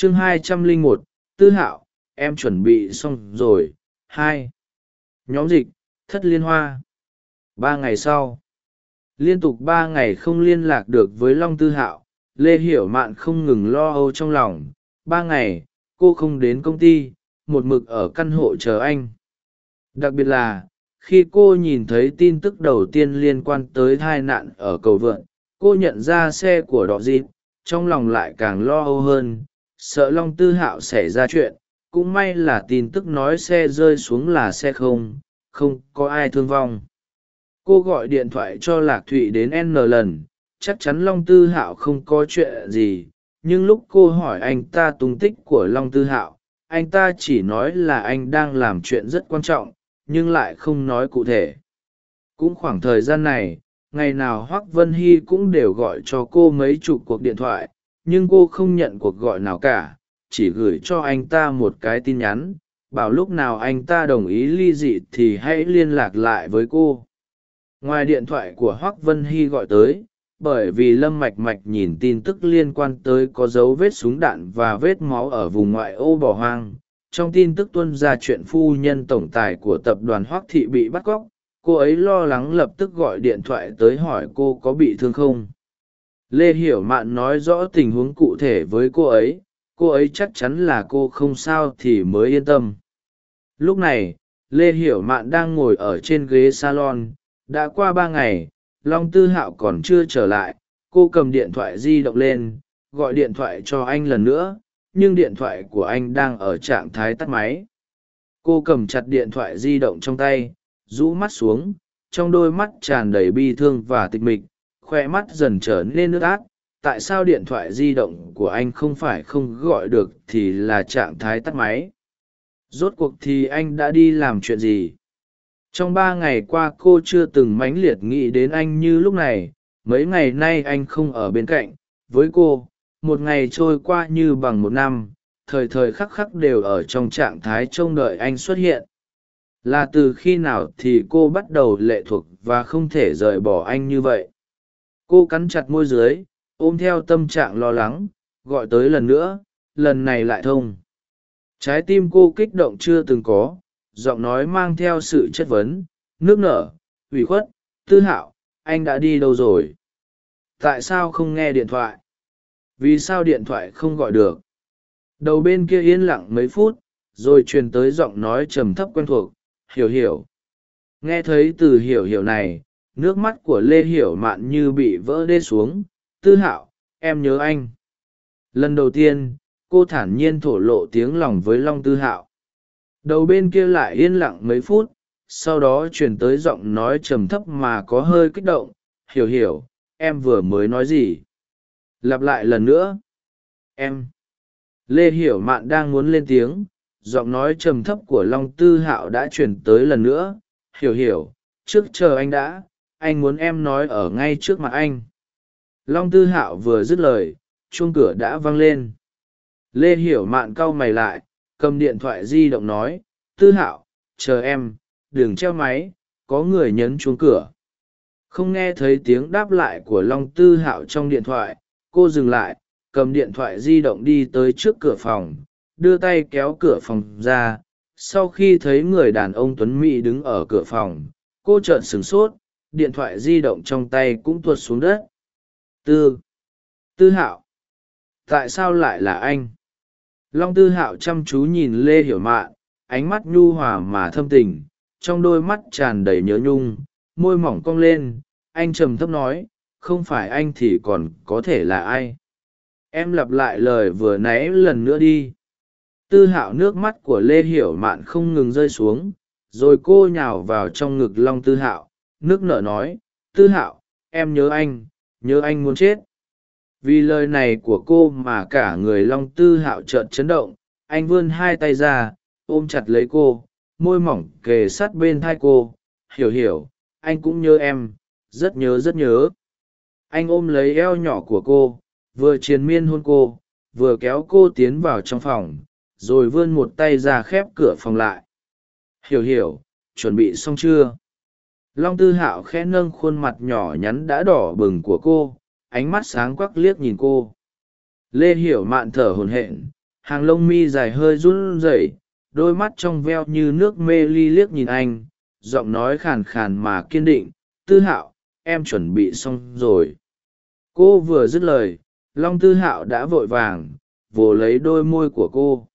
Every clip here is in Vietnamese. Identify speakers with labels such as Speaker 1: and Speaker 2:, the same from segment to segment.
Speaker 1: chương hai trăm lẻ một, tư hạo, em chuẩn bị xong rồi. Hai. Nhóm dịch, thất liên hoa. Ba ngày sau. Liên tục ba ngày không liên lạc được với long tư hạo, lê hiểu mạn không ngừng lo âu trong lòng. Ba ngày, cô không đến công ty, một mực ở căn hộ chờ anh. Đặc biệt là, khi cô nhìn thấy tin tức đầu tiên liên quan tới tai nạn ở cầu vượn, cô nhận ra xe của đọ dịp, trong lòng lại càng lo âu hơn sợ long tư hạo xảy ra chuyện, cũng may là tin tức nói xe rơi xuống là xe không không có ai thương vong. Cô gọi điện thoại cho lạc thụy đến n lần, chắc chắn long tư hạo không có chuyện gì, nhưng lúc cô hỏi anh ta tung tích của long tư hạo, anh ta chỉ nói là anh đang làm chuyện rất quan trọng, nhưng lại không nói cụ thể. Cũng khoảng thời gian này, ngày nào hoác vân hy cũng đều gọi cho cô mấy chục cuộc điện thoại nhưng cô không nhận cuộc gọi nào cả, chỉ gửi cho anh ta một cái tin nhắn, bảo lúc nào anh ta đồng ý ly dị thì hãy liên lạc lại với cô. Ngoài điện thoại của hoác vân hy gọi tới, bởi vì lâm mạch mạch nhìn tin tức liên quan tới có dấu vết súng đạn và vết máu ở vùng ngoại ô bỏ hoang, trong tin tức tuân ra chuyện phu nhân tổng tài của tập đoàn hoác thị bị bắt cóc, cô ấy lo lắng lập tức gọi điện thoại tới hỏi cô có bị thương không lê hiểu mạn nói rõ tình huống cụ thể với cô ấy cô ấy chắc chắn là cô không sao thì mới yên tâm. Lúc này, lê hiểu mạn đang ngồi ở trên ghế salon, đã qua ba ngày, long tư hạo còn chưa trở lại, cô cầm điện thoại di động lên, gọi điện thoại cho anh lần nữa, nhưng điện thoại của anh đang ở trạng thái tắt máy. Cô cầm chặt điện thoại di động trong tay, rũ mắt xuống, trong đôi mắt tràn đầy bi thương và tịch mịch khoe mắt dần trở nên nước át. Tại sao điện thoại di động của anh không phải không gọi được thì là trạng thái tắt máy? Rốt cuộc thì anh đã đi làm chuyện gì? Trong ba ngày qua, cô chưa từng mãnh liệt nghĩ đến anh như lúc này. Mấy ngày nay anh không ở bên cạnh với cô. Một ngày trôi qua như bằng một năm. Thời thời khắc khắc đều ở trong trạng thái trông đợi anh xuất hiện. Là từ khi nào thì cô bắt đầu lệ thuộc và không thể rời bỏ anh như vậy? Cô cắn chặt môi dưới, ôm theo tâm trạng lo lắng, gọi tới lần nữa, lần này lại thông. Trái tim cô kích động chưa từng có, giọng nói mang theo sự chất vấn, nước nở, ủy khuất, tư hạo, anh đã đi đâu rồi? Tại sao không nghe điện thoại? Vì sao điện thoại không gọi được? Đầu bên kia yên lặng mấy phút, rồi truyền tới giọng nói trầm thấp quen thuộc, hiểu hiểu. Nghe thấy từ hiểu hiểu này nước mắt của lê hiểu mạn như bị vỡ đê xuống. Tư hạo, em nhớ anh. Lần đầu tiên, cô thản nhiên thổ lộ tiếng lòng với long tư hạo. Đầu bên kia lại yên lặng mấy phút, sau đó truyền tới giọng nói trầm thấp mà có hơi kích động. Hiểu hiểu, em vừa mới nói gì? Lặp lại lần nữa. Em. Lê hiểu mạn đang muốn lên tiếng, giọng nói trầm thấp của long tư hạo đã truyền tới lần nữa. Hiểu hiểu, trước chờ anh đã anh muốn em nói ở ngay trước mặt anh. Long tư hạo vừa dứt lời, chuông cửa đã vang lên. Lê hiểu mạn cau mày lại, cầm điện thoại di động nói, tư hạo, chờ em, đừng treo máy, có người nhấn chuông cửa. Không nghe thấy tiếng đáp lại của long tư hạo trong điện thoại, cô dừng lại, cầm điện thoại di động đi tới trước cửa phòng, đưa tay kéo cửa phòng ra. Sau khi thấy người đàn ông tuấn mỹ đứng ở cửa phòng, cô trợn sửng sốt điện thoại di động trong tay cũng tuột xuống đất. Tư. Tư hạo. Tại sao lại là anh? Long tư hạo chăm chú nhìn lê hiểu mạn, ánh mắt nhu hòa mà thâm tình, trong đôi mắt tràn đầy nhớ nhung, môi mỏng cong lên, anh trầm thấp nói, không phải anh thì còn có thể là ai? Em lặp lại lời vừa nãy lần nữa đi. Tư hạo nước mắt của lê hiểu mạn không ngừng rơi xuống, rồi cô nhào vào trong ngực long tư hạo nước nở nói, tư hạo, em nhớ anh nhớ anh muốn chết. Vì lời này của cô mà cả người long tư hạo trợn chấn động, anh vươn hai tay ra, ôm chặt lấy cô, môi mỏng kề sát bên thai cô, hiểu hiểu, anh cũng nhớ em, rất nhớ rất nhớ. Anh ôm lấy eo nhỏ của cô, vừa triền miên hôn cô, vừa kéo cô tiến vào trong phòng, rồi vươn một tay ra khép cửa phòng lại. Hiểu hiểu, chuẩn bị xong chưa? Long tư hạo khẽ nâng khuôn mặt nhỏ nhắn đã đỏ bừng của cô, ánh mắt sáng quắc liếc nhìn cô. Lê hiểu mạn thở hồn hện hàng lông mi dài hơi run rẩy, đôi mắt trong veo như nước mê ly liếc nhìn anh, giọng nói khàn khàn mà kiên định, tư hạo, em chuẩn bị xong rồi. Cô vừa dứt lời, long tư hạo đã vội vàng, vồ lấy đôi môi của cô.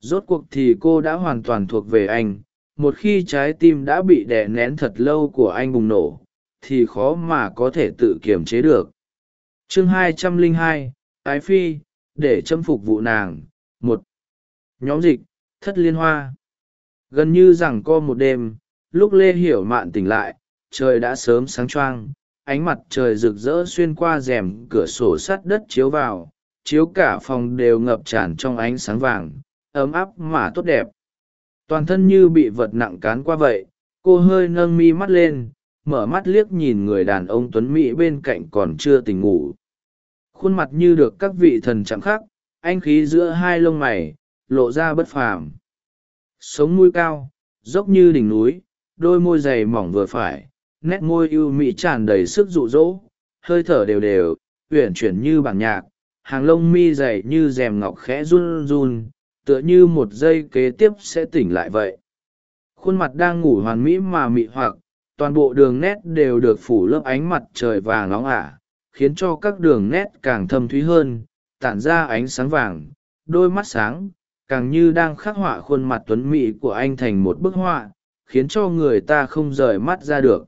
Speaker 1: Rốt cuộc thì cô đã hoàn toàn thuộc về anh một khi trái tim đã bị đè nén thật lâu của anh bùng nổ thì khó mà có thể tự kiềm chế được. Chương 202, ái phi để châm phục vụ nàng. Một nhóm dịch thất liên hoa. Gần như rằng co một đêm lúc lê hiểu mạn tỉnh lại trời đã sớm sáng choang ánh mặt trời rực rỡ xuyên qua rèm cửa sổ sắt đất chiếu vào chiếu cả phòng đều ngập tràn trong ánh sáng vàng ấm áp mà tốt đẹp toàn thân như bị vật nặng cán qua vậy, cô hơi nâng mi mắt lên, mở mắt liếc nhìn người đàn ông tuấn mỹ bên cạnh còn chưa tỉnh ngủ. Khuôn mặt như được các vị thần chạm khắc, anh khí giữa hai lông mày, lộ ra bất phàm. Sống mũi cao, dốc như đỉnh núi, đôi môi dày mỏng vừa phải, nét môi ưu mỹ tràn đầy sức rụ rỗ hơi thở đều đều, uyển chuyển như bản nhạc, hàng lông mi dày như rèm ngọc khẽ run run tựa như một giây kế tiếp sẽ tỉnh lại vậy. Khuôn mặt đang ngủ hoàn mỹ mà mị hoặc, toàn bộ đường nét đều được phủ lớp ánh mặt trời vàng nóng ả, khiến cho các đường nét càng thâm thúy hơn, tản ra ánh sáng vàng, đôi mắt sáng, càng như đang khắc họa khuôn mặt tuấn mỹ của anh thành một bức họa, khiến cho người ta không rời mắt ra được.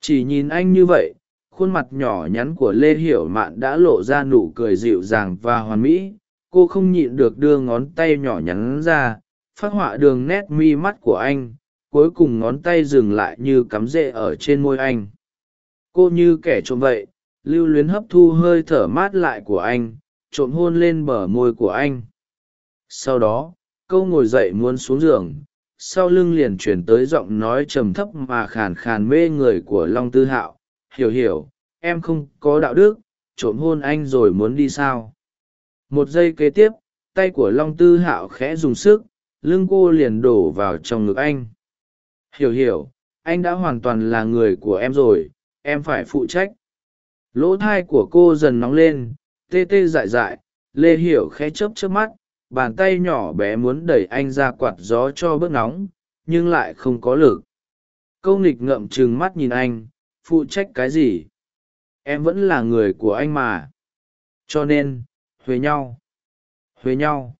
Speaker 1: Chỉ nhìn anh như vậy, khuôn mặt nhỏ nhắn của lê hiểu mạn đã lộ ra nụ cười dịu dàng và hoàn mỹ cô không nhịn được đưa ngón tay nhỏ nhắn ra, phát họa đường nét mi mắt của anh, cuối cùng ngón tay dừng lại như cắm rễ ở trên môi anh. Cô như kẻ trộm vậy, lưu luyến hấp thu hơi thở mát lại của anh trộm hôn lên bờ môi của anh. Sau đó câu ngồi dậy muốn xuống giường, sau lưng liền chuyển tới giọng nói trầm thấp mà khàn khàn mê người của long tư hạo. Hiểu hiểu, em không có đạo đức trộm hôn anh rồi muốn đi sao? Một giây kế tiếp, tay của long tư hạo khẽ dùng sức, lưng cô liền đổ vào trong ngực anh. Hiểu hiểu, anh đã hoàn toàn là người của em rồi, em phải phụ trách. Lỗ thai của cô dần nóng lên, tê tê dại dại, lê hiểu khẽ chớp chớp mắt, bàn tay nhỏ bé muốn đẩy anh ra quạt gió cho bớt nóng, nhưng lại không có lực. Câu nghịch ngậm trừng mắt nhìn anh, phụ trách cái gì? Em vẫn là người của anh mà. Cho nên huế nhau. Huế nhau.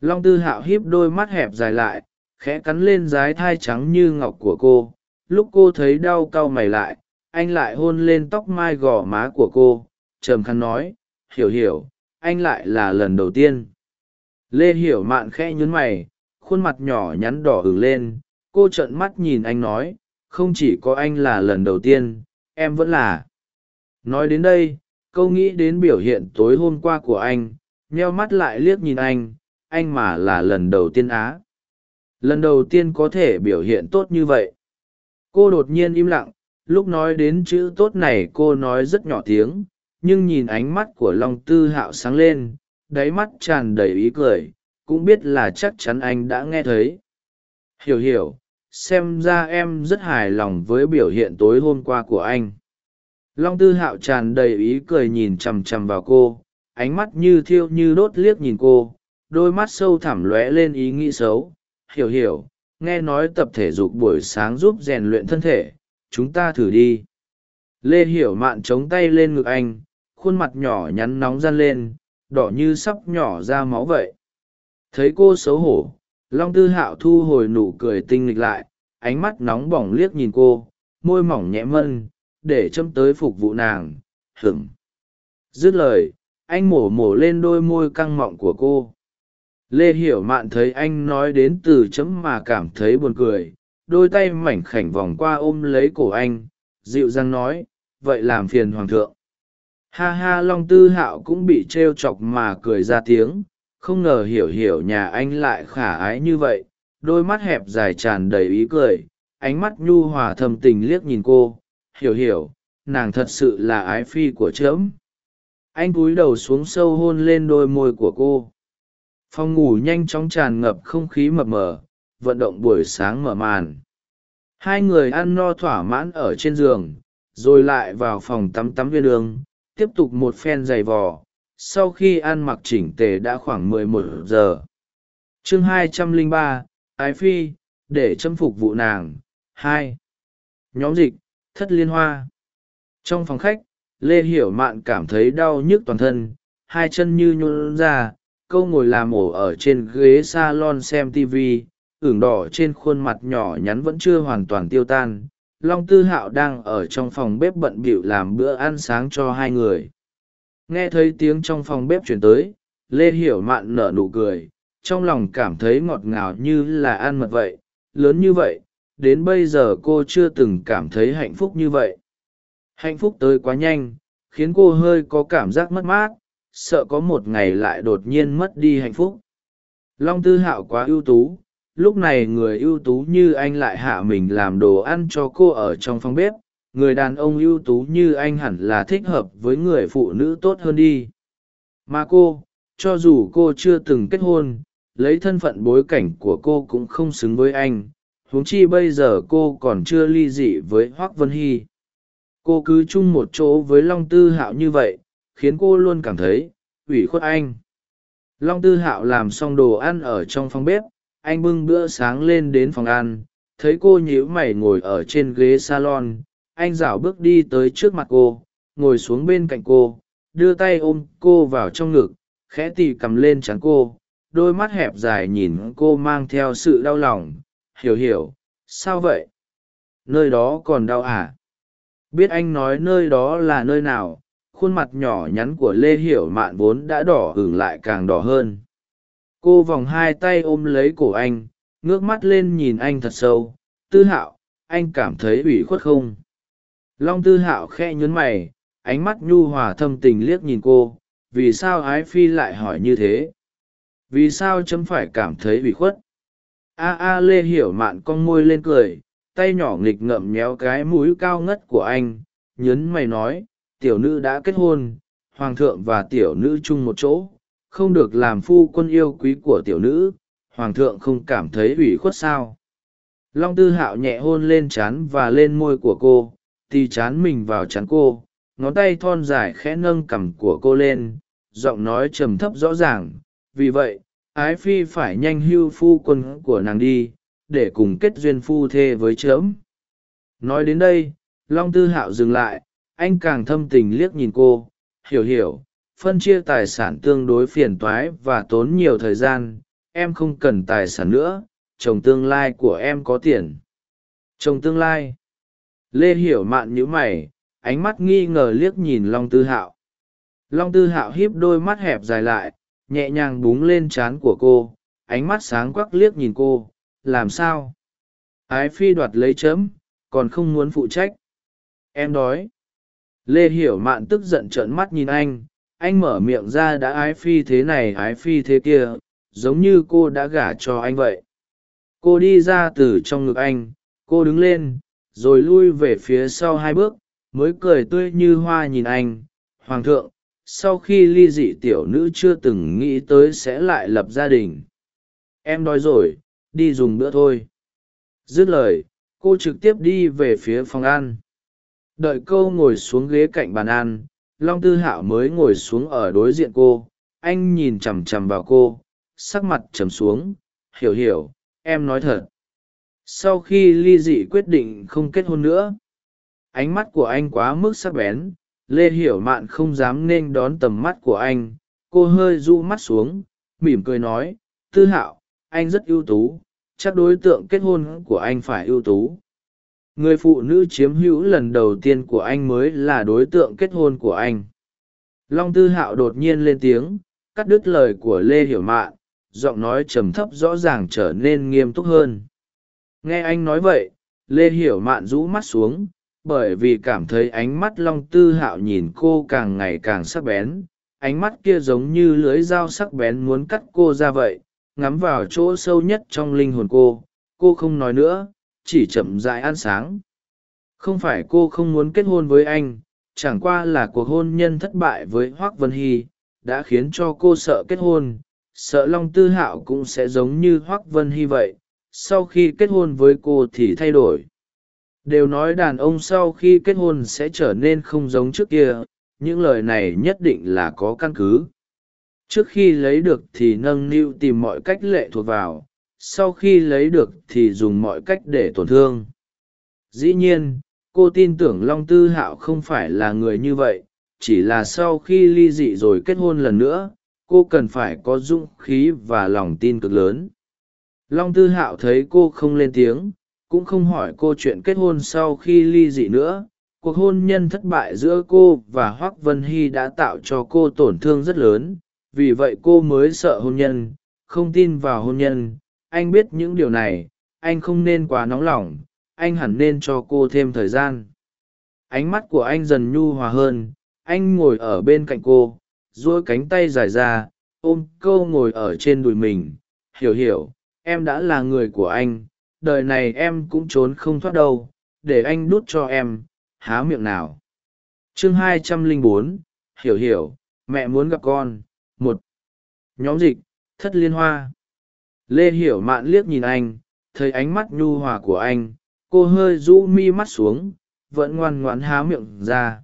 Speaker 1: Long tư hạo híp đôi mắt hẹp dài lại, khẽ cắn lên dái thai trắng như ngọc của cô. Lúc cô thấy đau cau mày lại, anh lại hôn lên tóc mai gò má của cô, trầm khăn nói, hiểu hiểu, anh lại là lần đầu tiên. Lê hiểu mạn khẽ nhún mày, khuôn mặt nhỏ nhắn đỏ ửng lên. Cô trợn mắt nhìn anh nói, không chỉ có anh là lần đầu tiên, em vẫn là. Nói đến đây câu nghĩ đến biểu hiện tối hôm qua của anh, nheo mắt lại liếc nhìn anh anh mà là lần đầu tiên á. Lần đầu tiên có thể biểu hiện tốt như vậy. Cô đột nhiên im lặng, lúc nói đến chữ tốt này cô nói rất nhỏ tiếng, nhưng nhìn ánh mắt của long tư hạo sáng lên, đáy mắt tràn đầy ý cười, cũng biết là chắc chắn anh đã nghe thấy. Hiểu hiểu, xem ra em rất hài lòng với biểu hiện tối hôm qua của anh long tư hạo tràn đầy ý cười nhìn chằm chằm vào cô, ánh mắt như thiêu như đốt liếc nhìn cô, đôi mắt sâu thẳm lóe lên ý nghĩ xấu. Hiểu hiểu, nghe nói tập thể dục buổi sáng giúp rèn luyện thân thể, chúng ta thử đi. Lê hiểu mạn chống tay lên ngực anh, khuôn mặt nhỏ nhắn nóng gian lên, đỏ như sắp nhỏ ra máu vậy. Thấy cô xấu hổ, long tư hạo thu hồi nụ cười tinh nghịch lại, ánh mắt nóng bỏng liếc nhìn cô, môi mỏng nhẹ mân để châm tới phục vụ nàng hửng dứt lời, anh mổ mổ lên đôi môi căng mọng của cô. Lê hiểu mạn thấy anh nói đến từ chấm mà cảm thấy buồn cười, đôi tay mảnh khảnh vòng qua ôm lấy cổ anh, dịu dàng nói, vậy làm phiền hoàng thượng. Ha ha, long tư hạo cũng bị t r e o chọc mà cười ra tiếng. Không ngờ hiểu hiểu nhà anh lại khả ái như vậy, đôi mắt hẹp dài tràn đầy ý cười, ánh mắt nhu hòa thầm tình liếc nhìn cô hiểu hiểu, nàng thật sự là ái phi của trẫm anh cúi đầu xuống sâu hôn lên đôi môi của cô. Phòng ngủ nhanh chóng tràn ngập không khí mập mờ, vận động buổi sáng mở màn. Hai người ăn no thỏa mãn ở trên giường, rồi lại vào phòng tắm tắm viên đường, tiếp tục một phen giày vò. Sau khi ăn mặc chỉnh tề đã khoảng mười một giờ. Chương hai trăm lẻ ba, ái phi, để châm phục vụ nàng. Hai. Nhóm dịch thất liên hoa. Trong phòng khách, lê hiểu mạn cảm thấy đau nhức toàn thân, hai chân như nhún ra, câu ngồi làm ổ ở trên ghế s a lon xem tv ửng đỏ trên khuôn mặt nhỏ nhắn vẫn chưa hoàn toàn tiêu tan. Long tư hạo đang ở trong phòng bếp bận bịu làm bữa ăn sáng cho hai người. Nghe thấy tiếng trong phòng bếp chuyển tới, lê hiểu mạn nở nụ cười, trong lòng cảm thấy ngọt ngào như là ăn mật vậy. Lớn như vậy đến bây giờ cô chưa từng cảm thấy hạnh phúc như vậy. Hạnh phúc tới quá nhanh, khiến cô hơi có cảm giác mất mát, sợ có một ngày lại đột nhiên mất đi hạnh phúc. Long tư hạo quá ưu tú, lúc này người ưu tú như anh lại hạ mình làm đồ ăn cho cô ở trong phòng bếp. Người đàn ông ưu tú như anh hẳn là thích hợp với người phụ nữ tốt hơn đi. Mà cô, cho dù cô chưa từng kết hôn, lấy thân phận bối cảnh của cô cũng không xứng với anh huống chi bây giờ cô còn chưa ly dị với hoác vân hy. Cô cứ chung một chỗ với long tư hạo như vậy, khiến cô luôn cảm thấy, ủy khuất anh. Long tư hạo làm xong đồ ăn ở trong phòng bếp, anh bưng bữa sáng lên đến phòng ăn, thấy cô nhíu mày ngồi ở trên ghế salon, anh rảo bước đi tới trước mặt cô, ngồi xuống bên cạnh cô, đưa tay ôm cô vào trong ngực, khẽ tì cầm lên chắn cô, đôi mắt hẹp dài nhìn cô mang theo sự đau lòng hiểu hiểu, sao vậy? Nơi đó còn đau à? Biết anh nói nơi đó là nơi nào, khuôn mặt nhỏ nhắn của lê hiểu mạn vốn đã đỏ hửng lại càng đỏ hơn. Cô vòng hai tay ôm lấy cổ anh, ngước mắt lên nhìn anh thật sâu. Tư hạo, anh cảm thấy ủy khuất không? Long tư hạo khe nhớn mày, ánh mắt nhu hòa thâm tình liếc nhìn cô. Vì sao ái phi lại hỏi như thế? Vì sao chấm phải cảm thấy ủy khuất? A a lê hiểu mạn con môi lên cười, tay nhỏ nghịch ngậm nhéo cái mũi cao ngất của anh, nhấn mày nói, tiểu nữ đã kết hôn, hoàng thượng và tiểu nữ chung một chỗ, không được làm phu quân yêu quý của tiểu nữ, hoàng thượng không cảm thấy ủy khuất sao. Long tư hạo nhẹ hôn lên trán và lên môi của cô tì chán mình vào chán cô, ngón tay thon dài khẽ nâng cằm của cô lên, giọng nói trầm thấp rõ ràng, vì vậy ái phi phải nhanh hưu phu quân của nàng đi, để cùng kết duyên phu thê với trớm nói đến đây, long tư hạo dừng lại, anh càng thâm tình liếc nhìn cô, hiểu hiểu, phân chia tài sản tương đối phiền toái và tốn nhiều thời gian, em không cần tài sản nữa, chồng tương lai của em có tiền. Chồng tương lai? Lê hiểu mạn nhíu mày, ánh mắt nghi ngờ liếc nhìn long tư hạo. Long tư hạo híp đôi mắt hẹp dài lại nhẹ nhàng búng lên trán của cô, ánh mắt sáng quắc liếc nhìn cô, làm sao? Ái phi đoạt lấy chấm, còn không muốn phụ trách. Em đói. Lê hiểu mạn tức giận trợn mắt nhìn anh anh mở miệng ra, đã ái phi thế này, ái phi thế kia, giống như cô đã gả cho anh vậy. Cô đi ra từ trong ngực anh, cô đứng lên, rồi lui về phía sau hai bước, mới cười tươi như hoa nhìn anh, hoàng thượng sau khi ly dị tiểu nữ chưa từng nghĩ tới sẽ lại lập gia đình. Em đói rồi, đi dùng bữa thôi. Dứt lời, cô trực tiếp đi về phía phòng ăn. Đợi câu ngồi xuống ghế cạnh bàn ăn, long tư hạo mới ngồi xuống ở đối diện cô. Anh nhìn chằm chằm vào cô, sắc mặt trầm xuống. Hiểu hiểu, em nói thật. Sau khi ly dị quyết định không kết hôn nữa, ánh mắt của anh quá mức sắc bén lê hiểu mạn không dám nên đón tầm mắt của anh, cô hơi du mắt xuống, mỉm cười nói, tư hạo, anh rất ưu tú, chắc đối tượng kết hôn của anh phải ưu tú. Người phụ nữ chiếm hữu lần đầu tiên của anh mới là đối tượng kết hôn của anh. Long tư hạo đột nhiên lên tiếng, cắt đứt lời của lê hiểu mạn, giọng nói trầm thấp rõ ràng trở nên nghiêm túc hơn. Nghe anh nói vậy, lê hiểu mạn rũ mắt xuống bởi vì cảm thấy ánh mắt long tư hạo nhìn cô càng ngày càng sắc bén, ánh mắt kia giống như lưới dao sắc bén muốn cắt cô ra vậy, ngắm vào chỗ sâu nhất trong linh hồn cô cô không nói nữa, chỉ chậm rãi ăn sáng. Không phải cô không muốn kết hôn với anh, chẳng qua là cuộc hôn nhân thất bại với hoác vân hy, đã khiến cho cô sợ kết hôn, sợ long tư hạo cũng sẽ giống như hoác vân hy vậy, sau khi kết hôn với cô thì thay đổi đều nói đàn ông sau khi kết hôn sẽ trở nên không giống trước kia, những lời này nhất định là có căn cứ. Trước khi lấy được thì nâng niu tìm mọi cách lệ thuộc vào, sau khi lấy được thì dùng mọi cách để tổn thương. Dĩ nhiên, cô tin tưởng long tư hạo không phải là người như vậy, chỉ là sau khi ly dị rồi kết hôn lần nữa, cô cần phải có dũng khí và lòng tin cực lớn. Long tư hạo thấy cô không lên tiếng cũng không hỏi cô chuyện kết hôn sau khi ly dị nữa. Cuộc hôn nhân thất bại giữa cô và hoác vân hy đã tạo cho cô tổn thương rất lớn. Vì vậy cô mới sợ hôn nhân, không tin vào hôn nhân. Anh biết những điều này, anh không nên quá nóng lòng, anh hẳn nên cho cô thêm thời gian. Ánh mắt của anh dần nhu hòa hơn, anh ngồi ở bên cạnh cô, duỗi cánh tay dài ra, ôm câu ngồi ở trên đùi mình. Hiểu hiểu, em đã là người của anh đời này em cũng trốn không thoát đâu, để anh đút cho em, há miệng nào. Chương hai trăm lẻ bốn, hiểu hiểu, mẹ muốn gặp con. Một, nhóm dịch, thất liên hoa. Lê hiểu mạn liếc nhìn anh, thấy ánh mắt nhu hòa của anh, cô hơi rũ mi mắt xuống, vẫn ngoan ngoãn há miệng ra.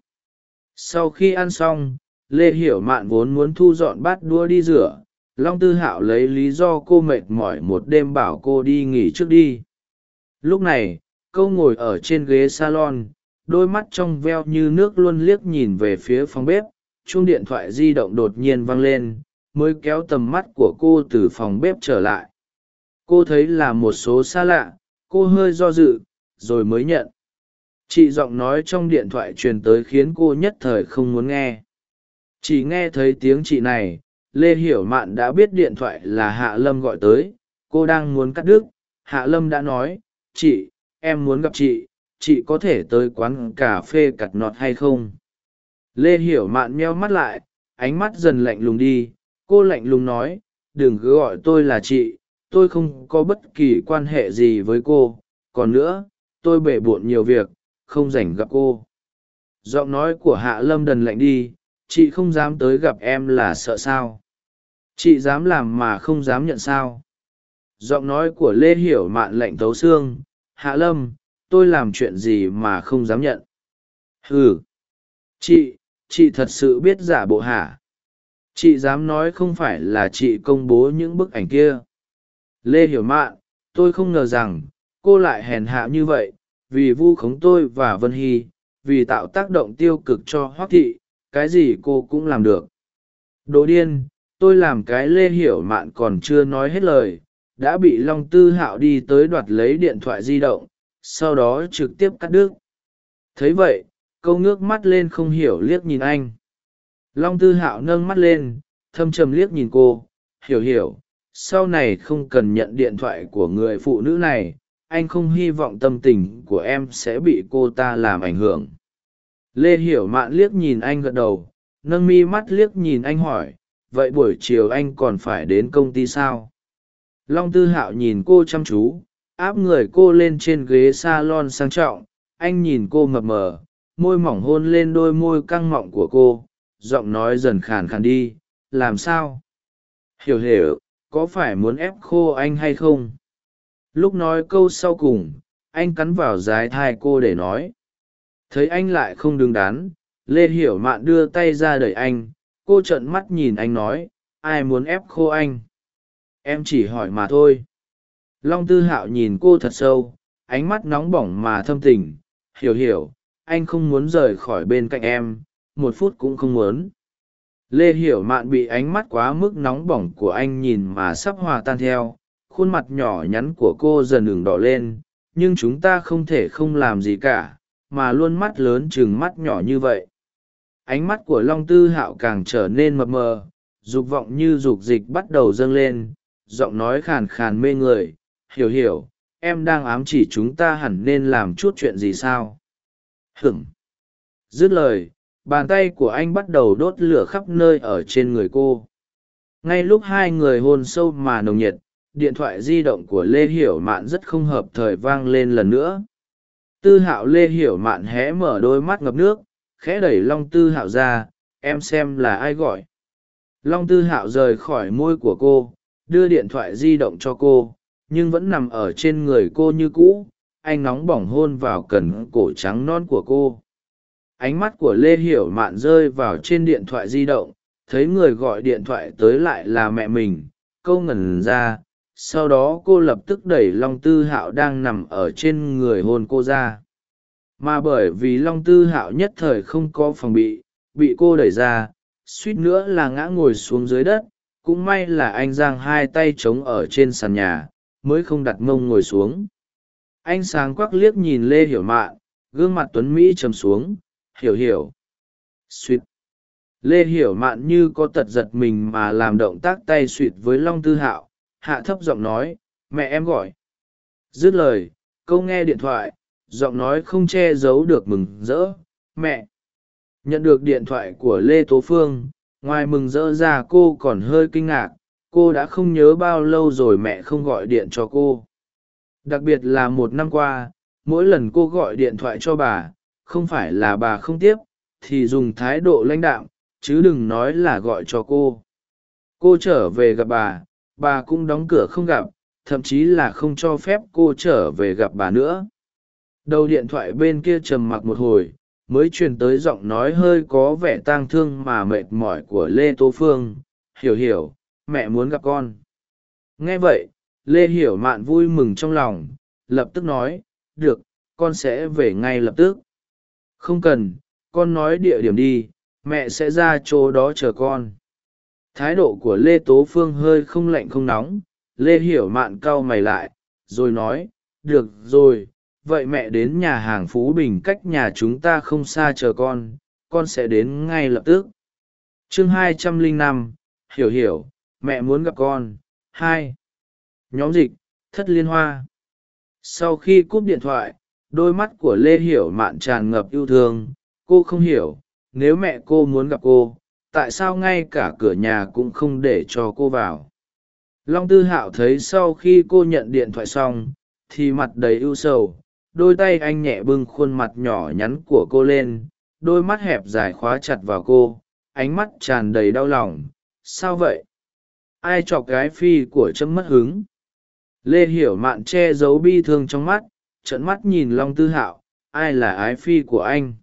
Speaker 1: Sau khi ăn xong, lê hiểu mạn vốn muốn thu dọn bát đua đi rửa long tư hạo lấy lý do cô mệt mỏi một đêm bảo cô đi nghỉ trước đi. Lúc này câu ngồi ở trên ghế salon, đôi mắt trong veo như nước luôn liếc nhìn về phía phòng bếp, chuông điện thoại di động đột nhiên vang lên, mới kéo tầm mắt của cô từ phòng bếp trở lại. Cô thấy là một số xa lạ, cô hơi do dự, rồi mới nhận. Chị giọng nói trong điện thoại truyền tới khiến cô nhất thời không muốn nghe. Chỉ nghe thấy tiếng chị này lê hiểu mạn đã biết điện thoại là hạ lâm gọi tới, cô đang muốn cắt đứt. Hạ lâm đã nói, chị, em muốn gặp chị chị có thể tới quán cà phê cặt nọt hay không? Lê hiểu mạn meo mắt lại, ánh mắt dần lạnh lùng đi. Cô lạnh lùng nói, đừng cứ gọi tôi là chị, tôi không có bất kỳ quan hệ gì với cô. Còn nữa, tôi bể bộn nhiều việc, không rảnh gặp cô. Giọng nói của hạ lâm đần lạnh đi, chị không dám tới gặp em là sợ sao? Chị dám làm mà không dám nhận sao? Giọng nói của lê hiểu mạn lạnh tấu xương. Hạ lâm, tôi làm chuyện gì mà không dám nhận? Ừ chị chị thật sự biết giả bộ hả? Chị dám nói không phải là chị công bố những bức ảnh kia. Lê hiểu mạn, tôi không ngờ rằng cô lại hèn hạ như vậy, vì vu khống tôi và vân hy, vì tạo tác động tiêu cực cho hoác thị, cái gì cô cũng làm được. Đồ điên tôi làm cái lê hiểu mạn còn chưa nói hết lời, đã bị long tư hạo đi tới đoạt lấy điện thoại di động, sau đó trực tiếp cắt đứt. Thấy vậy, câu ngước mắt lên không hiểu liếc nhìn anh. Long tư hạo nâng mắt lên, thâm trầm liếc nhìn cô, hiểu hiểu, sau này không cần nhận điện thoại của người phụ nữ này, anh không hy vọng tâm tình của em sẽ bị cô ta làm ảnh hưởng. Lê hiểu mạn liếc nhìn anh gật đầu, nâng mi mắt liếc nhìn anh hỏi vậy buổi chiều anh còn phải đến công ty sao? Long tư hạo nhìn cô chăm chú, áp người cô lên trên ghế s a lon sang trọng. Anh nhìn cô mập mờ, môi mỏng hôn lên đôi môi căng mọng của cô, giọng nói dần khàn khàn đi. Làm sao? Hiểu hiểu, có phải muốn ép khô anh hay không? Lúc nói câu sau cùng, anh cắn vào dái thai cô để nói. Thấy anh lại không đứng đắn, lê hiểu mạn đưa tay ra đẩy anh cô trợn mắt nhìn anh nói, ai muốn ép khô anh? Em chỉ hỏi mà thôi. Long tư hạo nhìn cô thật sâu, ánh mắt nóng bỏng mà thâm tình. Hiểu hiểu, anh không muốn rời khỏi bên cạnh em, một phút cũng không muốn. Lê hiểu mạn bị ánh mắt quá mức nóng bỏng của anh nhìn mà sắp hòa tan theo. Khuôn mặt nhỏ nhắn của cô dần ửng đỏ lên, nhưng chúng ta không thể không làm gì cả, mà luôn mắt lớn chừng mắt nhỏ như vậy ánh mắt của long tư hạo càng trở nên mập mờ, dục vọng như dục dịch bắt đầu dâng lên, giọng nói khàn khàn mê người, hiểu hiểu, em đang ám chỉ chúng ta hẳn nên làm chút chuyện gì sao? Hửng dứt lời, bàn tay của anh bắt đầu đốt lửa khắp nơi ở trên người cô. Ngay lúc hai người hôn sâu mà nồng nhiệt, điện thoại di động của lê hiểu mạn rất không hợp thời vang lên lần nữa. Tư hạo lê hiểu mạn hé mở đôi mắt ngập nước khẽ đẩy long tư hạo ra, em xem là ai gọi. Long tư hạo rời khỏi môi của cô, đưa điện thoại di động cho cô, nhưng vẫn nằm ở trên người cô như cũ, anh nóng bỏng hôn vào cần cổ trắng non của cô. Ánh mắt của lê hiểu mạn rơi vào trên điện thoại di động, thấy người gọi điện thoại tới lại là mẹ mình, câu ngẩn ra, sau đó cô lập tức đẩy long tư hạo đang nằm ở trên người hôn cô ra mà bởi vì long tư hạo nhất thời không có phòng bị bị cô đẩy ra, suýt nữa là ngã ngồi xuống dưới đất, cũng may là anh giang hai tay trống ở trên sàn nhà, mới không đặt mông ngồi xuống. Anh sáng quắc liếc nhìn lê hiểu mạn, gương mặt tuấn mỹ trầm xuống, hiểu hiểu. Suýt. Lê hiểu mạn như có tật giật mình mà làm động tác tay suỵt với long tư hạo, hạ thấp giọng nói, mẹ em gọi. Dứt lời, câu nghe điện thoại giọng nói không che giấu được mừng rỡ. Mẹ, nhận được điện thoại của lê tố phương, ngoài mừng rỡ ra cô còn hơi kinh ngạc. Cô đã không nhớ bao lâu rồi mẹ không gọi điện cho cô. Đặc biệt là một năm qua, mỗi lần cô gọi điện thoại cho bà, không phải là bà không tiếp, thì dùng thái độ lãnh đạm, chứ đừng nói là gọi cho cô. Cô trở về gặp bà bà cũng đóng cửa không gặp, thậm chí là không cho phép cô trở về gặp bà nữa đầu điện thoại bên kia trầm mặc một hồi, mới truyền tới giọng nói hơi có vẻ tang thương mà mệt mỏi của lê tố phương. Hiểu hiểu, mẹ muốn gặp con. Nghe vậy, lê hiểu mạn vui mừng trong lòng, lập tức nói, được, con sẽ về ngay lập tức. Không cần, con nói địa điểm đi, mẹ sẽ ra chỗ đó chờ con. Thái độ của lê tố phương hơi không lạnh không nóng. Lê hiểu mạn cau mày lại, rồi nói, được rồi vậy mẹ đến nhà hàng phú bình cách nhà chúng ta không xa chờ con con sẽ đến ngay lập tức. Chương hai trăm lẻ năm, hiểu hiểu, mẹ muốn gặp con. Hai. Nhóm dịch, thất liên hoa. Sau khi cúp điện thoại, đôi mắt của lê hiểu mạn tràn ngập yêu thương. Cô không hiểu, nếu mẹ cô muốn gặp cô, tại sao ngay cả cửa nhà cũng không để cho cô vào? Long tư hạo thấy sau khi cô nhận điện thoại xong, thì mặt đầy ưu sầu đôi tay anh nhẹ bưng khuôn mặt nhỏ nhắn của cô lên, đôi mắt hẹp dài khóa chặt vào cô, ánh mắt tràn đầy đau lòng. Sao vậy? Ai chọc gái phi của trâm mất hứng? Lê hiểu mạn che giấu bi thương trong mắt trận mắt nhìn long tư hạo. Ai là ái phi của anh?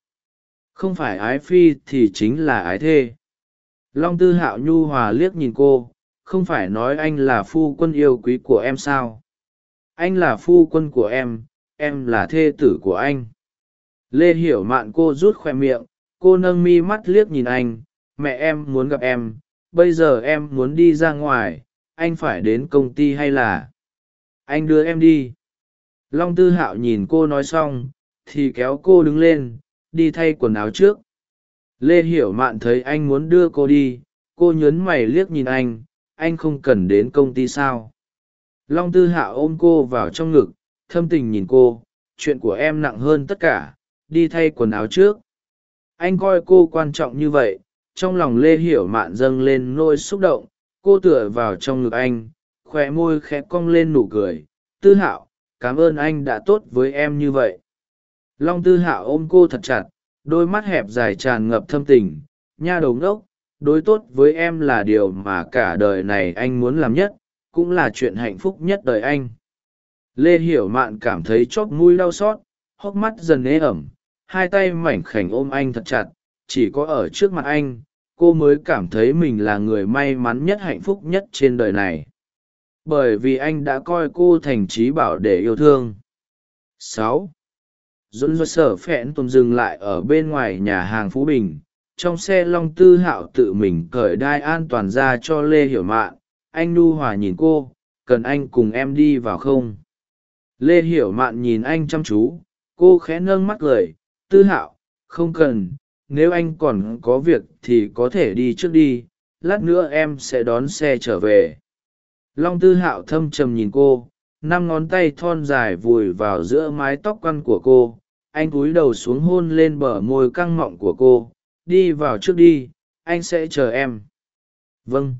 Speaker 1: Không phải ái phi thì chính là ái thê. Long tư hạo nhu hòa liếc nhìn cô. Không phải nói anh là phu quân yêu quý của em sao? Anh là phu quân của em em là thê tử của anh. Lê hiểu mạn cô rút khoe miệng, cô nâng mi mắt liếc nhìn anh, mẹ em muốn gặp em, bây giờ em muốn đi ra ngoài, anh phải đến công ty hay là? Anh đưa em đi. Long tư hạo nhìn cô nói xong, thì kéo cô đứng lên, đi thay quần áo trước. Lê hiểu mạn thấy anh muốn đưa cô đi, cô nhớn mày liếc nhìn anh anh không cần đến công ty sao? Long tư Hạo ôm cô vào trong ngực thâm tình nhìn cô, chuyện của em nặng hơn tất cả, đi thay quần áo trước. Anh coi cô quan trọng như vậy, trong lòng lê hiểu mạn dâng lên nôi xúc động, cô tựa vào trong ngực anh khoe môi khẽ cong lên nụ cười. Tư hạo, cảm ơn anh đã tốt với em như vậy. Long tư hạo ôm cô thật chặt, đôi mắt hẹp dài tràn ngập thâm tình. Nha đầu ngốc, đối tốt với em là điều mà cả đời này anh muốn làm nhất, cũng là chuyện hạnh phúc nhất đời anh lê hiểu mạn cảm thấy chóp mũi đau xót, hốc mắt dần ế ẩm, hai tay mảnh khảnh ôm anh thật chặt, chỉ có ở trước mặt anh, cô mới cảm thấy mình là người may mắn nhất hạnh phúc nhất trên đời này. Bởi vì anh đã coi cô thành trí bảo để yêu thương. Sáu. Dồn dồn sở phẹn tồn dừng lại ở bên ngoài nhà hàng phú bình, trong xe long tư hạo tự mình cởi đai an toàn ra cho lê hiểu mạn. Anh nu hòa nhìn cô, cần anh cùng em đi vào không? Lê hiểu mạn nhìn anh chăm chú, cô khẽ nâng mắt cười, tư hạo, không cần, nếu anh còn có việc thì có thể đi trước đi, lát nữa em sẽ đón xe trở về. Long tư hạo thâm trầm nhìn cô, năm ngón tay thon dài vùi vào giữa mái tóc quăn của cô, anh cúi đầu xuống hôn lên bờ môi căng mọng của cô, đi vào trước đi, anh sẽ chờ em. Vâng.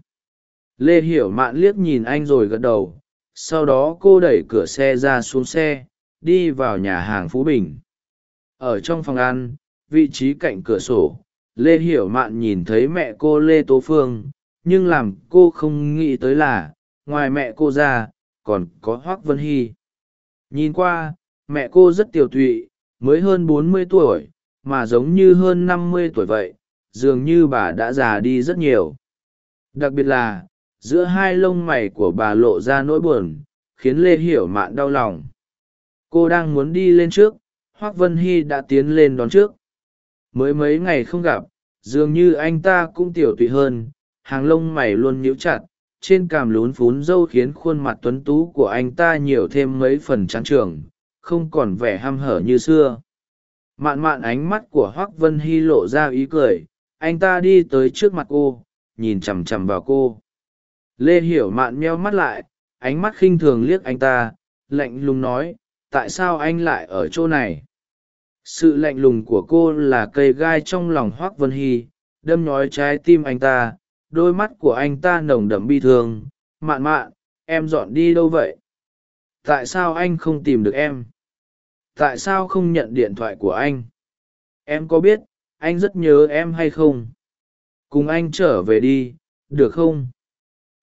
Speaker 1: Lê hiểu mạn liếc nhìn anh rồi gật đầu sau đó cô đẩy cửa xe ra xuống xe, đi vào nhà hàng phú bình. Ở trong phòng ăn, vị trí cạnh cửa sổ, lê hiểu mạn nhìn thấy mẹ cô lê tố phương, nhưng làm cô không nghĩ tới là, ngoài mẹ cô ra, còn có hoác vân hy. Nhìn qua, mẹ cô rất tiều tụy, mới hơn bốn mươi tuổi, mà giống như hơn năm mươi tuổi vậy, dường như bà đã già đi rất nhiều. Đặc biệt là giữa hai lông mày của bà lộ ra nỗi buồn, khiến lê hiểu mạn đau lòng. Cô đang muốn đi lên trước, hoác vân hy đã tiến lên đón trước. Mới mấy ngày không gặp, dường như anh ta cũng tiểu tụy hơn, hàng lông mày luôn nhíu chặt, trên cằm lún phún râu khiến khuôn mặt tuấn tú của anh ta nhiều thêm mấy phần trắng trường, không còn vẻ hăm hở như xưa. Mạn mạn ánh mắt của hoác vân hy lộ ra ý cười, anh ta đi tới trước mặt cô, nhìn chằm chằm vào cô lê hiểu mạn meo mắt lại, ánh mắt khinh thường liếc anh ta, lạnh lùng nói, tại sao anh lại ở chỗ này? Sự lạnh lùng của cô là cây gai trong lòng hoác vân hy, đâm nhói trái tim anh ta, đôi mắt của anh ta nồng đậm bi thương, mạn mạn, em dọn đi đâu vậy? Tại sao anh không tìm được em? Tại sao không nhận điện thoại của anh? Em có biết, anh rất nhớ em hay không? Cùng anh trở về đi, được không?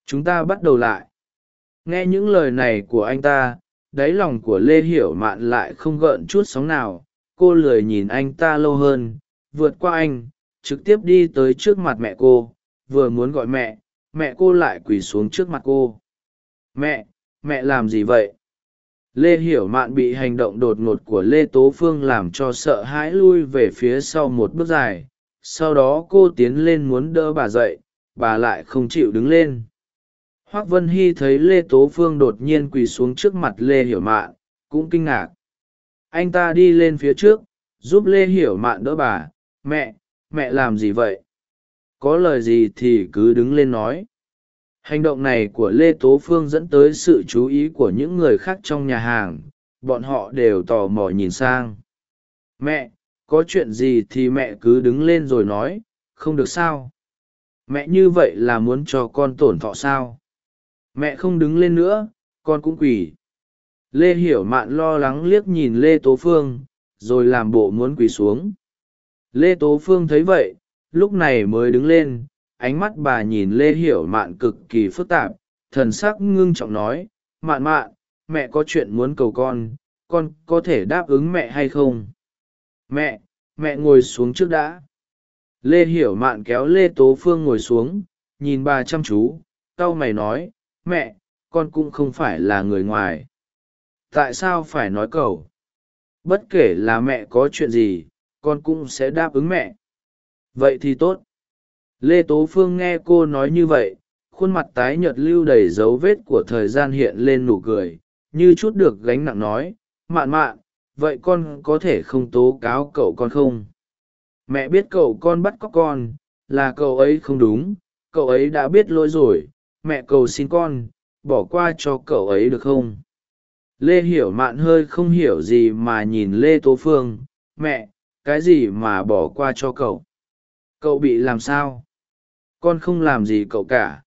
Speaker 1: Chúng ta bắt đầu lại. Nghe những lời này của anh ta, đáy lòng của lê hiểu mạn lại không gợn chút sóng nào. Cô lười nhìn anh ta lâu hơn, vượt qua anh, trực tiếp đi tới trước mặt mẹ cô, vừa muốn gọi mẹ mẹ cô lại quỳ xuống trước mặt cô. Mẹ mẹ làm gì vậy? Lê hiểu mạn bị hành động đột ngột của lê tố phương làm cho sợ hãi lui về phía sau một bước dài. Sau đó cô tiến lên muốn đỡ bà dậy, bà lại không chịu đứng lên hoác vân hy thấy lê tố phương đột nhiên quỳ xuống trước mặt lê hiểu mạn, cũng kinh ngạc. Anh ta đi lên phía trước, giúp lê hiểu mạn đỡ bà. Mẹ mẹ làm gì vậy? Có lời gì thì cứ đứng lên nói. Hành động này của lê tố phương dẫn tới sự chú ý của những người khác trong nhà hàng. Bọn họ đều tò mò nhìn sang. Mẹ, có chuyện gì thì mẹ cứ đứng lên rồi nói. Không được sao? Mẹ như vậy là muốn cho con tổn thọ sao? Mẹ không đứng lên nữa, con cũng quỳ. Lê hiểu mạn lo lắng liếc nhìn lê tố phương, rồi làm bộ muốn quỳ xuống. Lê tố phương thấy vậy, lúc này mới đứng lên, ánh mắt bà nhìn lê hiểu mạn cực kỳ phức tạp, thần sắc ngưng trọng nói, mạn mạn, mẹ có chuyện muốn cầu con con có thể đáp ứng mẹ hay không? Mẹ mẹ ngồi xuống trước đã. Lê hiểu mạn kéo lê tố phương ngồi xuống, nhìn bà chăm chú c a o mày nói mẹ, con cũng không phải là người ngoài. Tại sao phải nói cầu? Bất kể là mẹ có chuyện gì, con cũng sẽ đáp ứng mẹ. Vậy thì tốt. Lê tố phương nghe cô nói như vậy, khuôn mặt tái nhợt lưu đầy dấu vết của thời gian hiện lên nụ cười, như chút được gánh nặng nói, mạn mạn, vậy con có thể không tố cáo cậu con không? Mẹ biết cậu con bắt cóc con, là cậu ấy không đúng, cậu ấy đã biết lỗi rồi mẹ cầu xin con, bỏ qua cho cậu ấy được không? Lê hiểu mạn hơi không hiểu gì mà nhìn lê tố phương, mẹ, cái gì mà bỏ qua cho cậu? Cậu bị làm sao? Con không làm gì cậu cả.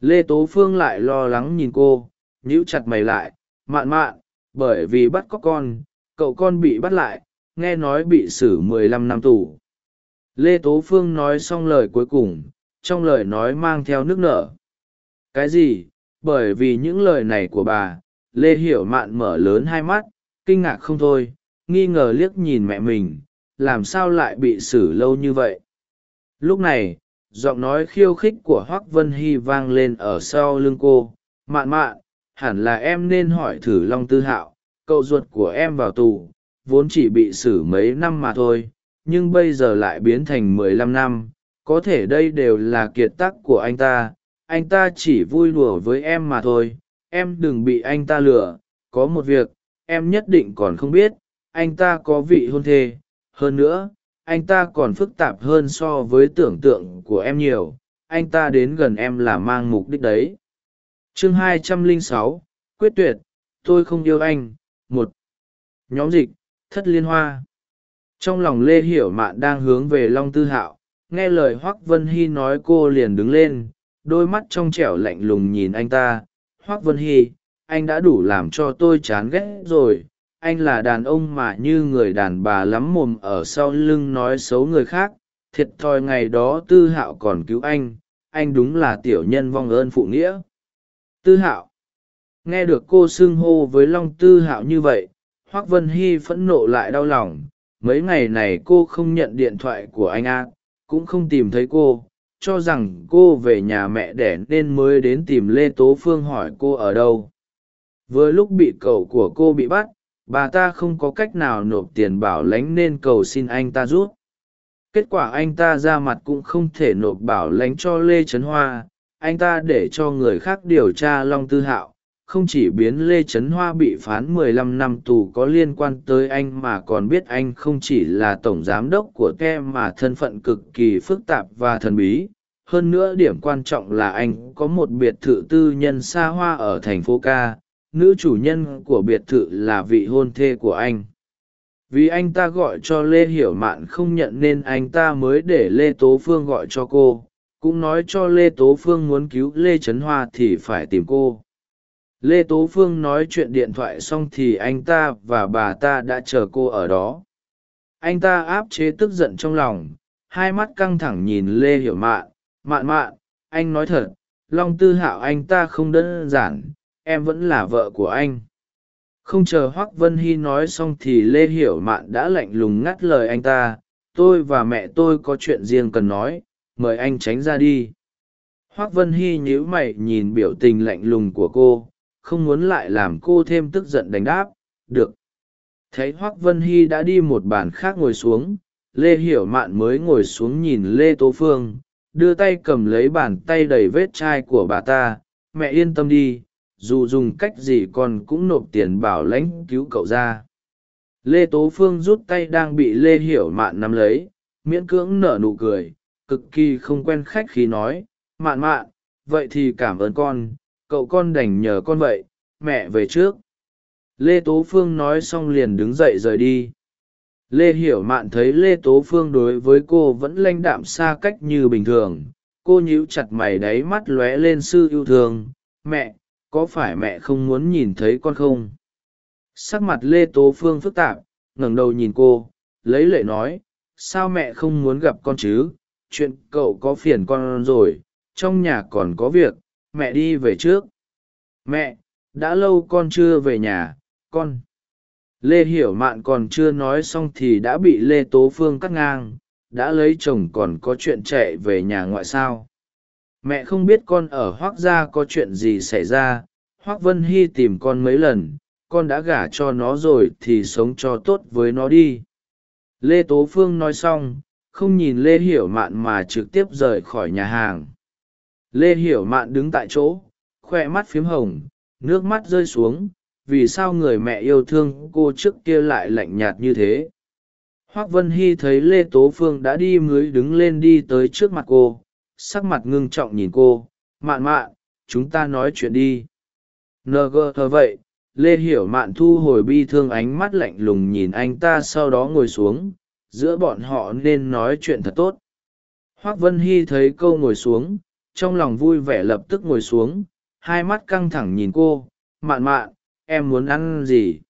Speaker 1: Lê tố phương lại lo lắng nhìn cô, nhíu chặt mày lại, mạn mạn, bởi vì bắt cóc con, cậu con bị bắt lại, nghe nói bị xử mười lăm năm tù. Lê tố phương nói xong lời cuối cùng, trong lời nói mang theo nước nở cái gì? Bởi vì những lời này của bà, lê hiểu mạn mở lớn hai mắt, kinh ngạc không thôi, nghi ngờ liếc nhìn mẹ mình, làm sao lại bị xử lâu như vậy? Lúc này, giọng nói khiêu khích của hoác vân hy vang lên ở sau lưng cô. Mạn mạn, hẳn là em nên hỏi thử long tư hạo, cậu ruột của em vào tù, vốn chỉ bị xử mấy năm mà thôi, nhưng bây giờ lại biến thành mười lăm năm, có thể đây đều là kiệt tác của anh ta anh ta chỉ vui đùa với em mà thôi em đừng bị anh ta lừa có một việc em nhất định còn không biết anh ta có vị hôn thê hơn nữa anh ta còn phức tạp hơn so với tưởng tượng của em nhiều anh ta đến gần em là mang mục đích đấy. Chương 206, quyết tuyệt tôi không yêu anh một. Nhóm dịch thất liên hoa. Trong lòng lê hiểu mạn đang hướng về long tư hạo nghe lời hoác vân hy nói cô liền đứng lên đôi mắt trong trẻo lạnh lùng nhìn anh ta. Hoác vân hy, anh đã đủ làm cho tôi chán ghét rồi. Anh là đàn ông mà như người đàn bà lắm mồm ở sau lưng nói xấu người khác. Thiệt thòi ngày đó tư hạo còn cứu anh. Anh đúng là tiểu nhân vong ơn phụ nghĩa. Tư hạo. Nghe được cô xưng hô với long tư hạo như vậy, hoác vân hy phẫn nộ lại đau lòng. Mấy ngày này cô không nhận điện thoại của anh ác cũng không tìm thấy cô cho rằng cô về nhà mẹ đẻ nên mới đến tìm lê tố phương hỏi cô ở đâu. Vừa lúc bị cậu của cô bị bắt, bà ta không có cách nào nộp tiền bảo lãnh nên cầu xin anh ta rút. Kết quả anh ta ra mặt cũng không thể nộp bảo lãnh cho lê trấn hoa, anh ta để cho người khác điều tra long tư hạo không chỉ biến lê trấn hoa bị phán 15 năm tù có liên quan tới anh mà còn biết anh không chỉ là tổng giám đốc của ke mà thân phận cực kỳ phức tạp và thần bí. Hơn nữa điểm quan trọng là anh có một biệt thự tư nhân xa hoa ở thành phố ca. Nữ chủ nhân của biệt thự là vị hôn thê của anh. Vì anh ta gọi cho lê hiểu mạn không nhận nên anh ta mới để lê tố phương gọi cho cô. Cũng nói cho lê tố phương muốn cứu lê trấn hoa thì phải tìm cô lê tố phương nói chuyện điện thoại xong thì anh ta và bà ta đã chờ cô ở đó. Anh ta áp chế tức giận trong lòng, hai mắt căng thẳng nhìn lê hiểu mạn. Mạn mạn, anh nói thật, long tư hạo anh ta không đơn giản, em vẫn là vợ của anh. Không chờ hoác vân hy nói xong thì lê hiểu mạn đã lạnh lùng ngắt lời anh ta. Tôi và mẹ tôi có chuyện riêng cần nói, mời anh tránh ra đi. Hoác vân hy nhíu mày nhìn biểu tình lạnh lùng của cô không muốn lại làm cô thêm tức giận đánh đáp, được. Thấy hoác vân hy đã đi một bàn khác ngồi xuống, lê hiểu mạn mới ngồi xuống nhìn lê tố phương, đưa tay cầm lấy bàn tay đầy vết chai của bà ta, mẹ yên tâm đi, dù dùng cách gì con cũng nộp tiền bảo lãnh cứu cậu ra. Lê tố phương rút tay đang bị lê hiểu mạn nắm lấy, miễn cưỡng nở nụ cười, cực kỳ không quen khách khi nói, mạn mạn, vậy thì cảm ơn con cậu con đành nhờ con vậy, mẹ về trước. Lê tố phương nói xong liền đứng dậy rời đi. Lê hiểu mạn thấy lê tố phương đối với cô vẫn lanh đạm xa cách như bình thường, cô nhíu chặt mày đáy mắt lóe lên sư yêu thương. Mẹ, có phải mẹ không muốn nhìn thấy con không? Sắc mặt lê tố phương phức tạp, ngẩng đầu nhìn cô, lấy lệ nói, sao mẹ không muốn gặp con chứ? Chuyện cậu có phiền con rồi, trong nhà còn có việc mẹ đi về trước. Mẹ, đã lâu con chưa về nhà, con. Lê hiểu mạn còn chưa nói xong thì đã bị lê tố phương cắt ngang, đã lấy chồng còn có chuyện chạy về nhà ngoại sao. Mẹ không biết con ở hoác gia có chuyện gì xảy ra, hoác vân hy tìm con mấy lần, con đã gả cho nó rồi thì sống cho tốt với nó đi. Lê tố phương nói xong, không nhìn lê hiểu mạn mà trực tiếp rời khỏi nhà hàng lê hiểu mạn đứng tại chỗ, khoe mắt phiếm hồng, nước mắt rơi xuống, vì sao người mẹ yêu thương cô trước kia lại lạnh nhạt như thế? Hoác vân hy thấy lê tố phương đã đi mới đứng lên đi tới trước mặt cô, sắc mặt ngưng trọng nhìn cô, mạn mạn, chúng ta nói chuyện đi. Ng thờ vậy, lê hiểu mạn thu hồi bi thương ánh mắt lạnh lùng nhìn anh ta sau đó ngồi xuống, giữa bọn họ nên nói chuyện thật tốt. Hoác vân hy thấy câu ngồi xuống trong lòng vui vẻ lập tức ngồi xuống, hai mắt căng thẳng nhìn cô, mạn mạn, em muốn ăn gì?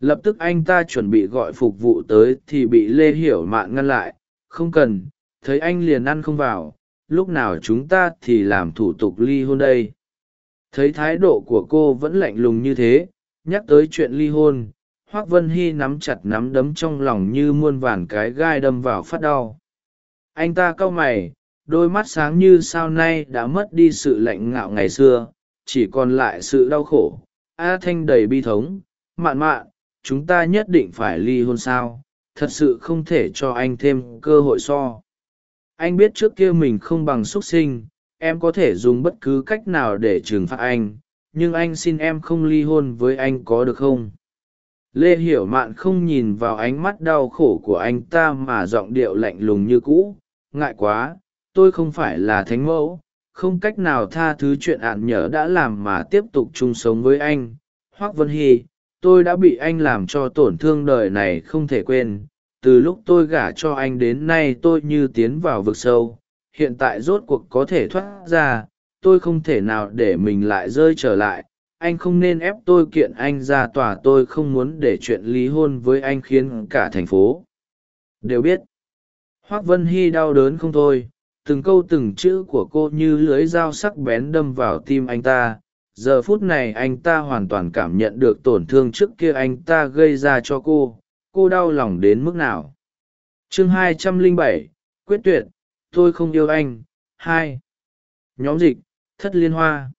Speaker 1: Lập tức anh ta chuẩn bị gọi phục vụ tới thì bị lê hiểu mạn ngăn lại, không cần, thấy anh liền ăn không vào, lúc nào chúng ta thì làm thủ tục ly hôn đây. Thấy thái độ của cô vẫn lạnh lùng như thế, nhắc tới chuyện ly hôn, hoác vân hy nắm chặt nắm đấm trong lòng như muôn vàn cái gai đâm vào phát đau. Anh ta cau mày đôi mắt sáng như sao nay đã mất đi sự lạnh ngạo ngày xưa, chỉ còn lại sự đau khổ. A thanh đầy bi thống, mạn mạn, chúng ta nhất định phải ly hôn sao? Thật sự không thể cho anh thêm cơ hội so. Anh biết trước kia mình không bằng x u ấ t sinh, em có thể dùng bất cứ cách nào để trừng phạt anh, nhưng anh xin em không ly hôn với anh có được không? Lê hiểu mạn không nhìn vào ánh mắt đau khổ của anh ta mà giọng điệu lạnh lùng như cũ, ngại quá tôi không phải là thánh mẫu, không cách nào tha thứ chuyện ạn nhở đã làm mà tiếp tục chung sống với anh. Hoác vân hy, tôi đã bị anh làm cho tổn thương đời này không thể quên. Từ lúc tôi gả cho anh đến nay tôi như tiến vào vực sâu. Hiện tại rốt cuộc có thể thoát ra, tôi không thể nào để mình lại rơi trở lại. Anh không nên ép tôi kiện anh ra tòa tôi không muốn để chuyện ly hôn với anh khiến cả thành phố. Đều biết. Hoác vân hy đau đớn không thôi từng câu từng chữ của cô như lưới dao sắc bén đâm vào tim anh ta. Giờ phút này anh ta hoàn toàn cảm nhận được tổn thương trước kia anh ta gây ra cho cô. Cô đau lòng đến mức nào? Chương hai trăm lẻ bảy, quyết tuyệt, tôi không yêu anh, hai. Nhóm dịch, thất liên hoa.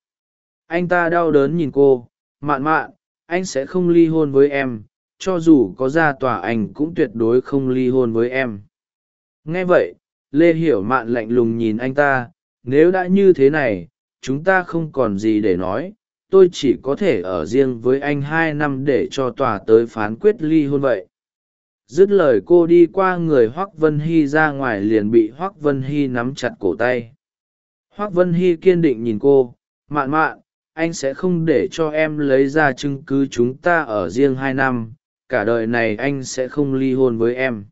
Speaker 1: Anh ta đau đớn nhìn cô. Mạn mạn, anh sẽ không ly hôn với em. Cho dù có ra tòa anh cũng tuyệt đối không ly hôn với em. Nghe vậy lê hiểu mạn lạnh lùng nhìn anh ta, nếu đã như thế này, chúng ta không còn gì để nói. Tôi chỉ có thể ở riêng với anh hai năm để cho tòa tới phán quyết ly hôn vậy. Dứt lời cô đi qua người hoác vân hy ra ngoài liền bị hoác vân hy nắm chặt cổ tay. Hoác vân hy kiên định nhìn cô, mạn mạn, anh sẽ không để cho em lấy ra chứng cứ chúng ta ở riêng hai năm, cả đời này anh sẽ không ly hôn với em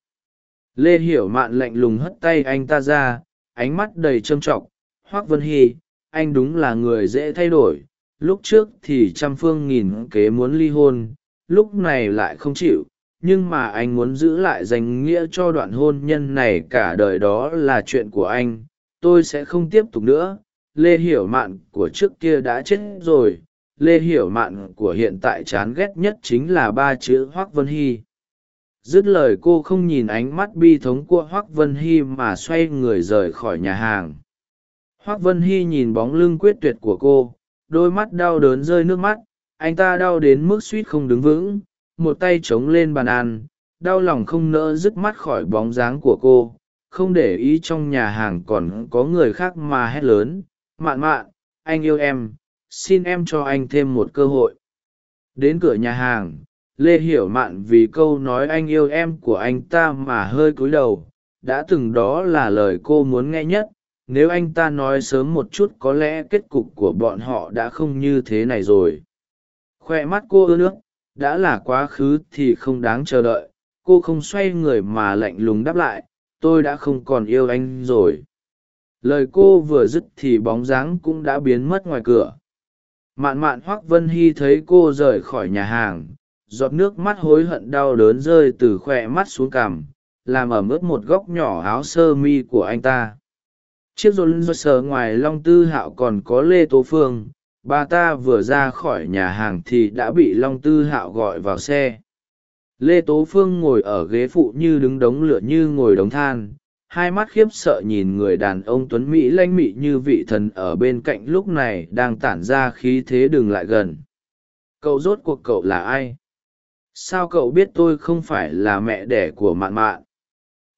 Speaker 1: lê hiểu mạn lạnh lùng hất tay anh ta ra, ánh mắt đầy trâm trọc hoác vân hy, anh đúng là người dễ thay đổi. Lúc trước thì trăm phương nghìn kế muốn ly hôn, lúc này lại không chịu. Nhưng mà anh muốn giữ lại danh nghĩa cho đoạn hôn nhân này cả đời đó là chuyện của anh. Tôi sẽ không tiếp tục nữa. Lê hiểu mạn của trước kia đã chết rồi. Lê hiểu mạn của hiện tại chán ghét nhất chính là ba chữ hoác vân hy dứt lời cô không nhìn ánh mắt bi thống của hoác vân hy mà xoay người rời khỏi nhà hàng. Hoác vân hy nhìn bóng lưng quyết tuyệt của cô, đôi mắt đau đớn rơi nước mắt, anh ta đau đến mức suýt không đứng vững, một tay chống lên bàn ăn, đau lòng không nỡ dứt mắt khỏi bóng dáng của cô, không để ý trong nhà hàng còn có người khác mà hét lớn, mạn mạn, anh yêu em, xin em cho anh thêm một cơ hội. Đến cửa nhà hàng lê hiểu mạn vì câu nói anh yêu em của anh ta mà hơi cúi đầu, đã từng đó là lời cô muốn nghe nhất. Nếu anh ta nói sớm một chút có lẽ kết cục của bọn họ đã không như thế này rồi. Khoe mắt cô ưa nước, đã là quá khứ thì không đáng chờ đợi. Cô không xoay người mà lạnh lùng đáp lại, tôi đã không còn yêu anh rồi. Lời cô vừa dứt thì bóng dáng cũng đã biến mất ngoài cửa. Mạn mạn hoác vân hy thấy cô rời khỏi nhà hàng giọt nước mắt hối hận đau đớn rơi từ khoe mắt xuống cằm, làm ẩm ướt một góc nhỏ áo sơ mi của anh ta. Chiếc rôn rơ sờ ngoài long tư hạo còn có lê tố phương, bà ta vừa ra khỏi nhà hàng thì đã bị long tư hạo gọi vào xe. Lê tố phương ngồi ở ghế phụ như đứng đống lửa như ngồi đống than, hai mắt khiếp sợ nhìn người đàn ông tuấn mỹ lanh mị như vị thần ở bên cạnh lúc này đang tản ra khí thế đừng lại gần. Cậu rốt cuộc cậu là ai? Sao cậu biết tôi không phải là mẹ đẻ của mạn mạn?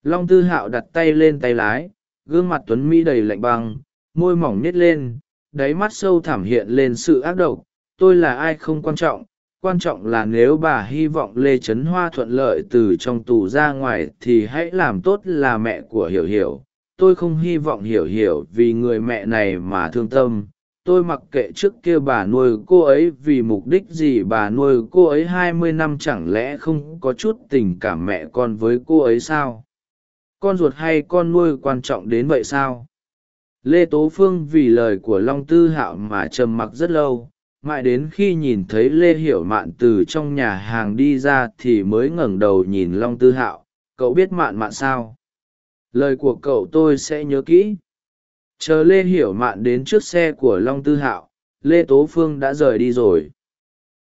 Speaker 1: Long tư hạo đặt tay lên tay lái, gương mặt tuấn mỹ đầy lạnh băng, môi mỏng nhét lên, đáy mắt sâu thảm hiện lên sự ác độc. Tôi là ai không quan trọng quan trọng là nếu bà hy vọng lê trấn hoa thuận lợi từ trong tù ra ngoài thì hãy làm tốt là mẹ của hiểu hiểu. Tôi không hy vọng hiểu hiểu vì người mẹ này mà thương tâm tôi mặc kệ trước kia bà nuôi cô ấy vì mục đích gì bà nuôi cô ấy hai mươi năm chẳng lẽ không có chút tình cảm mẹ con với cô ấy sao? Con ruột hay con nuôi quan trọng đến vậy sao? Lê tố phương vì lời của long tư hạo mà trầm mặc rất lâu, mãi đến khi nhìn thấy lê hiểu mạn từ trong nhà hàng đi ra thì mới ngẩng đầu nhìn long tư hạo. Cậu biết mạn mạn sao? Lời của cậu tôi sẽ nhớ kỹ chờ lê hiểu mạn đến trước xe của long tư hạo, lê tố phương đã rời đi rồi.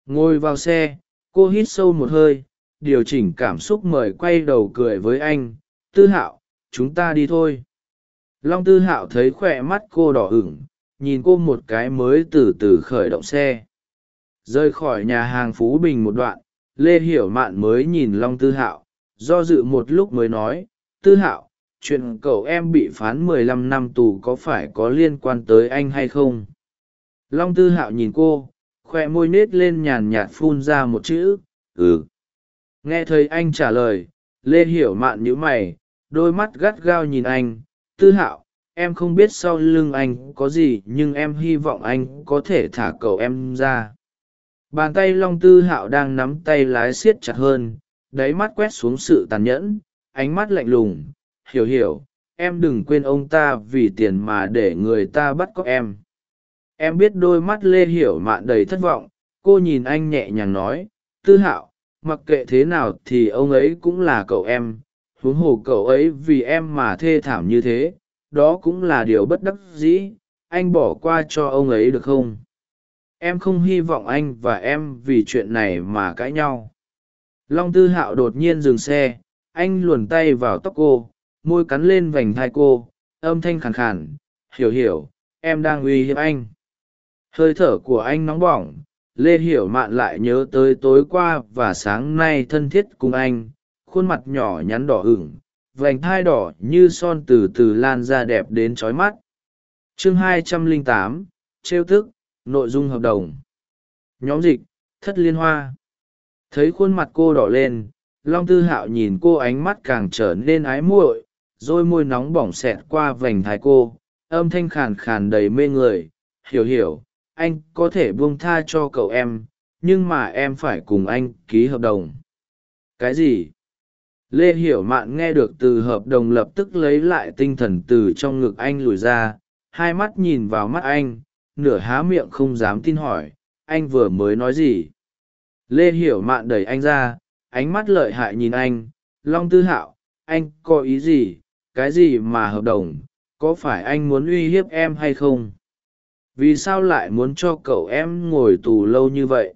Speaker 1: Ngồi vào xe, cô hít sâu một hơi, điều chỉnh cảm xúc mời quay đầu cười với anh, tư hạo, chúng ta đi thôi. Long tư hạo thấy khoe mắt cô đỏ ửng, nhìn cô một cái mới từ từ khởi động xe. Rời khỏi nhà hàng phú bình một đoạn, lê hiểu mạn mới nhìn long tư hạo, do dự một lúc mới nói, tư hạo chuyện cậu em bị phán mười lăm năm tù có phải có liên quan tới anh hay không? Long tư hạo nhìn cô, khoe môi nết lên nhàn nhạt phun ra một chữ ừ. Nghe thấy anh trả lời, lê hiểu mạn nhíu mày, đôi mắt gắt gao nhìn anh, tư hạo, em không biết sau lưng anh có gì, nhưng em hy vọng anh có thể thả cậu em ra. Bàn tay long tư hạo đang nắm tay lái siết chặt hơn, đáy mắt quét xuống sự tàn nhẫn, ánh mắt lạnh lùng hiểu hiểu. Em đừng quên ông ta vì tiền mà để người ta bắt cóc em. Em biết đôi mắt lê hiểu mạn đầy thất vọng. Cô nhìn anh nhẹ nhàng nói, tư hạo, mặc kệ thế nào thì ông ấy cũng là cậu em. Huống hồ cậu ấy vì em mà thê thảm như thế, đó cũng là điều bất đắc dĩ. Anh bỏ qua cho ông ấy được không? Em không hy vọng anh và em vì chuyện này mà cãi nhau. Long tư hạo đột nhiên dừng xe. Anh luồn tay vào tóc cô môi cắn lên vành thai cô, âm thanh khàn khàn, hiểu hiểu, em đang uy hiếp anh. Hơi thở của anh nóng bỏng, lê hiểu mạn lại nhớ tới tối qua và sáng nay thân thiết cùng anh, khuôn mặt nhỏ nhắn đỏ ửng, vành thai đỏ như son từ từ lan ra đẹp đến trói mắt. Chương hai trăm lẻ tám, trêu thức, nội dung hợp đồng. Nhóm dịch, thất liên hoa. Thấy khuôn mặt cô đỏ lên, long tư hạo nhìn cô ánh mắt càng trở nên ái muội rồi môi nóng bỏng xẹt qua vành thái cô, âm thanh khàn khàn đầy mê người, hiểu hiểu, anh có thể buông tha cho cậu em, nhưng mà em phải cùng anh ký hợp đồng. Cái gì? Lê hiểu mạn nghe được từ hợp đồng lập tức lấy lại tinh thần từ trong ngực anh lùi ra, hai mắt nhìn vào mắt anh, nửa há miệng không dám tin hỏi, anh vừa mới nói gì? Lê hiểu mạn đẩy anh ra, ánh mắt lợi hại nhìn anh, long tư hạo, anh có ý gì? Cái gì mà hợp đồng, có phải anh muốn uy hiếp em hay không? Vì sao lại muốn cho cậu em ngồi tù lâu như vậy?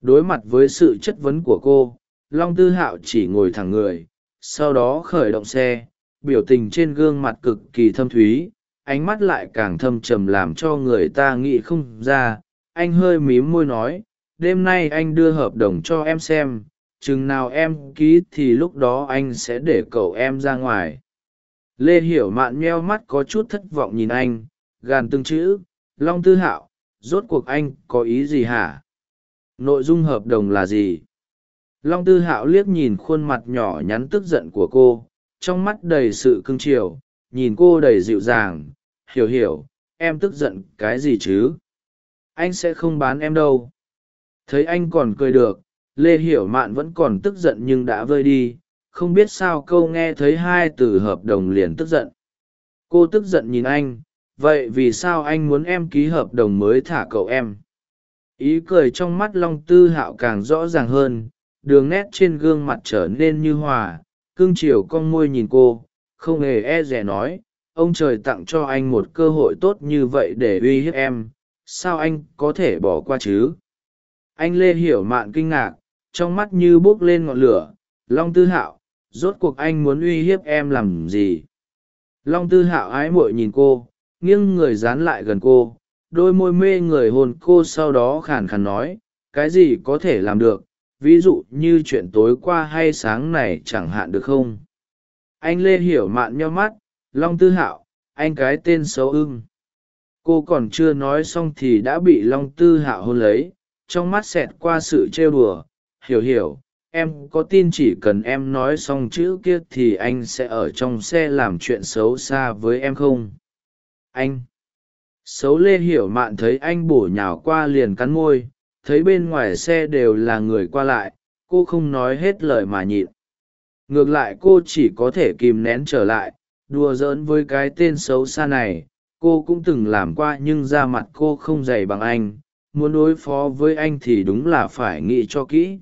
Speaker 1: Đối mặt với sự chất vấn của cô, long tư hạo chỉ ngồi thẳng người, sau đó khởi động xe, biểu tình trên gương mặt cực kỳ thâm thúy, ánh mắt lại càng thâm trầm làm cho người ta nghĩ không ra. Anh hơi mím môi nói, đêm nay anh đưa hợp đồng cho em xem, chừng nào em ký thì lúc đó anh sẽ để cậu em ra ngoài lê hiểu mạn meo mắt có chút thất vọng nhìn anh, gàn từng chữ, long tư hạo, rốt cuộc anh có ý gì hả? Nội dung hợp đồng là gì? Long tư hạo liếc nhìn khuôn mặt nhỏ nhắn tức giận của cô, trong mắt đầy sự cưng chiều, nhìn cô đầy dịu dàng, hiểu hiểu, em tức giận cái gì chứ? Anh sẽ không bán em đâu. Thấy anh còn cười được, lê hiểu mạn vẫn còn tức giận nhưng đã vơi đi không biết sao câu nghe thấy hai từ hợp đồng liền tức giận. Cô tức giận nhìn anh, vậy vì sao anh muốn em ký hợp đồng mới thả cậu em? Ý cười trong mắt long tư hạo càng rõ ràng hơn, đường nét trên gương mặt trở nên như hòa, cương chiều con môi nhìn cô, không hề e rẻ nói, ông trời tặng cho anh một cơ hội tốt như vậy để uy hiếp em, sao anh có thể bỏ qua chứ? Anh lê hiểu mạn kinh ngạc, trong mắt như bốc lên ngọn lửa, long tư hạo rốt cuộc anh muốn uy hiếp em làm gì? Long tư hạo ái muội nhìn cô, nghiêng người dán lại gần cô, đôi môi mê người hôn cô sau đó khàn khàn nói, cái gì có thể làm được? Ví dụ như chuyện tối qua hay sáng này chẳng hạn được không? Anh lê hiểu mạn nheo mắt, long tư hạo, anh cái tên xấu ưng. Cô còn chưa nói xong thì đã bị long tư hạo hôn lấy, trong mắt xẹt qua sự trêu đùa. Hiểu hiểu em có tin chỉ cần em nói xong chữ kia thì anh sẽ ở trong xe làm chuyện xấu xa với em không? Anh. Xấu lê hiểu mạn thấy anh bổ nhào qua liền cắn môi, thấy bên ngoài xe đều là người qua lại, cô không nói hết lời mà nhịn. Ngược lại cô chỉ có thể kìm nén trở lại, đùa giỡn với cái tên xấu xa này, cô cũng từng làm qua nhưng da mặt cô không dày bằng anh, muốn đối phó với anh thì đúng là phải nghĩ cho kỹ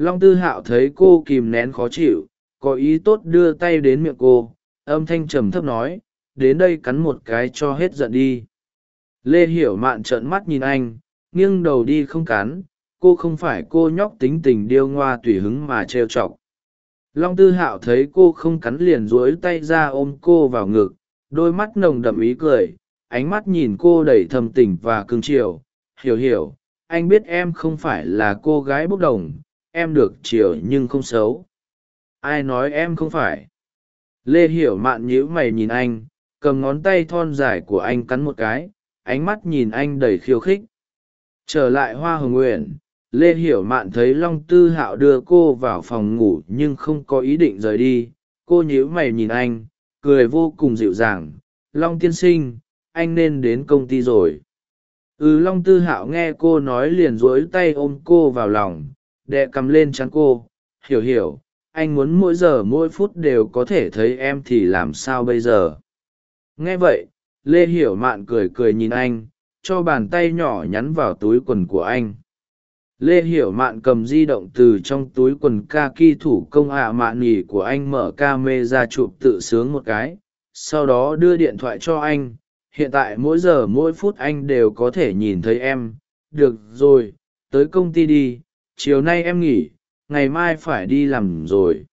Speaker 1: long tư hạo thấy cô kìm nén khó chịu, có ý tốt đưa tay đến miệng cô, âm thanh trầm thấp nói, đến đây cắn một cái cho hết giận đi. Lê hiểu mạn trợn mắt nhìn anh, nghiêng đầu đi không cắn, cô không phải cô nhóc tính tình điêu ngoa tùy hứng mà trêu chọc. Long tư hạo thấy cô không cắn liền duỗi tay ra ôm cô vào ngực, đôi mắt nồng đậm ý cười, ánh mắt nhìn cô đầy thầm tình và cương triều hiểu hiểu, anh biết em không phải là cô gái bốc đồng em được chiều nhưng không xấu. Ai nói em không phải? Lê hiểu mạn nhíu mày nhìn anh, cầm ngón tay thon dài của anh cắn một cái, ánh mắt nhìn anh đầy khiêu khích. Trở lại hoa hồng nguyện lê hiểu mạn thấy long tư hạo đưa cô vào phòng ngủ nhưng không có ý định rời đi. Cô nhíu mày nhìn anh, cười vô cùng dịu dàng. Long tiên sinh, anh nên đến công ty rồi. Ừ long tư hạo nghe cô nói liền rối tay ôm cô vào lòng đẹ cầm lên chắn cô. Hiểu hiểu. Anh muốn mỗi giờ mỗi phút đều có thể thấy em thì làm sao bây giờ? Nghe vậy, lê hiểu mạn cười cười nhìn anh, cho bàn tay nhỏ nhắn vào túi quần của anh. Lê hiểu mạn cầm di động từ trong túi quần ca ki thủ công ạ mạn nhì của anh mở ca mê ra chụp tự sướng một cái, sau đó đưa điện thoại cho anh. Hiện tại mỗi giờ mỗi phút anh đều có thể nhìn thấy em. Được rồi, tới công ty đi chiều nay em nghỉ, ngày mai phải đi làm rồi.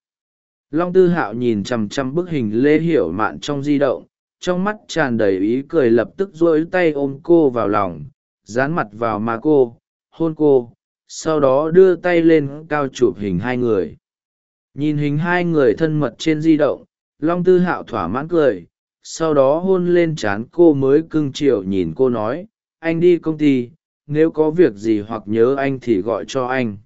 Speaker 1: Long tư hạo nhìn chằm chằm bức hình lê hiểu mạn trong di động, trong mắt tràn đầy ý cười lập tức dỗi tay ôm cô vào lòng, dán mặt vào má cô, hôn cô, sau đó đưa tay lên cao chụp hình hai người. Nhìn hình hai người thân mật trên di động, long tư hạo thỏa mãn cười, sau đó hôn lên trán cô mới cưng chiều nhìn cô nói, anh đi công ty nếu có việc gì hoặc nhớ anh thì gọi cho anh.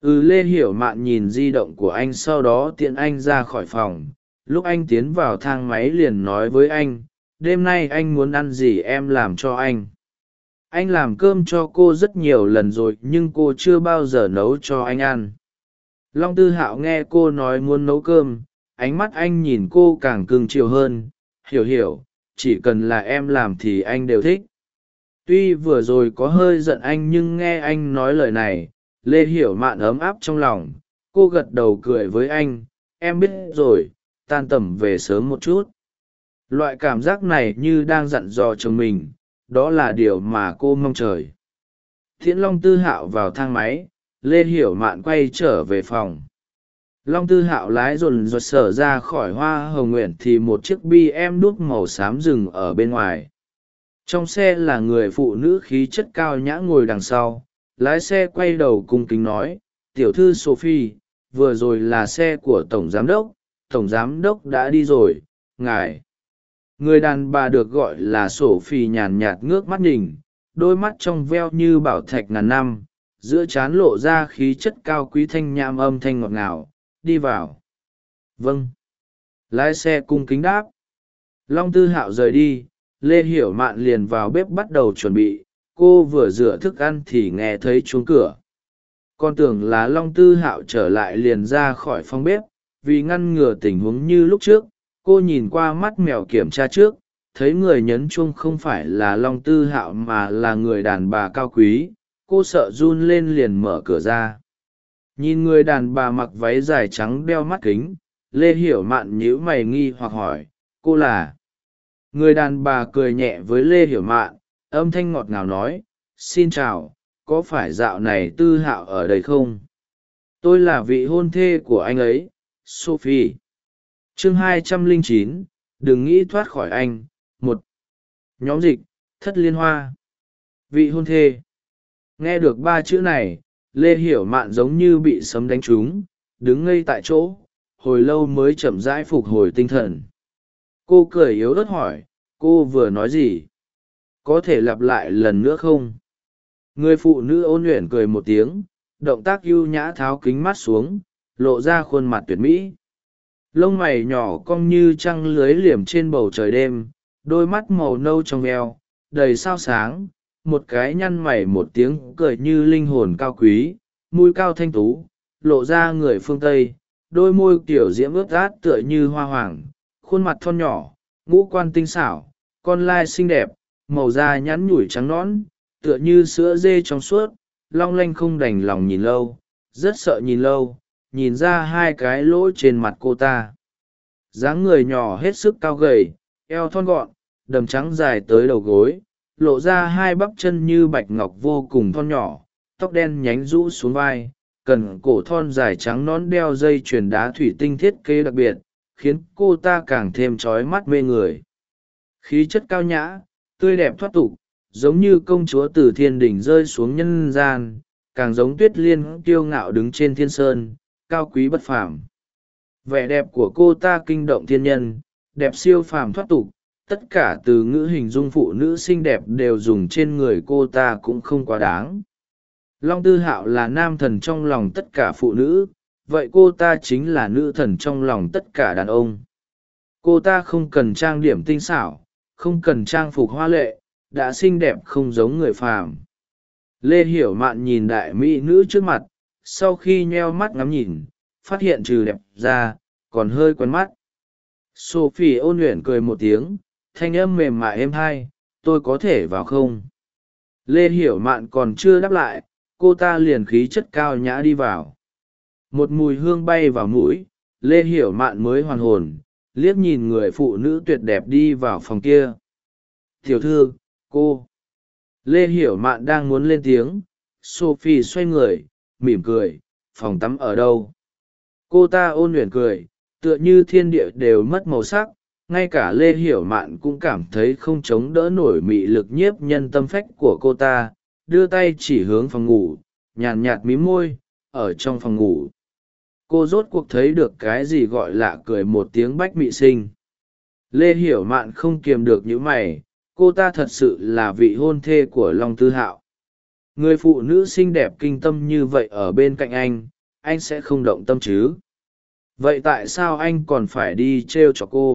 Speaker 1: Ừ lê hiểu mạn nhìn di động của anh sau đó tiện anh ra khỏi phòng. Lúc anh tiến vào thang máy liền nói với anh, đêm nay anh muốn ăn gì em làm cho anh. Anh làm cơm cho cô rất nhiều lần rồi, nhưng cô chưa bao giờ nấu cho anh ăn. Long tư hạo nghe cô nói muốn nấu cơm, ánh mắt anh nhìn cô càng cưng chiều hơn. Hiểu hiểu, chỉ cần là em làm thì anh đều thích tuy vừa rồi có hơi giận anh nhưng nghe anh nói lời này, lê hiểu mạn ấm áp trong lòng, cô gật đầu cười với anh, em biết rồi, tan tầm về sớm một chút. Loại cảm giác này như đang dặn dò chồng mình, đó là điều mà cô mong trời. Thiện long tư hạo vào thang máy, lê hiểu mạn quay trở về phòng. Long tư hạo lái dồn dột sở ra khỏi hoa hồng nguyện thì một chiếc bi em đút màu xám rừng ở bên ngoài trong xe là người phụ nữ khí chất cao nhã ngồi đằng sau, lái xe quay đầu cung kính nói, tiểu thư sophie, vừa rồi là xe của tổng giám đốc, tổng giám đốc đã đi rồi, ngài. Người đàn bà được gọi là sophie nhàn nhạt ngước mắt nhìn, đôi mắt trong veo như bảo thạch ngàn năm, giữa trán lộ ra khí chất cao quý thanh nham âm thanh ngọt ngào, đi vào. Vâng. Lái xe cung kính đáp. Long tư hạo rời đi lê hiểu mạn liền vào bếp bắt đầu chuẩn bị, cô vừa rửa thức ăn thì nghe thấy chuông cửa. Con tưởng là long tư hạo trở lại liền ra khỏi phòng bếp, vì ngăn ngừa tình huống như lúc trước, cô nhìn qua mắt mèo kiểm tra trước, thấy người nhấn chuông không phải là long tư hạo mà là người đàn bà cao quý, cô sợ run lên liền mở cửa ra. Nhìn người đàn bà mặc váy dài trắng đeo mắt kính, lê hiểu mạn nhíu mày nghi hoặc hỏi, cô là? Người đàn bà cười nhẹ với lê hiểu mạn, âm thanh ngọt ngào nói, xin chào, có phải dạo này tư hạo ở đây không? Tôi là vị hôn thê của anh ấy, sophie. Chương hai trăm lẻ chín, đừng nghĩ thoát khỏi anh. Một, nhóm dịch, thất liên hoa. Vị hôn thê. Nghe được ba chữ này, lê hiểu mạn giống như bị sấm đánh trúng, đứng ngây tại chỗ, hồi lâu mới chậm rãi phục hồi tinh thần cô cười yếu ớt hỏi, cô vừa nói gì? Có thể lặp lại lần nữa không? Người phụ nữ ôn luyện cười một tiếng, động tác ưu nhã tháo kính mắt xuống, lộ ra khuôn mặt tuyệt mỹ. Lông mày nhỏ cong như trăng lưới liềm trên bầu trời đêm, đôi mắt màu nâu trong veo, đầy sao sáng, một cái nhăn mày một tiếng cười như linh hồn cao quý, mũi cao thanh tú, lộ ra người phương tây, đôi môi kiểu diễm ướt át tựa như hoa hoàng khuôn mặt thon nhỏ, ngũ quan tinh xảo, con lai xinh đẹp, màu da nhắn nhủi trắng nõn, tựa như sữa dê trong suốt, long lanh không đành lòng nhìn lâu, rất sợ nhìn lâu, nhìn ra hai cái lỗ trên mặt cô ta. Dáng người nhỏ hết sức cao gầy, eo thon gọn, đầm trắng dài tới đầu gối, lộ ra hai bắp chân như bạch ngọc vô cùng thon nhỏ, tóc đen nhánh rũ xuống vai, cần cổ thon dài trắng nón đeo dây chuyền đá thủy tinh thiết kế đặc biệt khiến cô ta càng thêm trói mắt mê người. Khí chất cao nhã, tươi đẹp thoát tục, giống như công chúa từ thiên đình rơi xuống nhân gian, càng giống tuyết liên kiêu ngạo đứng trên thiên sơn, cao quý bất phàm. Vẻ đẹp của cô ta kinh động thiên nhân, đẹp siêu phàm thoát tục, tất cả từ ngữ hình dung phụ nữ xinh đẹp đều dùng trên người cô ta cũng không quá đáng. Long tư hạo là nam thần trong lòng tất cả phụ nữ vậy cô ta chính là nữ thần trong lòng tất cả đàn ông. Cô ta không cần trang điểm tinh xảo, không cần trang phục hoa lệ, đã xinh đẹp không giống người phàm. Lê hiểu mạn nhìn đại mỹ nữ trước mặt, sau khi nheo mắt ngắm nhìn, phát hiện trừ đẹp ra, còn hơi quen mắt. Sophie ôn luyện cười một tiếng, thanh âm mềm mại êm hai, tôi có thể vào không? Lê hiểu mạn còn chưa đáp lại, cô ta liền khí chất cao nhã đi vào một mùi hương bay vào mũi, lê hiểu mạn mới hoàn hồn, liếc nhìn người phụ nữ tuyệt đẹp đi vào phòng kia. Tiểu thư, cô. Lê hiểu mạn đang muốn lên tiếng, sophie xoay người, mỉm cười, phòng tắm ở đâu? Cô ta ôn luyện cười, tựa như thiên địa đều mất màu sắc, ngay cả lê hiểu mạn cũng cảm thấy không chống đỡ nổi mị lực nhiếp nhân tâm phách của cô ta, đưa tay chỉ hướng phòng ngủ, nhàn nhạt mí môi, ở trong phòng ngủ cô rốt cuộc thấy được cái gì gọi là cười một tiếng bách mị sinh. Lê hiểu mạn không kiềm được những mày, cô ta thật sự là vị hôn thê của long tư hạo. Người phụ nữ xinh đẹp kinh tâm như vậy ở bên cạnh anh anh sẽ không động tâm chứ? Vậy tại sao anh còn phải đi t r e o cho cô?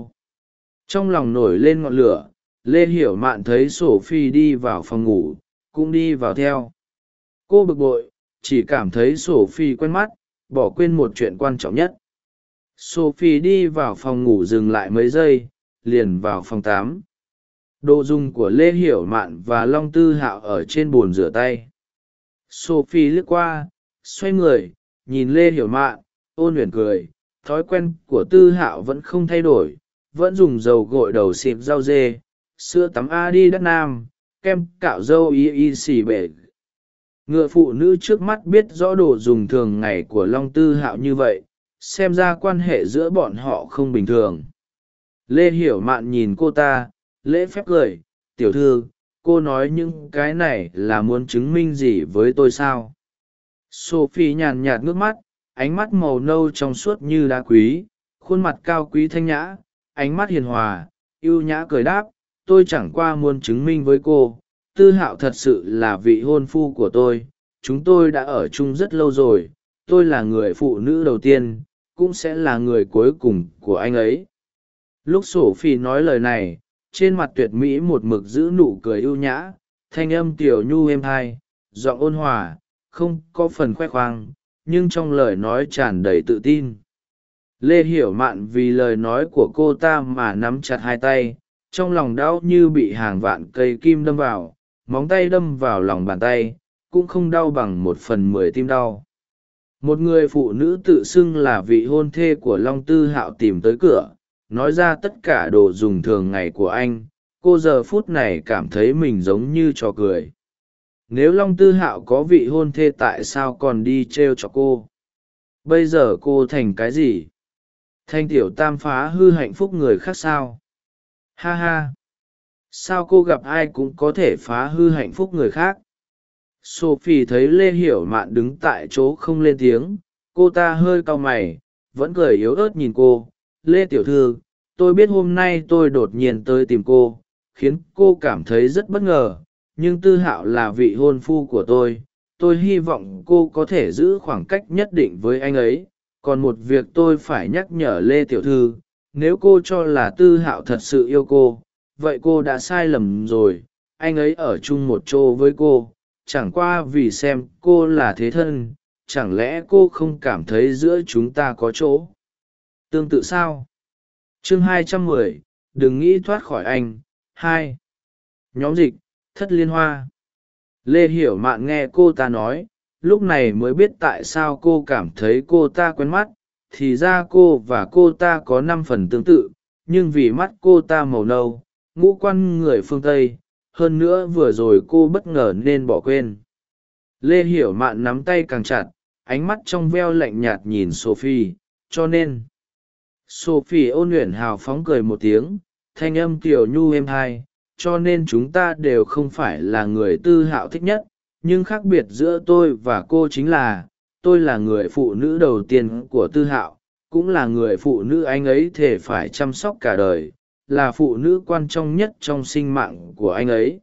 Speaker 1: Trong lòng nổi lên ngọn lửa, lê hiểu mạn thấy sổ phi đi vào phòng ngủ, cũng đi vào theo. Cô bực bội, chỉ cảm thấy sổ phi quen mắt bỏ quên một chuyện quan trọng nhất. Sophie đi vào phòng ngủ dừng lại mấy giây, liền vào phòng tám. Đồ dùng của lê hiểu mạn và long tư hạo ở trên bồn rửa tay. Sophie lướt qua, xoay người, nhìn lê hiểu mạn, ôn luyện cười. Thói quen của tư hạo vẫn không thay đổi, vẫn dùng dầu gội đầu xịp rau dê, sữa tắm a đi đất nam, kem cạo dâu y y xì bể ngựa phụ nữ trước mắt biết rõ đồ dùng thường ngày của long tư hạo như vậy, xem ra quan hệ giữa bọn họ không bình thường. Lê hiểu mạn nhìn cô ta, lễ phép cười, tiểu thư, cô nói những cái này là muốn chứng minh gì với tôi sao? Sophie nhàn nhạt ngước mắt, ánh mắt màu nâu trong suốt như đá quý, khuôn mặt cao quý thanh nhã, ánh mắt hiền hòa y ê u nhã cười đáp, tôi chẳng qua muốn chứng minh với cô tư hạo thật sự là vị hôn phu của tôi, chúng tôi đã ở chung rất lâu rồi, tôi là người phụ nữ đầu tiên, cũng sẽ là người cuối cùng của anh ấy. Lúc sổ phi nói lời này, trên mặt tuyệt mỹ một mực giữ nụ cười ưu nhã, thanh âm tiểu nhu êm hai giọng ôn hòa, không có phần khoe khoang, nhưng trong lời nói tràn đầy tự tin. Lê hiểu mạn vì lời nói của cô ta mà nắm chặt hai tay, trong lòng đau như bị hàng vạn cây kim đâm vào móng tay đâm vào lòng bàn tay, cũng không đau bằng một phần mười tim đau. Một người phụ nữ tự xưng là vị hôn thê của long tư hạo tìm tới cửa, nói ra tất cả đồ dùng thường ngày của anh, cô giờ phút này cảm thấy mình giống như trò cười. Nếu long tư hạo có vị hôn thê tại sao còn đi t r e o cho cô? Bây giờ cô thành cái gì? Thanh tiểu tam phá hư hạnh phúc người khác sao? Ha ha! Sao cô gặp ai cũng có thể phá hư hạnh phúc người khác? Sophie thấy lê hiểu mạn đứng tại chỗ không lên tiếng, cô ta hơi cau mày, vẫn cười yếu ớt nhìn cô. Lê tiểu thư, tôi biết hôm nay tôi đột nhiên tới tìm cô, khiến cô cảm thấy rất bất ngờ, nhưng tư hạo là vị hôn phu của tôi. Tôi hy vọng cô có thể giữ khoảng cách nhất định với anh ấy. Còn một việc tôi phải nhắc nhở lê tiểu thư, nếu cô cho là tư hạo thật sự yêu cô vậy cô đã sai lầm rồi anh ấy ở chung một chỗ với cô chẳng qua vì xem cô là thế thân chẳng lẽ cô không cảm thấy giữa chúng ta có chỗ? Tương tự sao? Chương 210, đừng nghĩ thoát khỏi anh. Hai nhóm dịch thất liên hoa. Lê hiểu mạn nghe cô ta nói lúc này mới biết tại sao cô cảm thấy cô ta quen mắt thì ra cô và cô ta có năm phần tương tự nhưng vì mắt cô ta màu nâu ngũ quan người phương tây, hơn nữa vừa rồi cô bất ngờ nên bỏ quên. Lê hiểu mạn nắm tay càng chặt, ánh mắt trong veo lạnh nhạt nhìn sophie, cho nên. Sophie ôn luyện hào phóng cười một tiếng, thanh âm tiểu nhu êm hai, cho nên chúng ta đều không phải là người tư hạo thích nhất, nhưng khác biệt giữa tôi và cô chính là, tôi là người phụ nữ đầu tiên của tư hạo, cũng là người phụ nữ anh ấy thể phải chăm sóc cả đời là phụ nữ quan trọng nhất trong sinh mạng của anh ấy.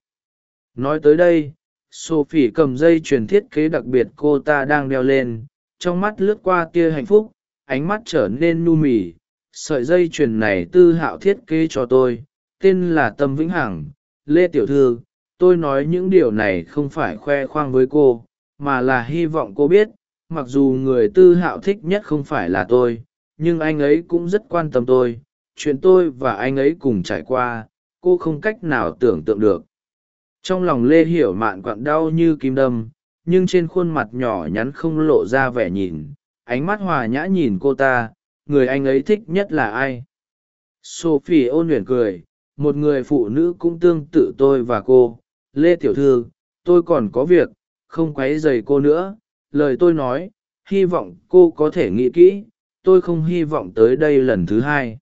Speaker 1: Nói tới đây, sophie cầm dây truyền thiết kế đặc biệt cô ta đang đeo lên, trong mắt lướt qua tia hạnh phúc, ánh mắt trở nên nu mì. Sợi dây chuyền này tư hạo thiết kế cho tôi, tên là tâm vĩnh hằng, lê tiểu thư. Tôi nói những điều này không phải khoe khoang với cô, mà là hy vọng cô biết, mặc dù người tư hạo thích nhất không phải là tôi, nhưng anh ấy cũng rất quan tâm tôi chuyện tôi và anh ấy cùng trải qua, cô không cách nào tưởng tượng được. Trong lòng lê hiểu mạn quặn đau như kim đâm, nhưng trên khuôn mặt nhỏ nhắn không lộ ra vẻ nhìn, ánh mắt hòa nhã nhìn cô ta, người anh ấy thích nhất là ai? Sophie ôn luyện cười, một người phụ nữ cũng tương tự tôi và cô. Lê tiểu thư, tôi còn có việc, không q u ấ y dày cô nữa. Lời tôi nói, hy vọng cô có thể nghĩ kỹ, tôi không hy vọng tới đây lần thứ hai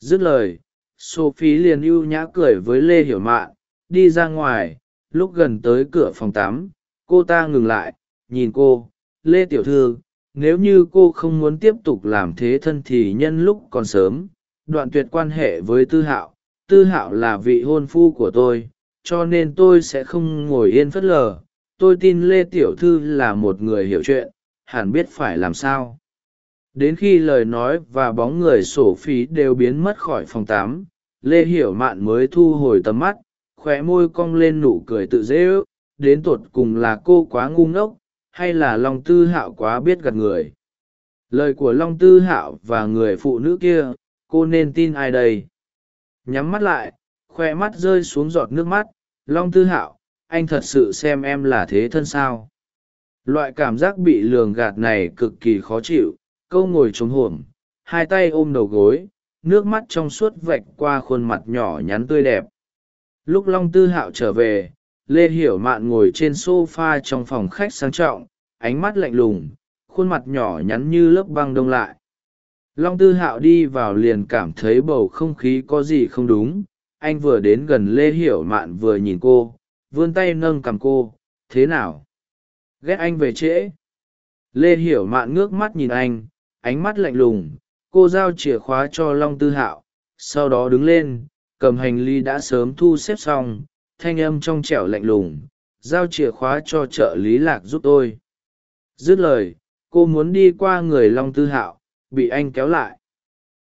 Speaker 1: dứt lời, sophie liền ưu nhã cười với lê hiểu mạn, đi ra ngoài, lúc gần tới cửa phòng tắm, cô ta ngừng lại, nhìn cô, lê tiểu thư, nếu như cô không muốn tiếp tục làm thế thân thì nhân lúc còn sớm, đoạn tuyệt quan hệ với tư hạo tư hạo là vị hôn phu của tôi, cho nên tôi sẽ không ngồi yên phất lờ. Tôi tin lê tiểu thư là một người hiểu chuyện, hẳn biết phải làm sao đến khi lời nói và bóng người sổ phí đều biến mất khỏi phòng tám, lê hiểu mạn mới thu hồi tầm mắt, khóe môi cong lên nụ cười tự dễ ước, đến tột cùng là cô quá ngu ngốc, hay là long tư hạo quá biết gặt người. Lời của long tư hạo và người phụ nữ kia, cô nên tin ai đây? Nhắm mắt lại khoe mắt rơi xuống giọt nước mắt, long tư hạo, anh thật sự xem em là thế thân sao? Loại cảm giác bị lường gạt này cực kỳ khó chịu câu ngồi trống hổm, hai tay ôm đầu gối, nước mắt trong suốt vạch qua khuôn mặt nhỏ nhắn tươi đẹp. Lúc long tư hạo trở về, lê hiểu mạn ngồi trên s o f a trong phòng khách sang trọng, ánh mắt lạnh lùng, khuôn mặt nhỏ nhắn như lớp băng đông lại. Long tư hạo đi vào liền cảm thấy bầu không khí có gì không đúng. Anh vừa đến gần lê hiểu mạn vừa nhìn cô, vươn tay nâng cằm cô, thế nào? Ghét anh về trễ? Lê hiểu mạn ngước mắt nhìn anh ánh mắt lạnh lùng, cô giao chìa khóa cho long tư hạo, sau đó đứng lên, cầm hành lý đã sớm thu xếp xong, thanh âm trong trẻo lạnh lùng, giao chìa khóa cho trợ lý lạc giúp tôi. Dứt lời, cô muốn đi qua người long tư hạo, bị anh kéo lại.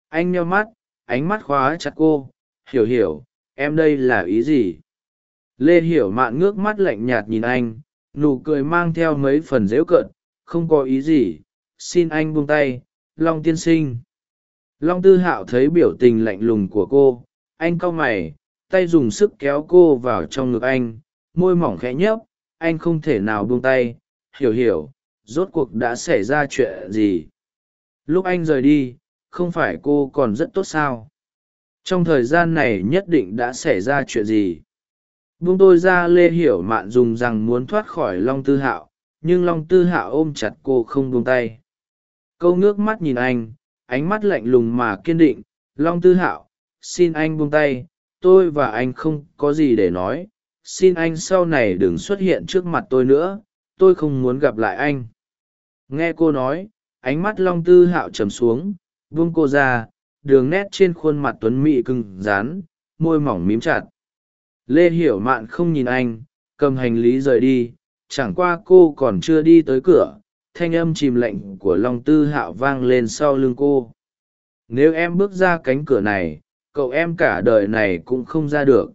Speaker 1: Anh nheo mắt, ánh mắt khóa chặt cô, hiểu hiểu, em đây là ý gì? Lê hiểu mạn ngước mắt lạnh nhạt nhìn anh, nụ cười mang theo mấy phần dễu cợt, không có ý gì, xin anh buông tay long tiên sinh. Long tư hạo thấy biểu tình lạnh lùng của cô, anh cau mày, tay dùng sức kéo cô vào trong ngực anh, môi mỏng khẽ nhấp, anh không thể nào buông tay, hiểu hiểu, rốt cuộc đã xảy ra chuyện gì? Lúc anh rời đi, không phải cô còn rất tốt sao? Trong thời gian này nhất định đã xảy ra chuyện gì? Buông tôi ra lê hiểu mạn dùng rằng muốn thoát khỏi long tư hạo, nhưng long tư hạo ôm chặt cô không buông tay câu nước mắt nhìn anh, ánh mắt lạnh lùng mà kiên định, long tư hạo, xin anh buông tay, tôi và anh không có gì để nói, xin anh sau này đừng xuất hiện trước mặt tôi nữa, tôi không muốn gặp lại anh. Nghe cô nói, ánh mắt long tư hạo trầm xuống, buông cô ra, đường nét trên khuôn mặt tuấn mị cưng rán môi mỏng mím chặt. Lê hiểu mạn không nhìn anh, cầm hành lý rời đi, chẳng qua cô còn chưa đi tới cửa thanh âm chìm lạnh của long tư hạo vang lên sau lưng cô. Nếu em bước ra cánh cửa này, cậu em cả đời này cũng không ra được.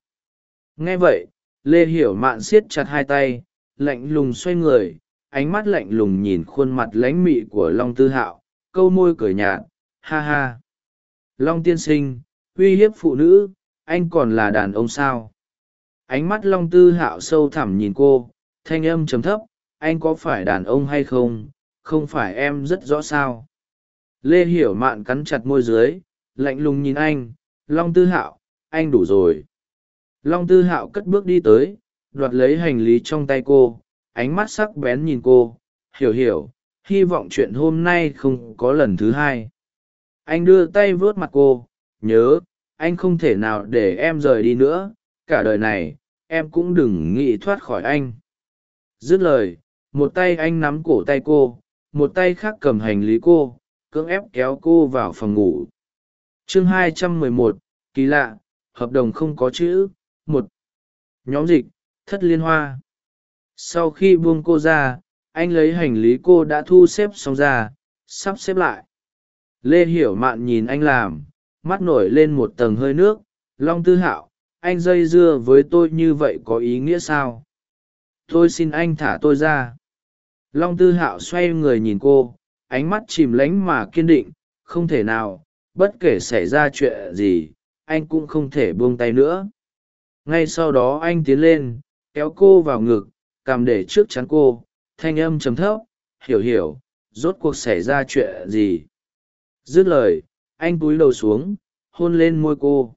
Speaker 1: Nghe vậy, lê hiểu mạn siết chặt hai tay, lạnh lùng xoay người, ánh mắt lạnh lùng nhìn khuôn mặt lãnh mị của long tư hạo, câu môi cười nhạt, ha ha. Long tiên sinh, uy hiếp phụ nữ, anh còn là đàn ông sao? Ánh mắt long tư hạo sâu thẳm nhìn cô, thanh âm chấm thấp anh có phải đàn ông hay không? Không phải em rất rõ sao. Lê hiểu mạn cắn chặt môi dưới, lạnh lùng nhìn anh, long tư hạo, anh đủ rồi. Long tư hạo cất bước đi tới, đoạt lấy hành lý trong tay cô, ánh mắt sắc bén nhìn cô, hiểu hiểu, hy vọng chuyện hôm nay không có lần thứ hai. Anh đưa tay vuốt mặt cô, nhớ, anh không thể nào để em rời đi nữa, cả đời này, em cũng đừng nghĩ thoát khỏi anh. Dứt lời một tay anh nắm cổ tay cô một tay khác cầm hành lý cô cưỡng ép kéo cô vào phòng ngủ. Chương 211, kỳ lạ hợp đồng không có chữ một. Nhóm dịch thất liên hoa. Sau khi buông cô ra anh lấy hành lý cô đã thu xếp xong ra sắp xếp lại. Lê hiểu mạn nhìn anh làm mắt nổi lên một tầng hơi nước. Long tư hạo anh dây dưa với tôi như vậy có ý nghĩa sao? Tôi xin anh thả tôi ra long tư hạo xoay người nhìn cô, ánh mắt chìm lánh mà kiên định, không thể nào, bất kể xảy ra chuyện gì, anh cũng không thể buông tay nữa. Ngay sau đó anh tiến lên, kéo cô vào ngực, cằm để trước chắn cô, thanh âm chấm thấp, hiểu hiểu, rốt cuộc xảy ra chuyện gì? Dứt lời, anh cúi đầu xuống, hôn lên môi cô.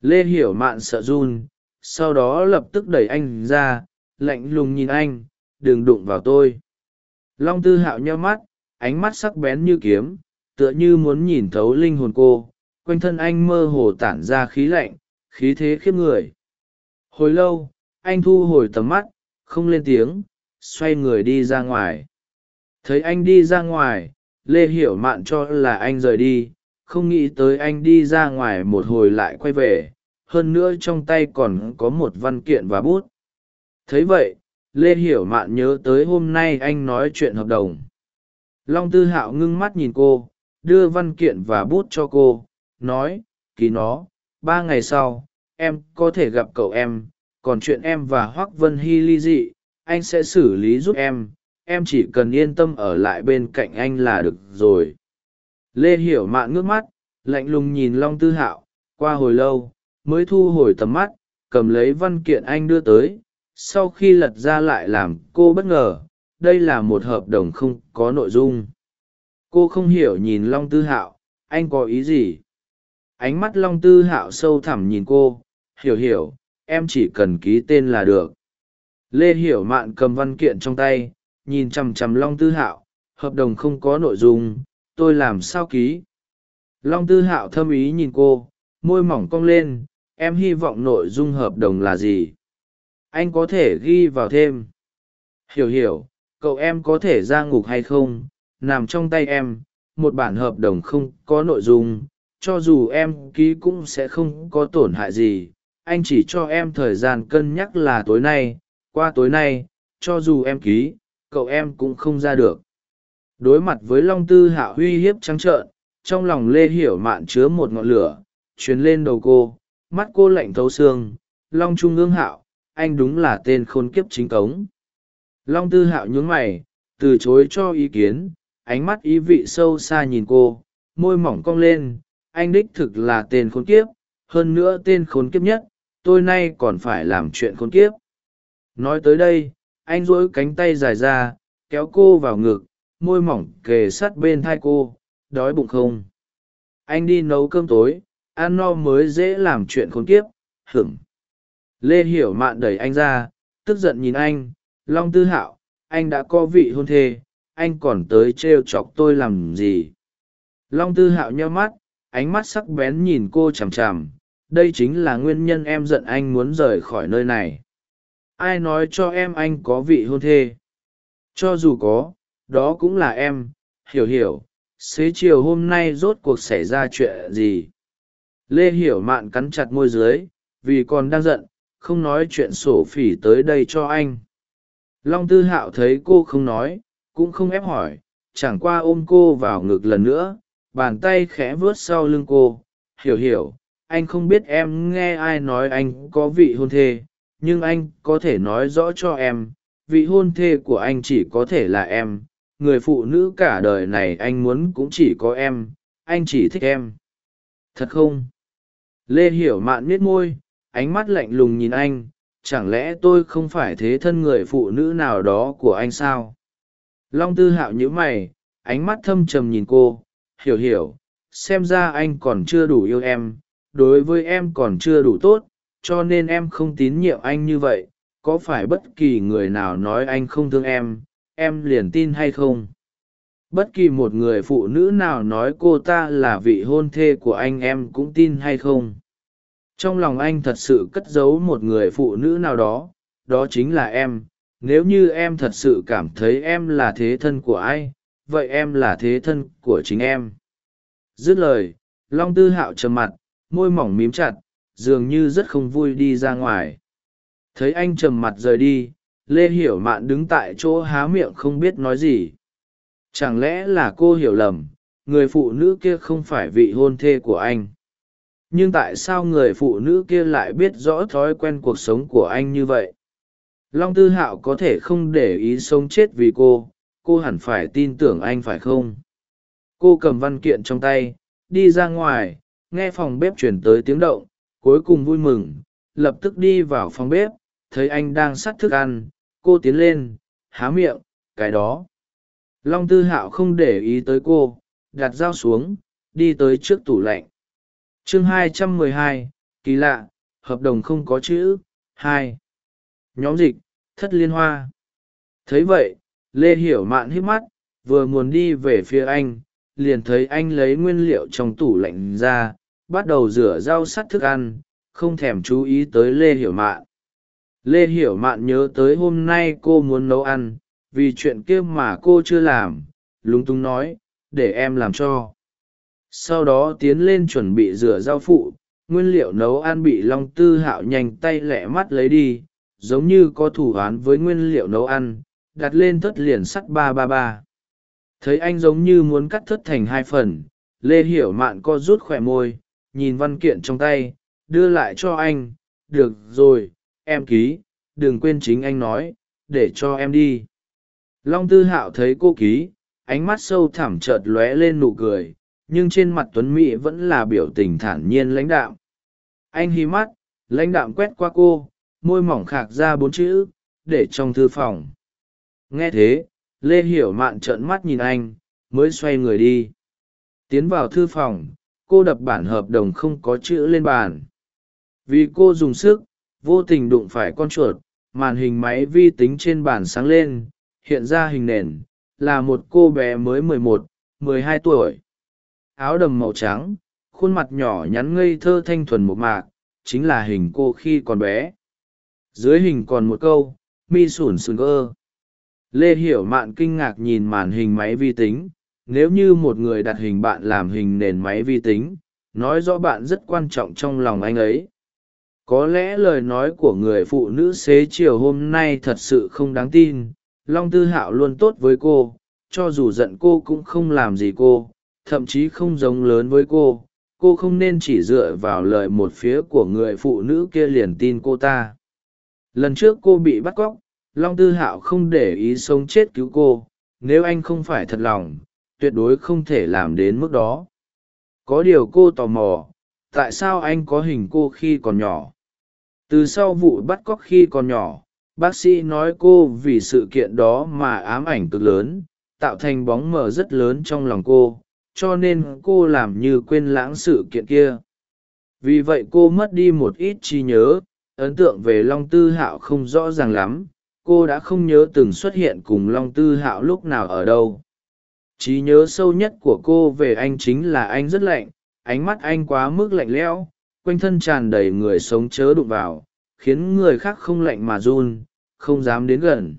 Speaker 1: Lê hiểu mạn sợ run, sau đó lập tức đẩy anh ra, lạnh lùng nhìn anh, đừng đụng vào tôi long tư hạo nheo mắt, ánh mắt sắc bén như kiếm, tựa như muốn nhìn thấu linh hồn cô, quanh thân anh mơ hồ tản ra khí lạnh, khí thế khiếp người. Hồi lâu, anh thu hồi tầm mắt, không lên tiếng, xoay người đi ra ngoài. Thấy anh đi ra ngoài, lê hiểu mạn cho là anh rời đi, không nghĩ tới anh đi ra ngoài một hồi lại quay về, hơn nữa trong tay còn có một văn kiện và bút. Thấy vậy lê hiểu mạn nhớ tới hôm nay anh nói chuyện hợp đồng. Long tư hạo ngưng mắt nhìn cô, đưa văn kiện và bút cho cô, nói, ký nó, ba ngày sau, em có thể gặp cậu em, còn chuyện em và hoác vân hy ly dị, anh sẽ xử lý giúp em em chỉ cần yên tâm ở lại bên cạnh anh là được rồi. Lê hiểu mạn ngước mắt, lạnh lùng nhìn long tư hạo, qua hồi lâu, mới thu hồi tầm mắt, cầm lấy văn kiện anh đưa tới sau khi lật ra lại làm cô bất ngờ, đây là một hợp đồng không có nội dung. Cô không hiểu nhìn long tư hạo, anh có ý gì? Ánh mắt long tư hạo sâu thẳm nhìn cô, hiểu hiểu, em chỉ cần ký tên là được. Lê hiểu mạn cầm văn kiện trong tay, nhìn chằm chằm long tư hạo, hợp đồng không có nội dung, tôi làm sao ký? Long tư hạo thâm ý nhìn cô, môi mỏng cong lên, em hy vọng nội dung hợp đồng là gì? Anh có thể ghi vào thêm. Hiểu hiểu, cậu em có thể ra ngục hay không? Nằm trong tay em, một bản hợp đồng không có nội dung, cho dù em ký cũng sẽ không có tổn hại gì. Anh chỉ cho em thời gian cân nhắc là tối nay, qua tối nay, cho dù em ký, cậu em cũng không ra được. Đối mặt với long tư hạ uy hiếp trắng trợn, trong lòng lê hiểu mạn chứa một ngọn lửa truyền lên đầu cô, mắt cô lạnh thấu xương, long trung ương hạo anh đúng là tên khôn kiếp chính cống. Long tư hạo nhún mày, từ chối cho ý kiến, ánh mắt ý vị sâu xa nhìn cô, môi mỏng cong lên, anh đích thực là tên khốn kiếp, hơn nữa tên khốn kiếp nhất, tôi nay còn phải làm chuyện khốn kiếp. Nói tới đây, anh dỗi cánh tay dài ra, kéo cô vào ngực, môi mỏng kề sát bên thai cô, đói bụng không? Anh đi nấu cơm tối, ăn no mới dễ làm chuyện khốn kiếp hửng lê hiểu mạn đẩy anh ra, tức giận nhìn anh, long tư hạo, anh đã có vị hôn thê, anh còn tới t r e o chọc tôi làm gì? Long tư hạo nheo mắt, ánh mắt sắc bén nhìn cô chằm chằm, đây chính là nguyên nhân em giận anh muốn rời khỏi nơi này. Ai nói cho em anh có vị hôn thê? Cho dù có, đó cũng là em, hiểu hiểu, xế chiều hôm nay rốt cuộc xảy ra chuyện gì? Lê hiểu mạn cắn chặt môi dưới, vì còn đang giận không nói chuyện sổ phỉ tới đây cho anh. Long tư hạo thấy cô không nói, cũng không ép hỏi, chẳng qua ôm cô vào ngực lần nữa, bàn tay khẽ vuốt sau lưng cô. Hiểu hiểu, anh không biết em nghe ai nói anh có vị hôn thê, nhưng anh có thể nói rõ cho em, vị hôn thê của anh chỉ có thể là em. Người phụ nữ cả đời này anh muốn cũng chỉ có em, anh chỉ thích em. Thật không? Lê hiểu mạn miết môi ánh mắt lạnh lùng nhìn anh, chẳng lẽ tôi không phải thế thân người phụ nữ nào đó của anh sao? Long tư hạo nhíu mày, ánh mắt thâm trầm nhìn cô, hiểu hiểu, xem ra anh còn chưa đủ yêu em, đối với em còn chưa đủ tốt, cho nên em không tín nhiệm anh như vậy, có phải bất kỳ người nào nói anh không thương em em liền tin hay không? Bất kỳ một người phụ nữ nào nói cô ta là vị hôn thê của anh em cũng tin hay không? Trong lòng anh thật sự cất giấu một người phụ nữ nào đó đó chính là em. Nếu như em thật sự cảm thấy em là thế thân của ai, vậy em là thế thân của chính em. Dứt lời, long tư hạo trầm mặt, môi mỏng mím chặt, dường như rất không vui đi ra ngoài. Thấy anh trầm mặt rời đi, lê hiểu mạn đứng tại chỗ há miệng không biết nói gì. Chẳng lẽ là cô hiểu lầm, người phụ nữ kia không phải vị hôn thê của anh? Nhưng tại sao người phụ nữ kia lại biết rõ thói quen cuộc sống của anh như vậy? Long tư hạo có thể không để ý sống chết vì cô cô hẳn phải tin tưởng anh phải không? Cô cầm văn kiện trong tay, đi ra ngoài, nghe phòng bếp chuyển tới tiếng động, cuối cùng vui mừng, lập tức đi vào phòng bếp, thấy anh đang sắt thức ăn, cô tiến lên, há miệng, cái đó. Long tư hạo không để ý tới cô, đặt dao xuống, đi tới trước tủ lạnh chương 212, kỳ lạ hợp đồng không có chữ hai. Nhóm dịch thất liên hoa. Thấy vậy lê hiểu mạn hít mắt vừa muốn đi về phía anh liền thấy anh lấy nguyên liệu trong tủ lạnh ra bắt đầu rửa rau sắt thức ăn không thèm chú ý tới lê hiểu mạn. Lê hiểu mạn nhớ tới hôm nay cô muốn nấu ăn vì chuyện kia mà cô chưa làm lúng túng nói để em làm cho sau đó tiến lên chuẩn bị rửa rau phụ, nguyên liệu nấu ăn bị long tư hạo nhanh tay lẹ mắt lấy đi, giống như có thủ oán với nguyên liệu nấu ăn, đặt lên thất liền sắt ba ba ba. Thấy anh giống như muốn cắt thất thành hai phần, lê hiểu mạn co rút khỏe môi, nhìn văn kiện trong tay, đưa lại cho anh, được rồi, em ký, đừng quên chính anh nói, để cho em đi. Long tư hạo thấy cô ký, ánh mắt sâu thẳm chợt lóe lên nụ cười nhưng trên mặt tuấn mỹ vẫn là biểu tình thản nhiên lãnh đạm. Anh hí mắt, lãnh đạm quét qua cô, môi mỏng khạc ra bốn chữ, để trong thư phòng. Nghe thế, lê hiểu mạn trợn mắt nhìn anh, mới xoay người đi. Tiến vào thư phòng, cô đập bản hợp đồng không có chữ lên bàn. Vì cô dùng sức, vô tình đụng phải con chuột, màn hình máy vi tính trên bàn sáng lên, hiện ra hình nền, là một cô bé mới mười một, mười hai tuổi áo đầm màu trắng, khuôn mặt nhỏ nhắn ngây thơ thanh thuần một mạc, chính là hình cô khi còn bé. Dưới hình còn một câu, mi sủn sùn cơ lê hiểu mạn kinh ngạc nhìn màn hình máy vi tính. Nếu như một người đặt hình bạn làm hình nền máy vi tính, nói rõ bạn rất quan trọng trong lòng anh ấy. Có lẽ lời nói của người phụ nữ xế chiều hôm nay thật sự không đáng tin. Long tư hạo luôn tốt với cô, cho dù giận cô cũng không làm gì cô thậm chí không giống lớn với cô. Cô không nên chỉ dựa vào lời một phía của người phụ nữ kia liền tin cô ta. Lần trước cô bị bắt cóc, long tư hạo không để ý sống chết cứu cô. Nếu anh không phải thật lòng, tuyệt đối không thể làm đến mức đó. Có điều cô tò mò, tại sao anh có hình cô khi còn nhỏ? Từ sau vụ bắt cóc khi còn nhỏ, bác sĩ nói cô vì sự kiện đó mà ám ảnh cực lớn, tạo thành bóng mờ rất lớn trong lòng cô cho nên cô làm như quên lãng sự kiện kia. Vì vậy cô mất đi một ít trí nhớ, ấn tượng về long tư hạo không rõ ràng lắm, cô đã không nhớ từng xuất hiện cùng long tư hạo lúc nào ở đâu. Trí nhớ sâu nhất của cô về anh chính là anh rất lạnh, ánh mắt anh quá mức lạnh lẽo, quanh thân tràn đầy người sống chớ đụng vào, khiến người khác không lạnh mà run, không dám đến gần.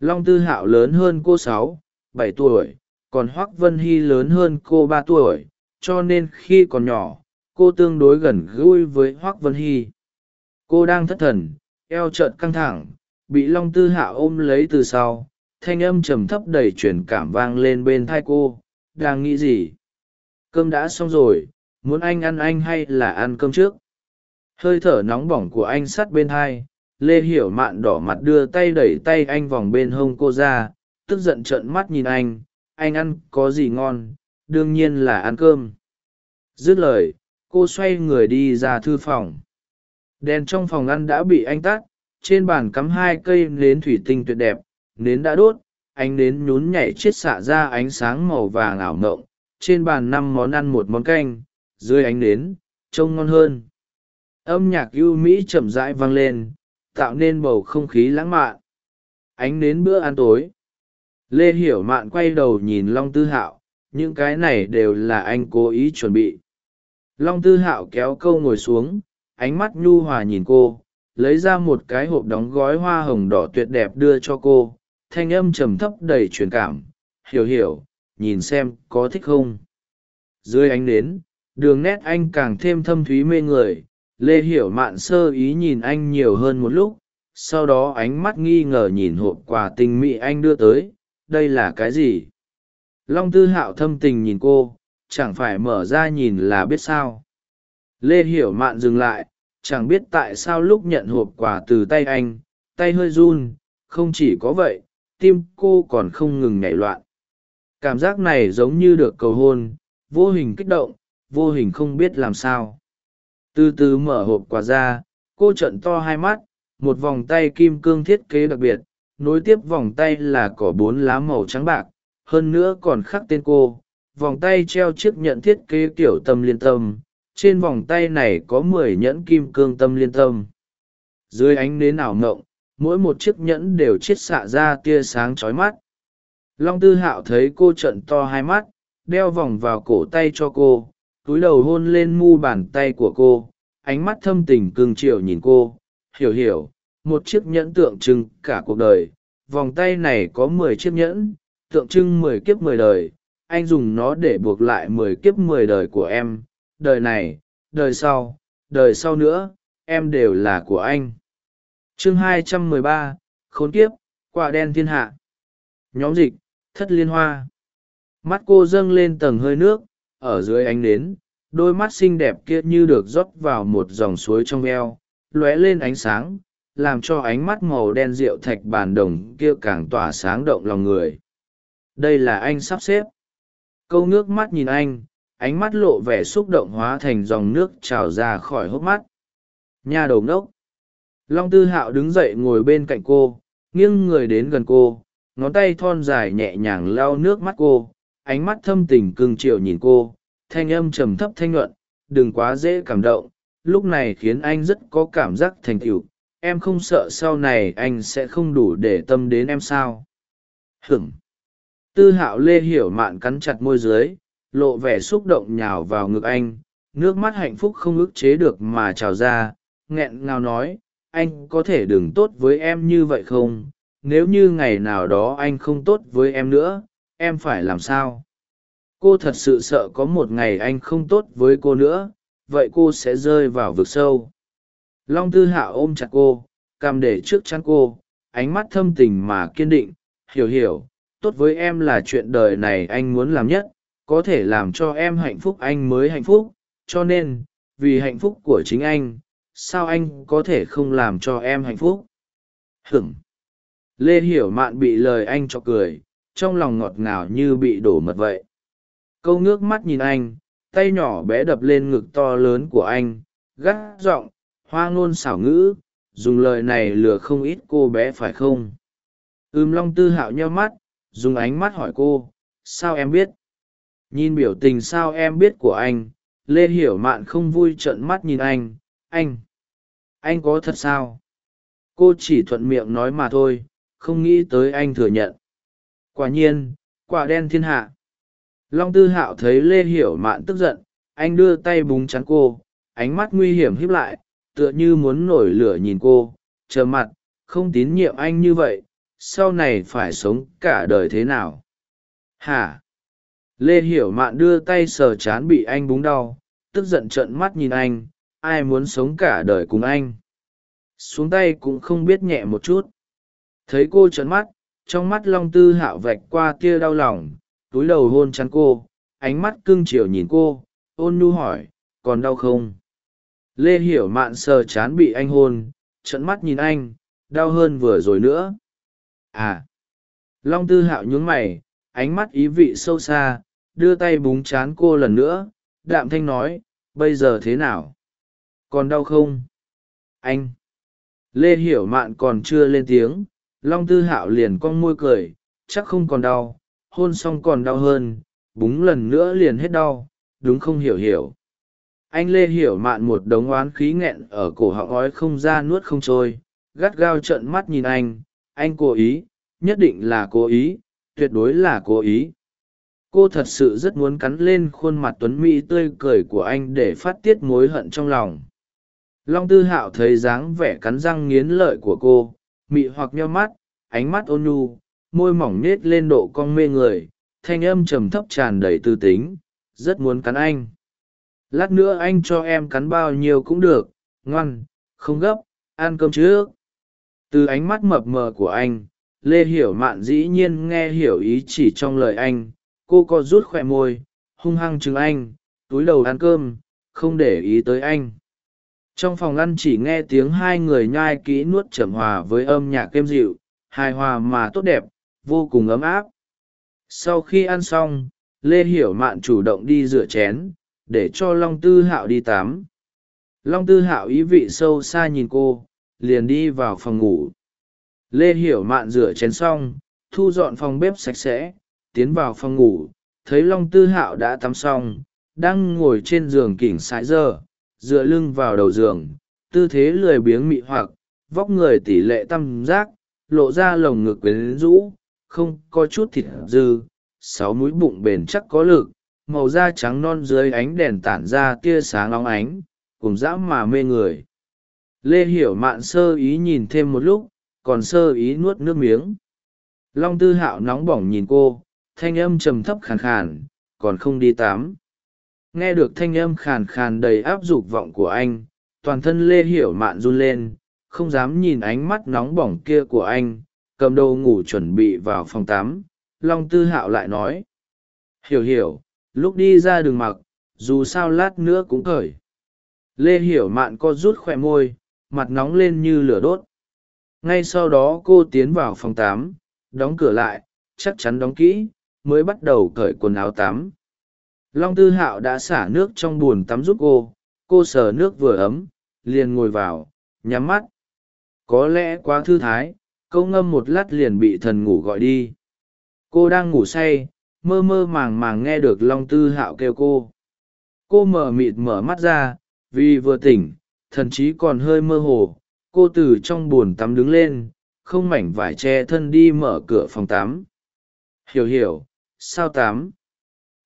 Speaker 1: Long tư hạo lớn hơn cô sáu, bảy tuổi còn hoác vân hy lớn hơn cô ba tuổi, cho nên khi còn nhỏ, cô tương đối gần gũi với hoác vân hy. Cô đang thất thần, eo trợn căng thẳng, bị long tư hạ ôm lấy từ sau, thanh âm trầm thấp đầy truyền cảm vang lên bên thai cô, đang nghĩ gì? Cơm đã xong rồi, muốn anh ăn anh hay là ăn cơm trước? Hơi thở nóng bỏng của anh sắt bên thai, lê hiểu mạn đỏ mặt đưa tay đẩy tay anh vòng bên hông cô ra, tức giận trợn mắt nhìn anh anh ăn có gì ngon, đương nhiên là ăn cơm. Dứt lời, cô xoay người đi ra thư phòng. Đèn trong phòng ăn đã bị anh tắt, trên bàn cắm hai cây nến thủy tinh tuyệt đẹp, nến đã đốt, ánh nến nhún nhảy chiết xạ ra ánh sáng màu vàng ảo ngộng. Trên bàn năm món ăn một món canh, dưới ánh nến, trông ngon hơn. Âm nhạc ưu mỹ chậm rãi vang lên, tạo nên bầu không khí lãng mạn. Ánh nến bữa ăn tối lê hiểu mạn quay đầu nhìn long tư hạo, những cái này đều là anh cố ý chuẩn bị. Long tư hạo kéo câu ngồi xuống, ánh mắt nhu hòa nhìn cô, lấy ra một cái hộp đóng gói hoa hồng đỏ tuyệt đẹp đưa cho cô, thanh âm trầm thấp đầy truyền cảm. Hiểu hiểu, nhìn xem có thích không? Dưới ánh nến, đường nét anh càng thêm thâm thúy mê người. Lê hiểu mạn sơ ý nhìn anh nhiều hơn một lúc, sau đó ánh mắt nghi ngờ nhìn hộp quà tình mị anh đưa tới đây là cái gì? Long tư hạo thâm tình nhìn cô, chẳng phải mở ra nhìn là biết sao? Lê hiểu mạn dừng lại, chẳng biết tại sao lúc nhận hộp quà từ tay anh, tay hơi run, không chỉ có vậy, tim cô còn không ngừng nhảy loạn. Cảm giác này giống như được cầu hôn, vô hình kích động, vô hình không biết làm sao. Từ từ mở hộp quà ra, cô trận to hai mắt, một vòng tay kim cương thiết kế đặc biệt nối tiếp vòng tay là cỏ bốn lá màu trắng bạc, hơn nữa còn khắc tên cô. Vòng tay treo chiếc nhẫn thiết kế kiểu tâm liên tâm. Trên vòng tay này có mười nhẫn kim cương tâm liên tâm. Dưới ánh nến ảo ngộng, mỗi một chiếc nhẫn đều chiết xạ ra tia sáng trói mắt. Long tư hạo thấy cô trận to hai mắt, đeo vòng vào cổ tay cho cô, túi đầu hôn lên mu bàn tay của cô. Ánh mắt thâm tình cương triệu nhìn cô. Hiểu hiểu một chiếc nhẫn tượng trưng cả cuộc đời. Vòng tay này có mười chiếc nhẫn, tượng trưng mười kiếp mười đời. Anh dùng nó để buộc lại mười kiếp mười đời của em. Đời này, đời sau đời sau nữa, em đều là của anh. Chương hai trăm mười ba, khốn kiếp, quả đen thiên hạ. Nhóm dịch, thất liên hoa. Mắt cô dâng lên tầng hơi nước, ở dưới ánh nến, đôi mắt xinh đẹp kia như được rót vào một dòng suối trong eo, lóe lên ánh sáng làm cho ánh mắt màu đen rượu thạch bàn đồng kia càng tỏa sáng động lòng người. Đây là anh sắp xếp. Câu nước mắt nhìn anh, ánh mắt lộ vẻ xúc động hóa thành dòng nước trào ra khỏi hốc mắt. Nhà đầu ngốc. Long tư hạo đứng dậy ngồi bên cạnh cô, nghiêng người đến gần cô, ngón tay thon dài nhẹ nhàng lau nước mắt cô, ánh mắt thâm tình cưng chiều nhìn cô, thanh âm trầm thấp thanh nhuận, đừng quá dễ cảm động, lúc này khiến anh rất có cảm giác thành tựu em không sợ sau này anh sẽ không đủ để tâm đến em sao? Hửng tư hạo lê hiểu mạn cắn chặt môi dưới, lộ vẻ xúc động nhào vào ngực anh, nước mắt hạnh phúc không ức chế được mà trào ra, nghẹn ngào nói, anh có thể đừng tốt với em như vậy không? Nếu như ngày nào đó anh không tốt với em nữa, em phải làm sao? Cô thật sự sợ có một ngày anh không tốt với cô nữa, vậy cô sẽ rơi vào vực sâu long tư hạ ôm chặt cô cầm để trước chắn cô, ánh mắt thâm tình mà kiên định, hiểu hiểu, tốt với em là chuyện đời này anh muốn làm nhất, có thể làm cho em hạnh phúc anh mới hạnh phúc, cho nên, vì hạnh phúc của chính anh, sao anh có thể không làm cho em hạnh phúc? Hửng lê hiểu mạn bị lời anh cho cười, trong lòng ngọt ngào như bị đổ mật vậy. Câu ngước mắt nhìn anh, tay nhỏ bé đập lên ngực to lớn của anh, gắt giọng hoa ngôn xảo ngữ, dùng lời này lừa không ít cô bé phải không? Ưm long tư hạo nheo mắt, dùng ánh mắt hỏi cô, sao em biết? Nhìn biểu tình sao em biết của anh, lê hiểu mạn không vui trợn mắt nhìn anh anh anh có thật sao? Cô chỉ thuận miệng nói mà thôi, không nghĩ tới anh thừa nhận. Quả nhiên, quả đen thiên hạ. Long tư hạo thấy lê hiểu mạn tức giận, anh đưa tay búng chắn cô, ánh mắt nguy hiểm híp lại tựa như muốn nổi lửa nhìn cô, chờ mặt, không tín nhiệm anh như vậy, sau này phải sống cả đời thế nào? Hả? Lê hiểu mạn đưa tay sờ chán bị anh búng đau, tức giận trợn mắt nhìn anh, ai muốn sống cả đời cùng anh? Xuống tay cũng không biết nhẹ một chút. Thấy cô trợn mắt, trong mắt long tư hạo vạch qua tia đau lòng, túi đầu hôn chắn cô, ánh mắt cưng chiều nhìn cô, ôn nhu hỏi, còn đau không? Lê hiểu mạn sờ chán bị anh hôn trận mắt nhìn anh, đau hơn vừa rồi nữa. À! Long tư hạo nhún mày, ánh mắt ý vị sâu xa, đưa tay búng chán cô lần nữa, đạm thanh nói, bây giờ thế nào? Còn đau không? Anh! Lê hiểu mạn còn chưa lên tiếng, long tư hạo liền cong môi cười, chắc không còn đau, hôn xong còn đau hơn, búng lần nữa liền hết đau, đúng không hiểu hiểu? Anh lê hiểu mạn một đống oán khí nghẹn ở cổ họng ói không ra nuốt không trôi, gắt gao trợn mắt nhìn anh. Anh cố ý, nhất định là cố ý, tuyệt đối là cố ý. Cô thật sự rất muốn cắn lên khuôn mặt tuấn mỹ tươi cười của anh để phát tiết mối hận trong lòng. Long tư hạo thấy dáng vẻ cắn răng nghiến lợi của cô, mị hoặc nheo mắt, ánh mắt ôn nhu, môi mỏng nết lên độ cong mê người, thanh âm trầm thấp tràn đầy tư tính, rất muốn cắn anh lát nữa anh cho em cắn bao nhiêu cũng được, ngoan, không gấp, ăn cơm trước. Từ ánh mắt mập mờ của anh, lê hiểu mạn dĩ nhiên nghe hiểu ý chỉ trong lời anh. Cô co rút khoe môi, hung hăng chừng anh, túi đầu ăn cơm, không để ý tới anh. Trong phòng ăn chỉ nghe tiếng hai người nhai kỹ nuốt chẩm hòa với âm nhạc êm dịu, hài hòa mà tốt đẹp, vô cùng ấm áp. Sau khi ăn xong, lê hiểu mạn chủ động đi rửa chén để cho long tư hạo đi tắm. Long tư hạo ý vị sâu xa nhìn cô, liền đi vào phòng ngủ. Lê hiểu mạn rửa chén xong, thu dọn phòng bếp sạch sẽ, tiến vào phòng ngủ, thấy long tư hạo đã tắm xong, đang ngồi trên giường kỉnh sái giờ, dựa lưng vào đầu giường, tư thế lười biếng mị hoặc, vóc người tỷ lệ tăm giác, lộ ra lồng ngực quyến rũ, không có chút thịt dư, sáu múi bụng bền chắc có lực màu da trắng non dưới ánh đèn tản ra tia sáng óng ánh, cùng dã mà mê người. Lê hiểu mạn sơ ý nhìn thêm một lúc, còn sơ ý nuốt nước miếng. Long tư hạo nóng bỏng nhìn cô, thanh âm trầm thấp khàn khàn, còn không đi tắm. Nghe được thanh âm khàn khàn đầy áp dục vọng của anh, toàn thân lê hiểu mạn run lên, không dám nhìn ánh mắt nóng bỏng kia của anh, cầm đầu ngủ chuẩn bị vào phòng tắm. Long tư hạo lại nói, hiểu hiểu lúc đi ra đường mặc, dù sao lát nữa cũng cởi. Lê hiểu mạn co rút khỏe môi, mặt nóng lên như lửa đốt. Ngay sau đó cô tiến vào phòng tám đóng cửa lại, chắc chắn đóng kỹ, mới bắt đầu cởi quần áo tắm. Long tư hạo đã xả nước trong b ồ n tắm giúp cô cô sờ nước vừa ấm, liền ngồi vào, nhắm mắt. Có lẽ quá thư thái câu ngâm một lát liền bị thần ngủ gọi đi. Cô đang ngủ say mơ mơ màng màng nghe được long tư hạo kêu cô. Cô mở mịt mở mắt ra, vì vừa tỉnh, thần chí còn hơi mơ hồ, cô từ trong b ồ n tắm đứng lên, không mảnh vải che thân đi mở cửa phòng tắm. Hiểu hiểu, sao tắm?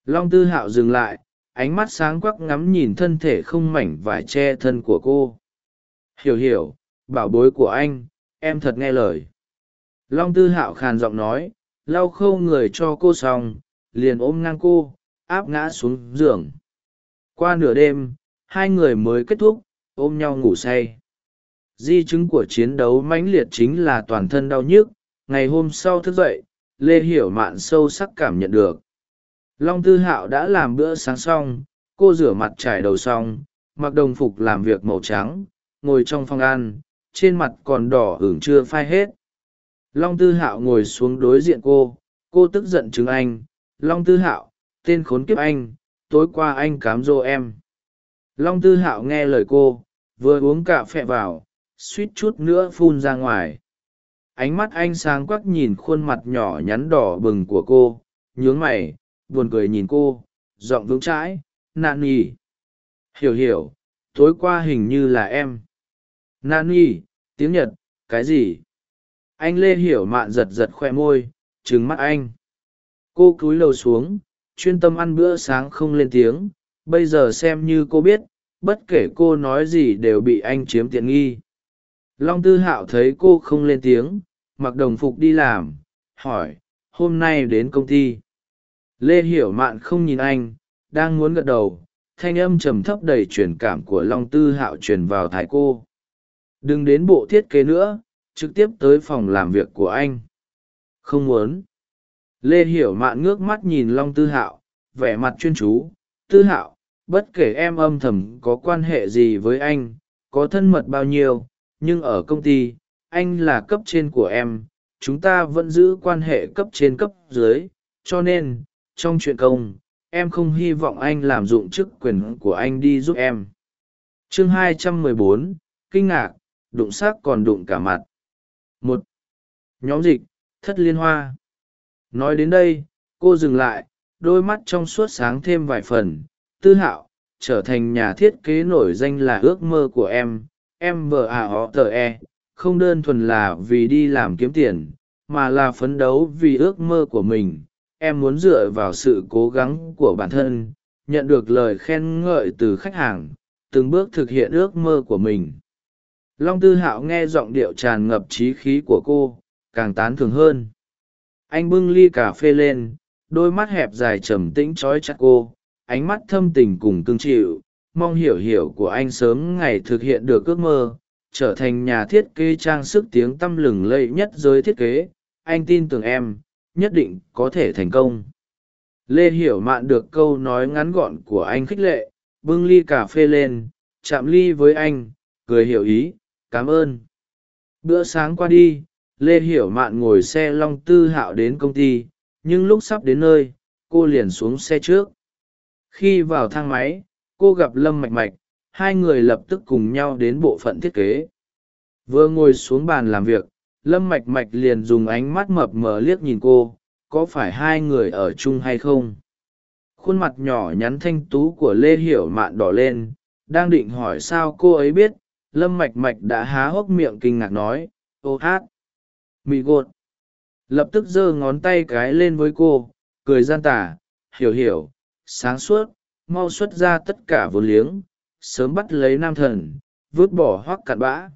Speaker 1: Long tư hạo dừng lại, ánh mắt sáng quắc ngắm nhìn thân thể không mảnh vải che thân của cô. Hiểu hiểu, bảo bối của anh, em thật nghe lời. Long tư hạo khàn giọng nói lau khâu người cho cô xong, liền ôm ngang cô, áp ngã xuống giường. Qua nửa đêm, hai người mới kết thúc, ôm nhau ngủ say. Di chứng của chiến đấu mãnh liệt chính là toàn thân đau nhức, ngày hôm sau thức dậy, lê hiểu mạn sâu sắc cảm nhận được. Long tư hạo đã làm bữa sáng xong, cô rửa mặt trải đầu xong, mặc đồng phục làm việc màu trắng, ngồi trong phòng ăn, trên mặt còn đỏ hưởng chưa phai hết long tư hạo ngồi xuống đối diện cô cô tức giận chứng anh. Long tư hạo, tên khốn kiếp anh, tối qua anh cám dỗ em. Long tư hạo nghe lời cô, vừa uống cà phẹ vào, suýt chút nữa phun ra ngoài. Ánh mắt anh sáng quắc nhìn khuôn mặt nhỏ nhắn đỏ bừng của cô, nhướng mày, buồn cười nhìn cô, giọng vững chãi, nạn nhỉ hiểu hiểu, tối qua hình như là em. Nan tiếng nhật, cái gì? Anh lê hiểu mạn giật giật khoe môi trứng mắt anh. Cô cúi lầu xuống, chuyên tâm ăn bữa sáng không lên tiếng. Bây giờ xem như cô biết, bất kể cô nói gì đều bị anh chiếm tiện nghi. Long tư hạo thấy cô không lên tiếng, mặc đồng phục đi làm, hỏi, hôm nay đến công ty? Lê hiểu mạn không nhìn anh, đang muốn gật đầu, thanh âm trầm thấp đầy truyền cảm của long tư hạo truyền vào thái cô. Đừng đến bộ thiết kế nữa trực tiếp tới phòng làm việc của anh. Không muốn. Lê hiểu mạn ngước mắt nhìn long tư hạo vẻ mặt chuyên chú. Tư hạo bất kể em âm thầm có quan hệ gì với anh có thân mật bao nhiêu nhưng ở công ty anh là cấp trên của em. Chúng ta vẫn giữ quan hệ cấp trên cấp dưới cho nên trong chuyện công em không hy vọng anh làm dụng chức quyền của anh đi giúp em. Chương 214, kinh ngạc đụng xác còn đụng cả mặt một. Nhóm dịch, thất liên hoa. Nói đến đây, cô dừng lại, đôi mắt trong suốt sáng thêm vài phần. Tư hạo, trở thành nhà thiết kế nổi danh là ước mơ của em. Em vợ à họ tờ e. Không đơn thuần là vì đi làm kiếm tiền, mà là phấn đấu vì ước mơ của mình. Em muốn dựa vào sự cố gắng của bản thân, nhận được lời khen ngợi từ khách hàng, từng bước thực hiện ước mơ của mình long tư hạo nghe giọng điệu tràn ngập trí khí của cô, càng tán thường hơn. Anh bưng ly cà phê lên, đôi mắt hẹp dài trầm tĩnh trói chặt cô, ánh mắt thâm tình cùng cưng chịu, mong hiểu hiểu của anh sớm ngày thực hiện được ước mơ, trở thành nhà thiết kế trang sức tiếng tăm lừng lẫy nhất giới thiết kế. Anh tin tưởng em, nhất định có thể thành công. Lê hiểu mạn được câu nói ngắn gọn của anh khích lệ, bưng ly cà phê lên, chạm ly với anh, cười hiểu ý cảm ơn. Bữa sáng qua đi, lê hiểu mạn ngồi xe long tư hạo đến công ty, nhưng lúc sắp đến nơi, cô liền xuống xe trước. Khi vào thang máy, cô gặp lâm mạch mạch, hai người lập tức cùng nhau đến bộ phận thiết kế. Vừa ngồi xuống bàn làm việc, lâm mạch mạch liền dùng ánh mắt mập mờ liếc nhìn cô, có phải hai người ở chung hay không? Khuôn mặt nhỏ nhắn thanh tú của lê hiểu mạn đỏ lên, đang định hỏi sao cô ấy biết lâm mạch mạch đã há hốc miệng kinh ngạc nói, ô hát mị gột. Lập tức giơ ngón tay cái lên với cô, cười gian tả, hiểu hiểu, sáng suốt, mau xuất ra tất cả vốn liếng, sớm bắt lấy nam thần, vứt bỏ hoắc cặn bã.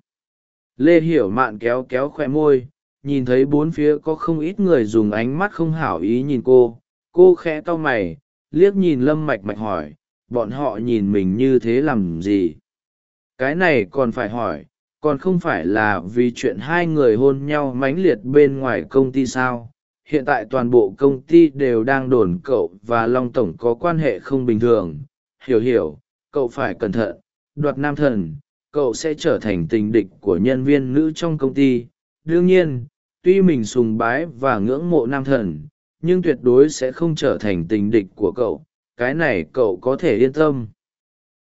Speaker 1: Lê hiểu mạn kéo kéo khoe môi, nhìn thấy bốn phía có không ít người dùng ánh mắt không hảo ý nhìn cô cô khẽ cau mày, liếc nhìn lâm mạch mạch hỏi, bọn họ nhìn mình như thế làm gì? Cái này còn phải hỏi, còn không phải là vì chuyện hai người hôn nhau mãnh liệt bên ngoài công ty sao? Hiện tại toàn bộ công ty đều đang đồn cậu và long tổng có quan hệ không bình thường. Hiểu hiểu, cậu phải cẩn thận. Đoạt nam thần, cậu sẽ trở thành tình địch của nhân viên nữ trong công ty. Đương nhiên, tuy mình sùng bái và ngưỡng mộ nam thần, nhưng tuyệt đối sẽ không trở thành tình địch của cậu. Cái này cậu có thể yên tâm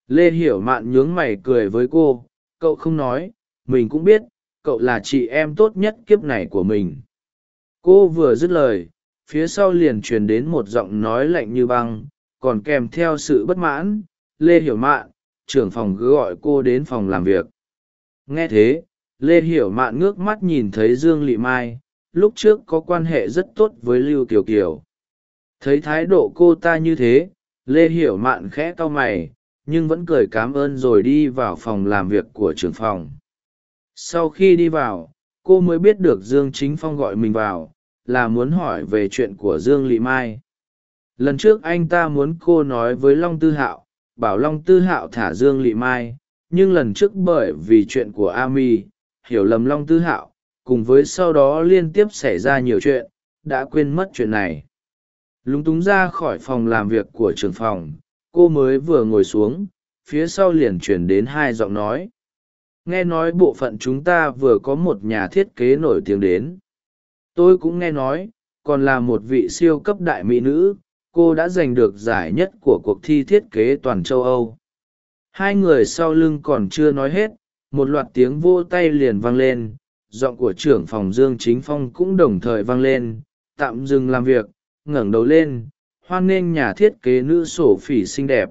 Speaker 1: lê hiểu mạn nhướng mày cười với cô, cậu không nói, mình cũng biết, cậu là chị em tốt nhất kiếp này của mình. Cô vừa dứt lời, phía sau liền truyền đến một giọng nói lạnh như băng, còn kèm theo sự bất mãn, lê hiểu mạn, trưởng phòng cứ gọi cô đến phòng làm việc. Nghe thế, lê hiểu mạn ngước mắt nhìn thấy dương lị mai, lúc trước có quan hệ rất tốt với lưu kiều kiều. Thấy thái độ cô ta như thế, lê hiểu mạn khẽ cau mày nhưng vẫn cười cám ơn rồi đi vào phòng làm việc của trưởng phòng. Sau khi đi vào, cô mới biết được dương chính phong gọi mình vào, là muốn hỏi về chuyện của dương lị mai. Lần trước anh ta muốn cô nói với long tư hạo, bảo long tư hạo thả dương lị mai, nhưng lần trước bởi vì chuyện của ami hiểu lầm long tư hạo, cùng với sau đó liên tiếp xảy ra nhiều chuyện, đã quên mất chuyện này. Lúng túng ra khỏi phòng làm việc của trưởng phòng cô mới vừa ngồi xuống, phía sau liền chuyển đến hai giọng nói. Nghe nói bộ phận chúng ta vừa có một nhà thiết kế nổi tiếng đến. Tôi cũng nghe nói, còn là một vị siêu cấp đại mỹ nữ, cô đã giành được giải nhất của cuộc thi thiết kế toàn châu âu. Hai người sau lưng còn chưa nói hết, một loạt tiếng vô tay liền vang lên, giọng của trưởng phòng dương chính phong cũng đồng thời vang lên, tạm dừng làm việc, ngẩng đầu lên hoan nghênh nhà thiết kế nữ sổ phỉ xinh đẹp.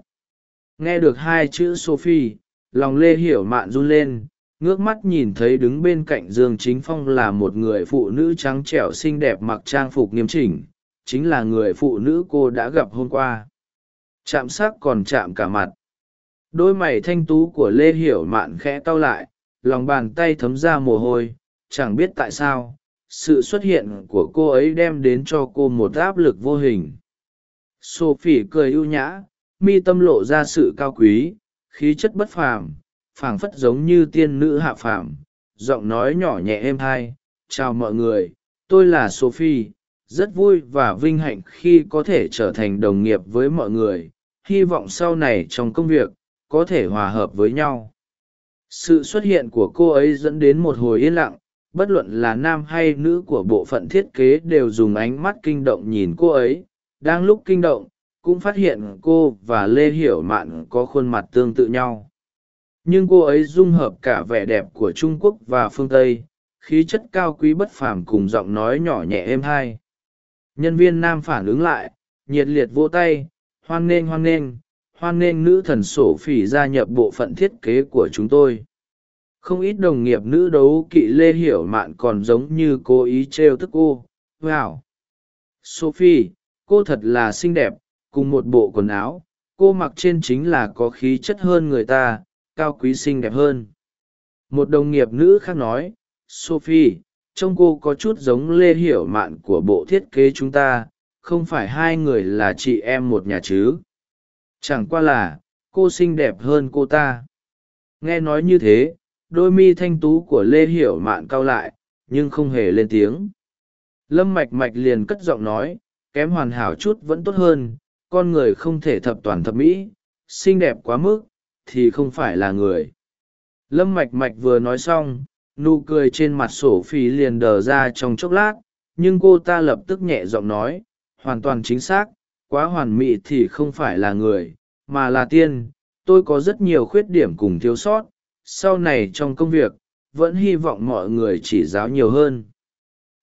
Speaker 1: Nghe được hai chữ sophie, lòng lê hiểu mạn run lên, ngước mắt nhìn thấy đứng bên cạnh dương chính phong là một người phụ nữ trắng trẻo xinh đẹp mặc trang phục nghiêm chỉnh, chính là người phụ nữ cô đã gặp hôm qua. Chạm s ắ c còn chạm cả mặt. Đôi mày thanh tú của lê hiểu mạn khẽ cau lại, lòng bàn tay thấm ra mồ hôi, chẳng biết tại sao, sự xuất hiện của cô ấy đem đến cho cô một áp lực vô hình sophie cười ưu nhã, mi tâm lộ ra sự cao quý, khí chất bất phàm, phảng phất giống như tiên nữ hạ phàm, giọng nói nhỏ nhẹ êm hai, chào mọi người, tôi là sophie, rất vui và vinh hạnh khi có thể trở thành đồng nghiệp với mọi người, hy vọng sau này trong công việc, có thể hòa hợp với nhau. Sự xuất hiện của cô ấy dẫn đến một hồi yên lặng, bất luận là nam hay nữ của bộ phận thiết kế đều dùng ánh mắt kinh động nhìn cô ấy đang lúc kinh động, cũng phát hiện cô và lê hiểu mạn có khuôn mặt tương tự nhau. Nhưng cô ấy dung hợp cả vẻ đẹp của trung quốc và phương tây, khí chất cao quý bất phàm cùng giọng nói nhỏ nhẹ êm hai. Nhân viên nam phản ứng lại, nhiệt liệt vỗ tay, hoan nghênh hoan nghênh hoan nghênh nữ thần sổ phỉ gia nhập bộ phận thiết kế của chúng tôi. Không ít đồng nghiệp nữ đấu kỵ lê hiểu mạn còn giống như cố ý trêu tức cô. Wow! Sophie cô thật là xinh đẹp, cùng một bộ quần áo, cô mặc trên chính là có khí chất hơn người ta, cao quý xinh đẹp hơn. Một đồng nghiệp nữ khác nói, sophie, trông cô có chút giống lê hiểu mạn của bộ thiết kế chúng ta, không phải hai người là chị em một nhà chứ? Chẳng qua là, cô xinh đẹp hơn cô ta. Nghe nói như thế, đôi mi thanh tú của lê hiểu mạn cau lại, nhưng không hề lên tiếng. Lâm mạch mạch liền cất giọng nói kém hoàn hảo chút vẫn tốt hơn, con người không thể thập toàn thập mỹ, xinh đẹp quá mức, thì không phải là người. Lâm mạch mạch vừa nói xong, nụ cười trên mặt sổ phi liền đờ ra trong chốc lát, nhưng cô ta lập tức nhẹ giọng nói, hoàn toàn chính xác, quá hoàn mỹ thì không phải là người, mà là tiên, tôi có rất nhiều khuyết điểm cùng thiếu sót, sau này trong công việc, vẫn hy vọng mọi người chỉ giáo nhiều hơn.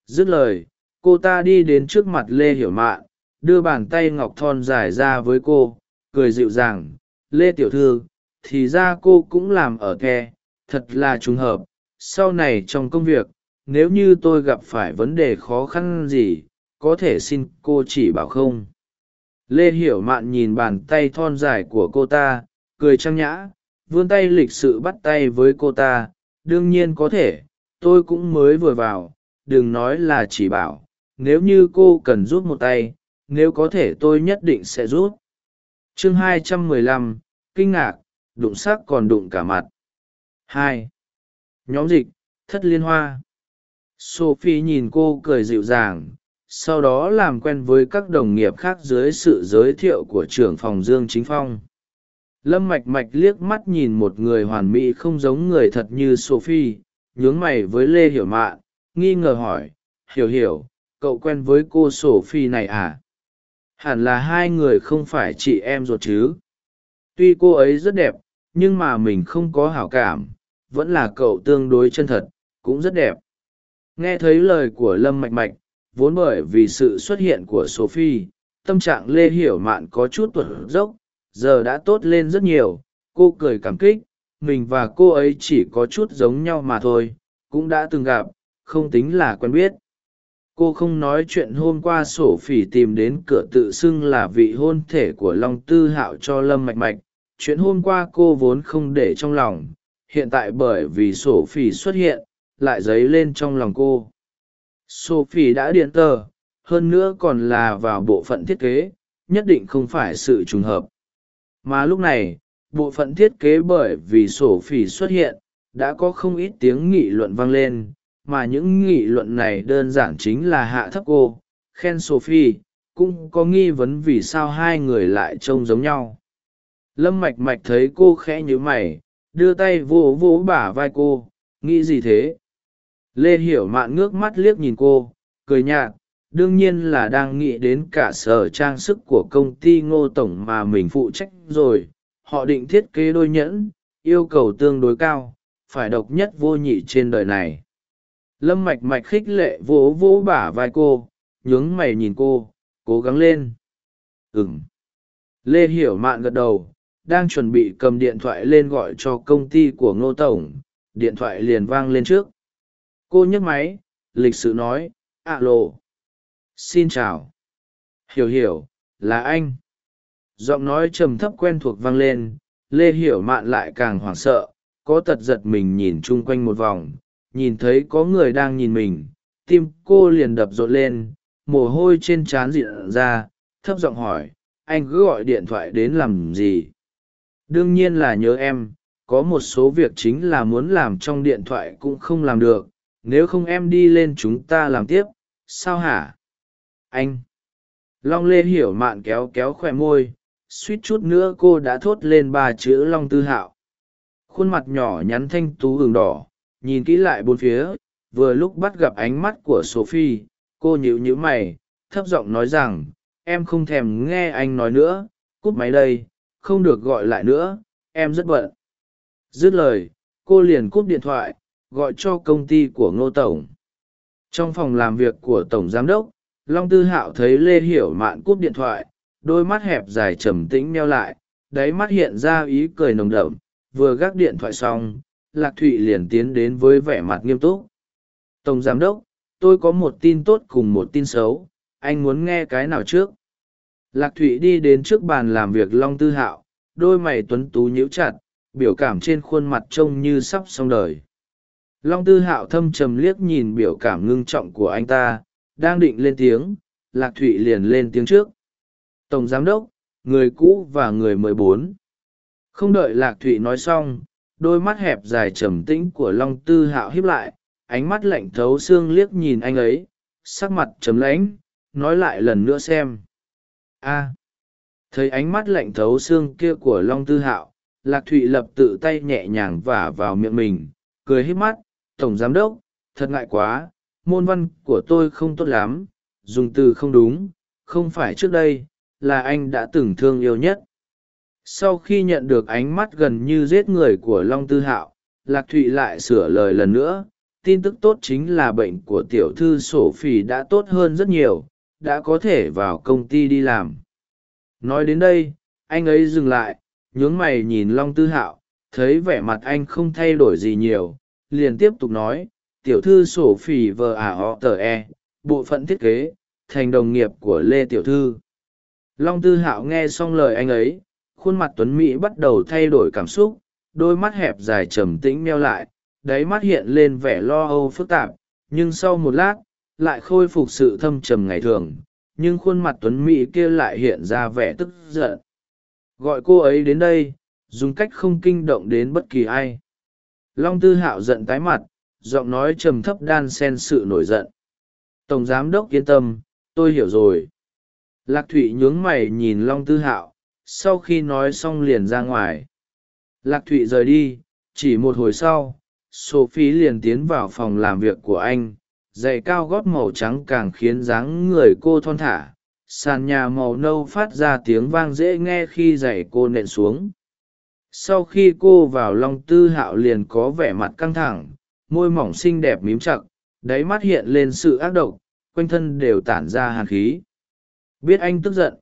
Speaker 1: Dứt lời cô ta đi đến trước mặt lê hiểu mạn, đưa bàn tay ngọc thon dài ra với cô, cười dịu dàng. Lê tiểu thư, thì ra cô cũng làm ở the thật là trùng hợp. Sau này trong công việc, nếu như tôi gặp phải vấn đề khó khăn gì, có thể xin cô chỉ bảo không? Lê hiểu mạn nhìn bàn tay thon dài của cô ta, cười trang nhã, vươn tay lịch sự bắt tay với cô ta. Đương nhiên có thể, tôi cũng mới vừa vào, đừng nói là chỉ bảo nếu như cô cần rút một tay nếu có thể tôi nhất định sẽ rút. Chương 215, kinh ngạc đụng sắc còn đụng cả mặt. Hai. Nhóm dịch thất liên hoa. Sophie nhìn cô cười dịu dàng sau đó làm quen với các đồng nghiệp khác dưới sự giới thiệu của trưởng phòng dương chính phong. Lâm mạch mạch liếc mắt nhìn một người hoàn mỹ không giống người thật như sophie nhướng mày với lê hiểu mạn nghi ngờ hỏi hiểu hiểu cậu quen với cô sophie này à? Hẳn là hai người không phải chị em ruột chứ? Tuy cô ấy rất đẹp, nhưng mà mình không có hảo cảm, vẫn là cậu tương đối chân thật, cũng rất đẹp. Nghe thấy lời của lâm mạch mạch, vốn bởi vì sự xuất hiện của sophie, tâm trạng lê hiểu mạn có chút tuột dốc, giờ đã tốt lên rất nhiều. Cô cười cảm kích, mình và cô ấy chỉ có chút giống nhau mà thôi, cũng đã từng gặp, không tính là quen biết cô không nói chuyện hôm qua sổ phỉ tìm đến cửa tự xưng là vị hôn thể của long tư hạo cho lâm mạch mạch. Chuyện hôm qua cô vốn không để trong lòng, hiện tại bởi vì sổ phỉ xuất hiện, lại dấy lên trong lòng cô. Sophie đã điện tờ, hơn nữa còn là vào bộ phận thiết kế, nhất định không phải sự trùng hợp. Mà lúc này, bộ phận thiết kế bởi vì sổ phỉ xuất hiện, đã có không ít tiếng nghị luận vang lên mà những nghị luận này đơn giản chính là hạ thấp cô khen sophie, cũng có nghi vấn vì sao hai người lại trông giống nhau. Lâm mạch mạch thấy cô khẽ nhíu mày, đưa tay vô vỗ bả vai cô, nghĩ gì thế? Lê hiểu mạn ngước mắt liếc nhìn cô, cười nhạt, đương nhiên là đang nghĩ đến cả sở trang sức của công ty ngô tổng mà mình phụ trách rồi, họ định thiết kế đôi nhẫn, yêu cầu tương đối cao, phải độc nhất vô nhị trên đời này lâm mạch mạch khích lệ vỗ vỗ bả vai cô, nhướng mày nhìn cô, cố gắng lên. Ừng lê hiểu mạn gật đầu, đang chuẩn bị cầm điện thoại lên gọi cho công ty của ngô tổng. Điện thoại liền vang lên trước. Cô nhấc máy, lịch sự nói, alo. Xin chào. Hiểu hiểu, là anh. Giọng nói trầm thấp quen thuộc vang lên, lê hiểu mạn lại càng hoảng sợ, có tật giật mình nhìn chung quanh một vòng nhìn thấy có người đang nhìn mình, tim cô liền đập rộn lên, mồ hôi trên trán diện ra, thấp giọng hỏi, anh cứ gọi điện thoại đến làm gì? Đương nhiên là nhớ em, có một số việc chính là muốn làm trong điện thoại cũng không làm được, nếu không em đi lên chúng ta làm tiếp, sao hả? Anh, long lê hiểu mạn kéo kéo khoe môi, suýt chút nữa cô đã thốt lên ba chữ long tư hạo. Khuôn mặt nhỏ nhắn thanh tú hừng đỏ nhìn kỹ lại bốn phía, vừa lúc bắt gặp ánh mắt của sophie, cô nhịu nhữ mày, thấp giọng nói rằng, em không thèm nghe anh nói nữa, cúp máy đây, không được gọi lại nữa, em rất bận. Dứt lời, cô liền cúp điện thoại, gọi cho công ty của ngô tổng. Trong phòng làm việc của tổng giám đốc, long tư hạo thấy lê hiểu mạn cúp điện thoại, đôi mắt hẹp dài trầm tĩnh meo lại, đáy mắt hiện ra ý cười nồng đậm, vừa gác điện thoại xong lạc thụy liền tiến đến với vẻ mặt nghiêm túc. Tổng giám đốc, tôi có một tin tốt cùng một tin xấu, anh muốn nghe cái nào trước? Lạc thụy đi đến trước bàn làm việc long tư hạo, đôi mày tuấn tú nhíu chặt, biểu cảm trên khuôn mặt trông như sắp xong đời. Long tư hạo thâm trầm liếc nhìn biểu cảm ngưng trọng của anh ta, đang định lên tiếng, lạc thụy liền lên tiếng trước. Tổng giám đốc, người cũ và người mười bốn. Không đợi lạc thụy nói xong đôi mắt hẹp dài trầm tĩnh của long tư hạo hiếp lại, ánh mắt lạnh thấu xương liếc nhìn anh ấy, sắc mặt trầm lãnh, nói lại lần nữa xem. A, thấy ánh mắt lạnh thấu xương kia của long tư hạo, lạc thụy lập tự tay nhẹ nhàng vả vào miệng mình, cười hít mắt, tổng giám đốc, thật ngại quá, môn văn của tôi không tốt lắm, dùng từ không đúng, không phải trước đây là anh đã từng thương yêu nhất sau khi nhận được ánh mắt gần như giết người của long tư hạo, lạc thụy lại sửa lời lần nữa, tin tức tốt chính là bệnh của tiểu thư sổ phỉ đã tốt hơn rất nhiều, đã có thể vào công ty đi làm. Nói đến đây, anh ấy dừng lại, nhướng mày nhìn long tư hạo, thấy vẻ mặt anh không thay đổi gì nhiều, liền tiếp tục nói, tiểu thư sổ phỉ vờ ả họ tờ e bộ phận thiết kế, thành đồng nghiệp của lê tiểu thư. Long tư hạo nghe xong lời anh ấy khuôn mặt tuấn mỹ bắt đầu thay đổi cảm xúc, đôi mắt hẹp dài trầm tĩnh meo lại, đáy mắt hiện lên vẻ lo âu phức tạp, nhưng sau một lát, lại khôi phục sự thâm trầm ngày thường, nhưng khuôn mặt tuấn mỹ kia lại hiện ra vẻ tức giận. Gọi cô ấy đến đây, dùng cách không kinh động đến bất kỳ ai. Long tư hạo giận tái mặt, giọng nói trầm thấp đan sen sự nổi giận. Tổng giám đốc yên tâm, tôi hiểu rồi. Lạc thụy nhướng mày nhìn long tư hạo sau khi nói xong liền ra ngoài. Lạc thụy rời đi, chỉ một hồi sau, sophie liền tiến vào phòng làm việc của anh, giày cao gót màu trắng càng khiến dáng người cô thon thả, sàn nhà màu nâu phát ra tiếng vang dễ nghe khi giày cô nện xuống. Sau khi cô vào long tư hạo liền có vẻ mặt căng thẳng, môi mỏng xinh đẹp mím chặt, đáy mắt hiện lên sự ác độc, quanh thân đều tản ra hàn khí. Biết anh tức giận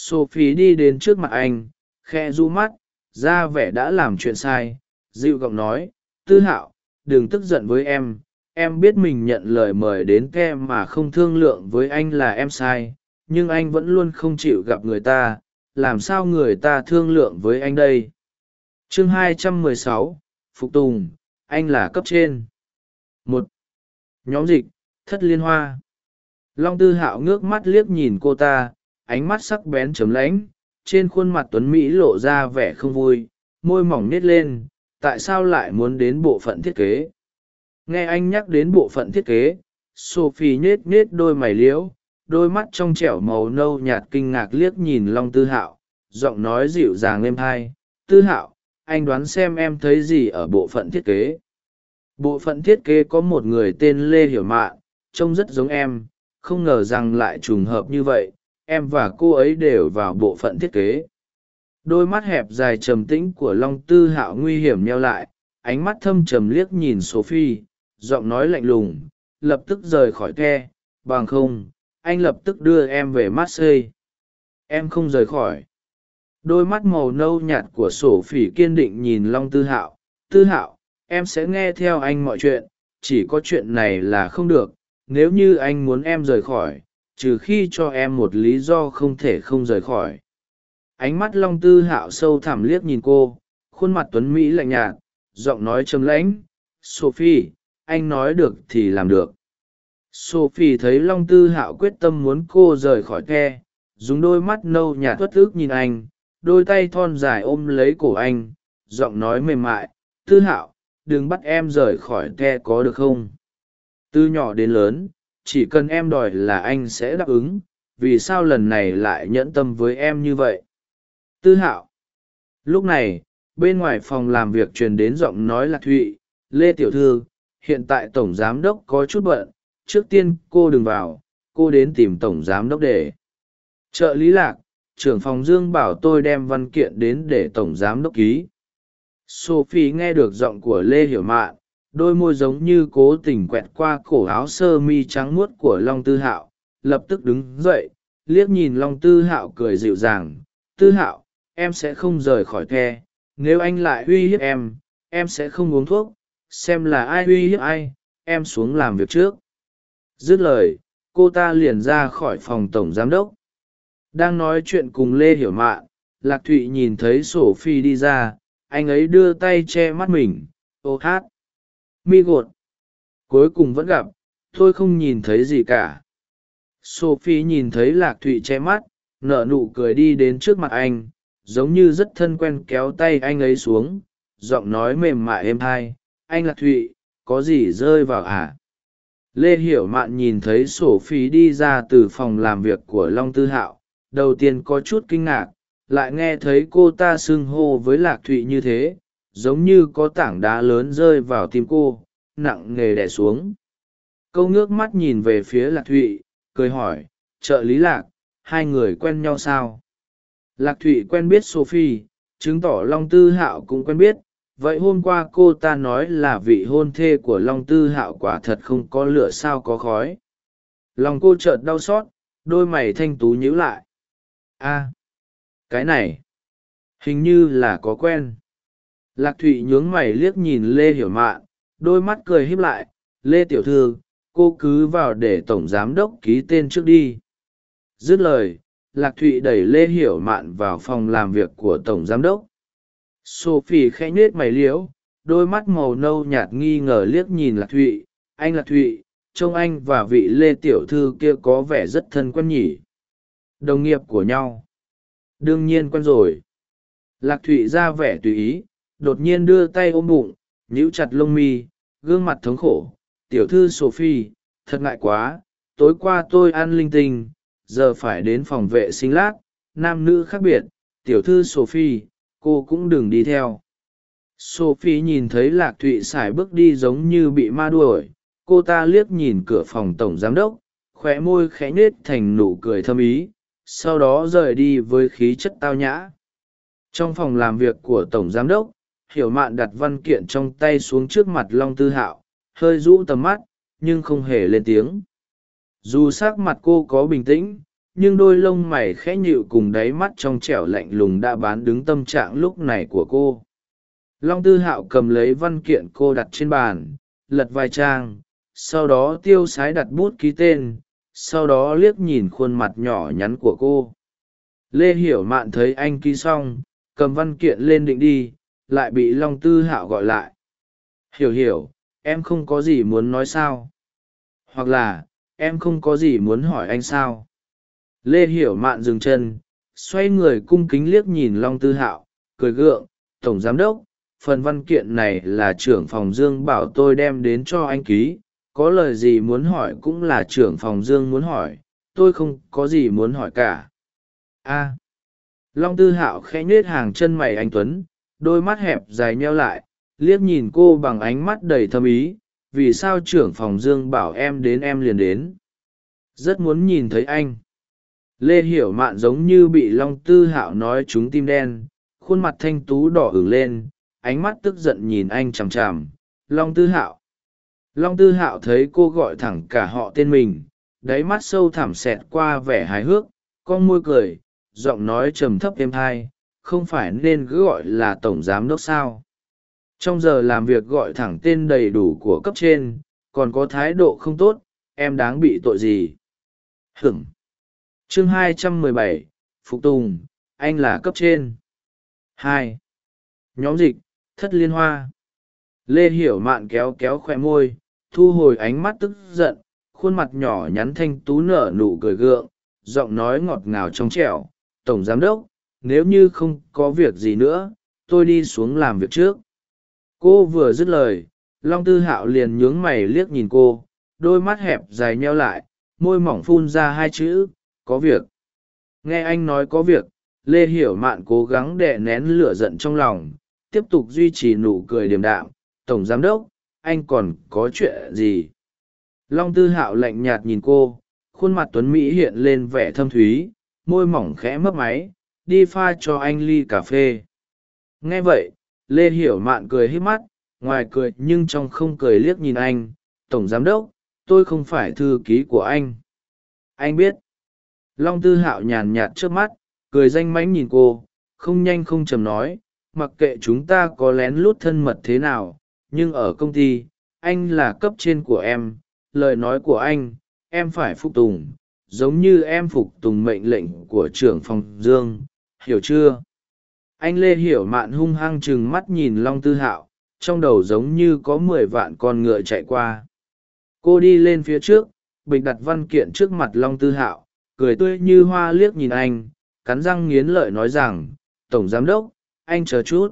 Speaker 1: sophie đi đến trước mặt anh khe du mắt ra vẻ đã làm chuyện sai. Dịu gọng nói tư hạo đừng tức giận với em. Em biết mình nhận lời mời đến ke mà không thương lượng với anh là em sai nhưng anh vẫn luôn không chịu gặp người ta. Làm sao người ta thương lượng với anh đây? Chương 216, phục tùng anh là cấp trên. Một nhóm dịch thất liên hoa. Long tư hạo ngước mắt liếc nhìn cô ta ánh mắt sắc bén chấm lãnh, trên khuôn mặt tuấn mỹ lộ ra vẻ không vui, môi mỏng nít lên, tại sao lại muốn đến bộ phận thiết kế? Nghe anh nhắc đến bộ phận thiết kế, sophie nhết nhết đôi mày liễu, đôi mắt trong trẻo màu nâu nhạt kinh ngạc liếc nhìn long tư hạo, giọng nói dịu dàng êm hai, tư hạo, anh đoán xem em thấy gì ở bộ phận thiết kế? Bộ phận thiết kế có một người tên lê hiểu mạn, trông rất giống em, không ngờ rằng lại trùng hợp như vậy em và cô ấy đều vào bộ phận thiết kế. Đôi mắt hẹp dài trầm tĩnh của long tư hạo nguy hiểm neo lại, ánh mắt thâm trầm liếc nhìn sophie, giọng nói lạnh lùng, lập tức rời khỏi ke bằng không, anh lập tức đưa em về marseille. Em không rời khỏi. Đôi mắt màu nâu nhạt của sổ phỉ kiên định nhìn long tư hạo tư hạo, em sẽ nghe theo anh mọi chuyện, chỉ có chuyện này là không được, nếu như anh muốn em rời khỏi trừ khi cho em một lý do không thể không rời khỏi. Ánh mắt long tư hạo sâu thẳm liếc nhìn cô, khuôn mặt tuấn mỹ lạnh nhạt, giọng nói chấm lãnh, sophie, anh nói được thì làm được. Sophie thấy long tư hạo quyết tâm muốn cô rời khỏi khe dùng đôi mắt nâu nhạt tuất ức nhìn anh, đôi tay thon dài ôm lấy cổ anh, giọng nói mềm mại, tư hạo, đừng bắt em rời khỏi khe có được không? Từ nhỏ đến lớn chỉ cần em đòi là anh sẽ đáp ứng, vì sao lần này lại nhẫn tâm với em như vậy? Tư hạo. Lúc này, bên ngoài phòng làm việc truyền đến giọng nói lạc thụy, lê tiểu thư, hiện tại tổng giám đốc có chút bận, trước tiên cô đừng vào, cô đến tìm tổng giám đốc để. Trợ lý lạc, trưởng phòng dương bảo tôi đem văn kiện đến để tổng giám đốc ký. Sophie nghe được giọng của lê hiểu mạn đôi môi giống như cố tình quẹt qua cổ áo sơ mi trắng muốt của long tư hạo, lập tức đứng dậy, liếc nhìn long tư hạo cười dịu dàng, tư hạo, em sẽ không rời khỏi the nếu anh lại uy hiếp em em sẽ không uống thuốc, xem là ai uy hiếp ai, em xuống làm việc trước. Dứt lời, cô ta liền ra khỏi phòng tổng giám đốc. Đang nói chuyện cùng lê hiểu mạn lạc thụy nhìn thấy sổ phi đi ra, anh ấy đưa tay che mắt mình, ô hát mi gột. Cuối cùng vẫn gặp, tôi không nhìn thấy gì cả. Sophie nhìn thấy lạc thụy che mắt, nở nụ cười đi đến trước mặt anh, giống như rất thân quen kéo tay anh ấy xuống, giọng nói mềm mại êm thai. Anh lạc thụy, có gì rơi vào à? lê hiểu mạn nhìn thấy sổ phí đi ra từ phòng làm việc của long tư hạo, đầu tiên có chút kinh ngạc, lại nghe thấy cô ta xưng hô với lạc thụy như thế giống như có tảng đá lớn rơi vào tim cô, nặng nề đẻ xuống. Câu ngước mắt nhìn về phía lạc thụy, cười hỏi, trợ lý lạc, hai người quen nhau sao? Lạc thụy quen biết sophie, chứng tỏ long tư hạo cũng quen biết. Vậy hôm qua cô ta nói là vị hôn thê của long tư hạo quả thật không có lửa sao có khói. Lòng cô chợt đau xót, đôi mày thanh tú nhíu lại. A, cái này, hình như là có quen lạc thụy nhướng mày liếc nhìn lê hiểu mạn, đôi mắt cười híp lại. Lê tiểu thư, cô cứ vào để tổng giám đốc ký tên trước đi. Dứt lời, lạc thụy đẩy lê hiểu mạn vào phòng làm việc của tổng giám đốc. Sophie khẽ nhếch mày liễu, đôi mắt màu nâu nhạt nghi ngờ liếc nhìn lạc thụy. Anh lạc thụy, trông anh và vị lê tiểu thư kia có vẻ rất thân quen nhỉ? Đồng nghiệp của nhau. Đương nhiên quen rồi. Lạc thụy ra vẻ tùy ý đột nhiên đưa tay ôm bụng, nhíu chặt lông mi, gương mặt thống khổ. Tiểu thư sophie, thật ngại quá, tối qua tôi ăn linh tinh, giờ phải đến phòng vệ sinh lát, nam nữ khác biệt. Tiểu thư sophie, cô cũng đừng đi theo. Sophie nhìn thấy lạc thụy x ả i bước đi giống như bị ma đuổi. Cô ta liếc nhìn cửa phòng tổng giám đốc, khóe môi khẽ nết thành nụ cười thâm ý, sau đó rời đi với khí chất tao nhã. Trong phòng làm việc của tổng giám đốc hiểu mạn đặt văn kiện trong tay xuống trước mặt long tư hạo, hơi rũ tầm mắt, nhưng không hề lên tiếng. Dù s ắ c mặt cô có bình tĩnh, nhưng đôi lông mày khẽ nhịu cùng đáy mắt trong trẻo lạnh lùng đã bán đứng tâm trạng lúc này của cô. Long tư hạo cầm lấy văn kiện cô đặt trên bàn, lật vài trang, sau đó tiêu sái đặt bút ký tên, sau đó liếc nhìn khuôn mặt nhỏ nhắn của cô. Lê hiểu mạn thấy anh ký xong, cầm văn kiện lên định đi lại bị long tư hạo gọi lại. Hiểu hiểu, em không có gì muốn nói sao? Hoặc là, em không có gì muốn hỏi anh sao? Lê hiểu mạn dừng chân, xoay người cung kính liếc nhìn long tư hạo, cười gượng, tổng giám đốc, phần văn kiện này là trưởng phòng dương bảo tôi đem đến cho anh ký, có lời gì muốn hỏi cũng là trưởng phòng dương muốn hỏi, tôi không có gì muốn hỏi cả. A. Long tư hạo khẽ nhết hàng chân mày anh tuấn đôi mắt hẹp dài nheo lại, liếc nhìn cô bằng ánh mắt đầy thâm ý, vì sao trưởng phòng dương bảo em đến em liền đến. Rất muốn nhìn thấy anh. Lê hiểu mạn giống như bị long tư hạo nói chúng tim đen, khuôn mặt thanh tú đỏ ửng lên, ánh mắt tức giận nhìn anh chằm chằm. Long tư hạo. Long tư hạo thấy cô gọi thẳng cả họ tên mình, đáy mắt sâu thẳm xẹt qua vẻ hài hước, con môi cười, giọng nói trầm thấp êm thai không phải nên cứ gọi là tổng giám đốc sao. Trong giờ làm việc gọi thẳng tên đầy đủ của cấp trên còn có thái độ không tốt em đáng bị tội gì? Hửng chương 217, phục tùng anh là cấp trên. Hai. Nhóm dịch thất liên hoa. Lê hiểu mạn kéo kéo khoe môi thu hồi ánh mắt tức giận khuôn mặt nhỏ nhắn thanh tú nở nụ cười gượng giọng nói ngọt ngào trong trẻo tổng giám đốc nếu như không có việc gì nữa, tôi đi xuống làm việc trước. Cô vừa dứt lời, long tư hạo liền nhướng mày liếc nhìn cô, đôi mắt hẹp dài nheo lại, môi mỏng phun ra hai chữ, có việc. Nghe anh nói có việc, lê hiểu mạn cố gắng đè nén lửa giận trong lòng, tiếp tục duy trì nụ cười điềm đạm, tổng giám đốc, anh còn có chuyện gì? Long tư hạo lạnh nhạt nhìn cô, khuôn mặt tuấn mỹ hiện lên vẻ thâm thúy, môi mỏng khẽ mấp máy đi pha cho anh ly cà phê. Nghe vậy, lê hiểu mạn cười hít mắt, ngoài cười nhưng trong không cười liếc nhìn anh, tổng giám đốc, tôi không phải thư ký của anh. Anh biết. Long tư hạo nhàn nhạt trước mắt, cười danh mãnh nhìn cô, không nhanh không chầm nói, mặc kệ chúng ta có lén lút thân mật thế nào, nhưng ở công ty, anh là cấp trên của em, lời nói của anh, em phải phục tùng, giống như em phục tùng mệnh lệnh của trưởng phòng dương hiểu chưa? Anh lê hiểu mạn hung hăng chừng mắt nhìn long tư hạo, trong đầu giống như có mười vạn con ngựa chạy qua. Cô đi lên phía trước, bịch đặt văn kiện trước mặt long tư hạo, cười tươi như hoa liếc nhìn anh, cắn răng nghiến lợi nói rằng, tổng giám đốc, anh chờ chút.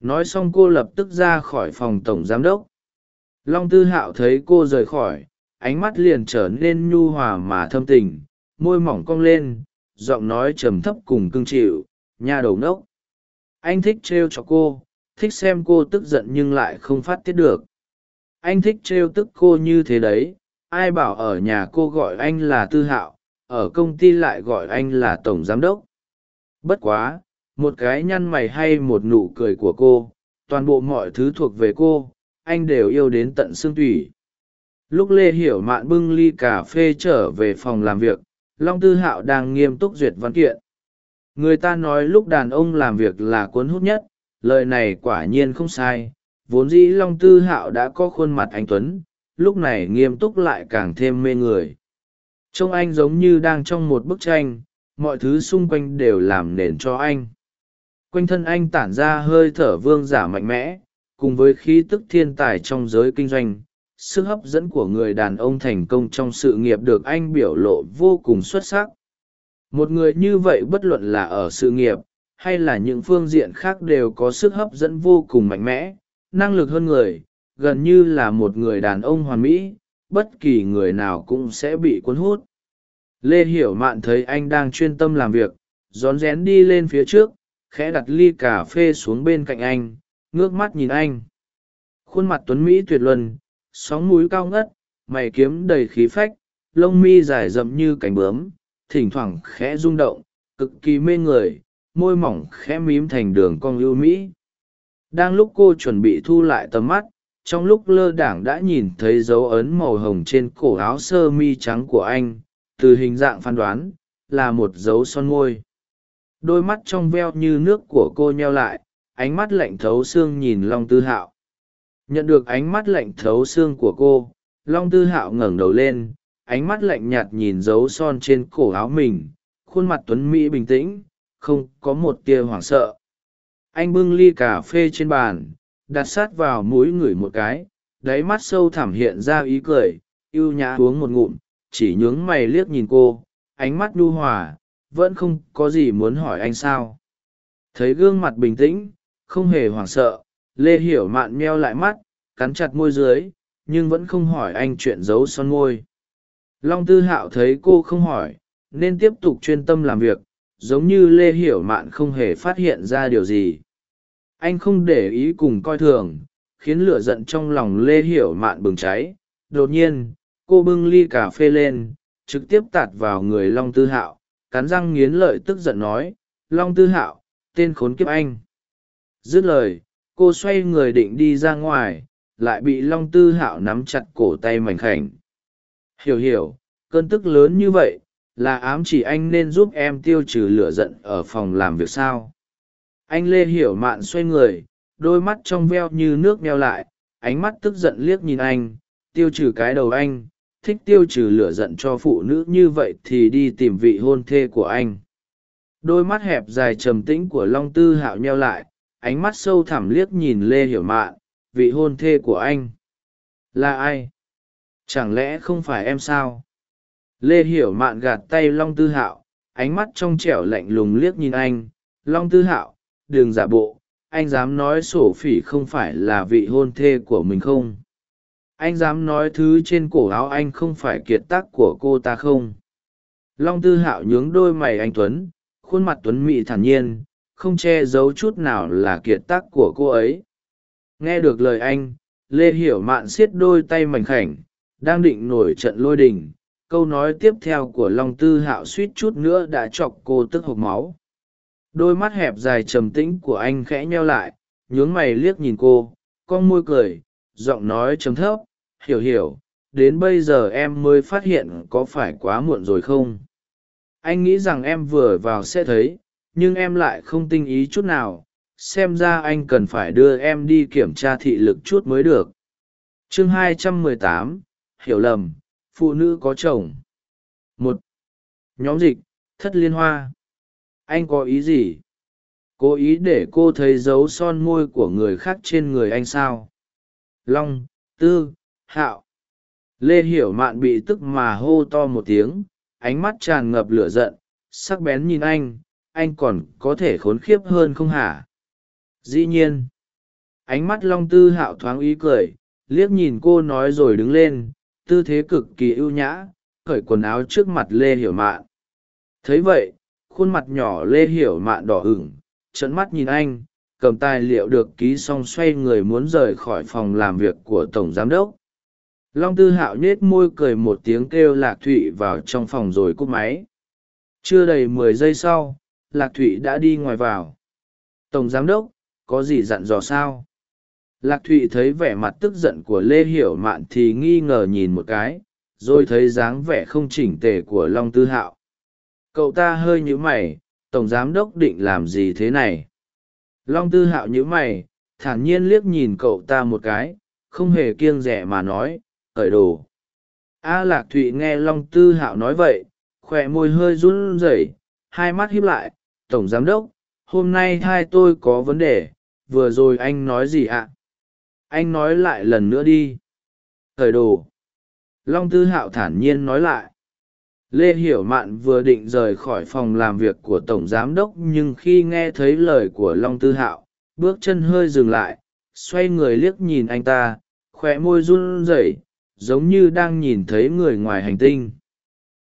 Speaker 1: Nói xong cô lập tức ra khỏi phòng tổng giám đốc. Long tư hạo thấy cô rời khỏi, ánh mắt liền trở nên nhu hòa mà thâm tình, môi mỏng cong lên giọng nói trầm thấp cùng cưng chịu, nha đầu nốc anh thích trêu cho cô, thích xem cô tức giận nhưng lại không phát tiết được. Anh thích trêu tức cô như thế đấy, ai bảo ở nhà cô gọi anh là tư hạo, ở công ty lại gọi anh là tổng giám đốc. Bất quá, một cái nhăn mày hay một nụ cười của cô, toàn bộ mọi thứ thuộc về cô, anh đều yêu đến tận xương tủy. Lúc lê hiểu mạn bưng ly cà phê trở về phòng làm việc long tư hạo đang nghiêm túc duyệt văn kiện. Người ta nói lúc đàn ông làm việc là cuốn hút nhất, lời này quả nhiên không sai. Vốn dĩ long tư hạo đã có khuôn mặt anh tuấn, lúc này nghiêm túc lại càng thêm mê người. Trông anh giống như đang trong một bức tranh, mọi thứ xung quanh đều làm nền cho anh. Quanh thân anh tản ra hơi thở vương giả mạnh mẽ, cùng với khí tức thiên tài trong giới kinh doanh sức hấp dẫn của người đàn ông thành công trong sự nghiệp được anh biểu lộ vô cùng xuất sắc. Một người như vậy bất luận là ở sự nghiệp, hay là những phương diện khác đều có sức hấp dẫn vô cùng mạnh mẽ, năng lực hơn người, gần như là một người đàn ông hoàn mỹ, bất kỳ người nào cũng sẽ bị cuốn hút. Lê hiểu mạn thấy anh đang chuyên tâm làm việc, rón rén đi lên phía trước, khẽ đặt ly cà phê xuống bên cạnh anh, ngước mắt nhìn anh. Khuôn mặt tuấn mỹ tuyệt luân sóng múi cao ngất, mày kiếm đầy khí phách, lông mi dài rậm như cánh bướm, thỉnh thoảng khẽ rung động, cực kỳ mê người, môi mỏng khẽ mím thành đường cong ưu mỹ. Đang lúc cô chuẩn bị thu lại tầm mắt, trong lúc lơ đảng đã nhìn thấy dấu ấn màu hồng trên cổ áo sơ mi trắng của anh, từ hình dạng phán đoán, là một dấu son môi. Đôi mắt trong veo như nước của cô nheo lại, ánh mắt lạnh thấu xương nhìn long tư hạo nhận được ánh mắt lạnh thấu xương của cô, long tư hạo ngẩng đầu lên, ánh mắt lạnh nhạt nhìn dấu son trên cổ áo mình, khuôn mặt tuấn mỹ bình tĩnh, không có một tia hoảng sợ. Anh bưng ly cà phê trên bàn, đặt sát vào mũi ngửi một cái, đáy mắt sâu thẳm hiện ra ý cười y ê u nhã uống một ngụm, chỉ nhướng mày liếc nhìn cô, ánh mắt nhu hòa, vẫn không có gì muốn hỏi anh sao. Thấy gương mặt bình tĩnh, không hề hoảng sợ lê hiểu mạn meo lại mắt, cắn chặt môi dưới, nhưng vẫn không hỏi anh chuyện giấu son môi. Long tư hạo thấy cô không hỏi, nên tiếp tục chuyên tâm làm việc, giống như lê hiểu mạn không hề phát hiện ra điều gì. Anh không để ý cùng coi thường, khiến lửa giận trong lòng lê hiểu mạn bừng cháy. Đột nhiên, cô bưng ly cà phê lên, trực tiếp tạt vào người long tư hạo, cắn răng nghiến lợi tức giận nói, long tư hạo, tên khốn kiếp anh. Dứt lời cô xoay người định đi ra ngoài, lại bị long tư hạo nắm chặt cổ tay mảnh khảnh. Hiểu hiểu, cơn tức lớn như vậy, là ám chỉ anh nên giúp em tiêu trừ lửa giận ở phòng làm việc sao? Anh lê hiểu mạn xoay người, đôi mắt trong veo như nước meo lại, ánh mắt tức giận liếc nhìn anh, tiêu trừ cái đầu anh, thích tiêu trừ lửa giận cho phụ nữ như vậy thì đi tìm vị hôn thê của anh. Đôi mắt hẹp dài trầm tĩnh của long tư hạo nheo lại ánh mắt sâu thẳm liếc nhìn lê hiểu mạn, vị hôn thê của anh. Là ai? Chẳng lẽ không phải em sao? Lê hiểu mạn gạt tay long tư hạo, ánh mắt trong trẻo lạnh lùng liếc nhìn anh. Long tư hạo, đừng giả bộ, anh dám nói sổ phỉ không phải là vị hôn thê của mình không? Anh dám nói thứ trên cổ áo anh không phải kiệt tác của cô ta không? Long tư hạo nhướng đôi mày anh tuấn, khuôn mặt tuấn mị thản nhiên không che giấu chút nào là kiệt tác của cô ấy. Nghe được lời anh, lê hiểu mạn xiết đôi tay mảnh khảnh, đang định nổi trận lôi đình, câu nói tiếp theo của long tư hạo suýt chút nữa đã chọc cô tức hộc máu. Đôi mắt hẹp dài trầm tĩnh của anh khẽ nheo lại, nhướng mày liếc nhìn cô, con môi cười, giọng nói chấm thấp, hiểu hiểu, đến bây giờ em mới phát hiện có phải quá muộn rồi không? Anh nghĩ rằng em vừa vào sẽ thấy nhưng em lại không tinh ý chút nào xem ra anh cần phải đưa em đi kiểm tra thị lực chút mới được. Chương 218, hiểu lầm phụ nữ có chồng. Một nhóm dịch thất liên hoa. Anh có ý gì? Cố ý để cô thấy dấu son môi của người khác trên người anh sao? Long tư hạo. Lê hiểu mạn bị tức mà hô to một tiếng ánh mắt tràn ngập lửa giận sắc bén nhìn anh anh còn có thể khốn khiếp hơn không hả? Dĩ nhiên. Ánh mắt long tư hạo thoáng ý cười, liếc nhìn cô nói rồi đứng lên, tư thế cực kỳ ưu nhã khởi quần áo trước mặt lê hiểu mạn. Thấy vậy, khuôn mặt nhỏ lê hiểu mạn đỏ ửng trận mắt nhìn anh, cầm tài liệu được ký xong xoay người muốn rời khỏi phòng làm việc của tổng giám đốc. Long tư hạo nhết môi cười một tiếng kêu lạc thụy vào trong phòng rồi cúp máy. Chưa đầy mười giây sau lạc thụy đã đi ngoài vào. Tổng giám đốc, có gì dặn dò sao? Lạc thụy thấy vẻ mặt tức giận của lê hiểu mạn thì nghi ngờ nhìn một cái, rồi thấy dáng vẻ không chỉnh tề của long tư hạo. Cậu ta hơi nhíu mày, tổng giám đốc định làm gì thế này? Long tư hạo nhíu mày, thản nhiên liếc nhìn cậu ta một cái, không hề kiêng rẻ mà nói khởi đồ. A lạc thụy nghe long tư hạo nói vậy, khỏe môi hơi run rẩy, hai mắt híp lại tổng giám đốc, hôm nay hai tôi có vấn đề, vừa rồi anh nói gì ạ? Anh nói lại lần nữa đi. Thời đồ. Long tư hạo thản nhiên nói lại. Lê hiểu mạn vừa định rời khỏi phòng làm việc của tổng giám đốc nhưng khi nghe thấy lời của long tư hạo, bước chân hơi dừng lại, xoay người liếc nhìn anh ta khoe môi run rẩy, giống như đang nhìn thấy người ngoài hành tinh.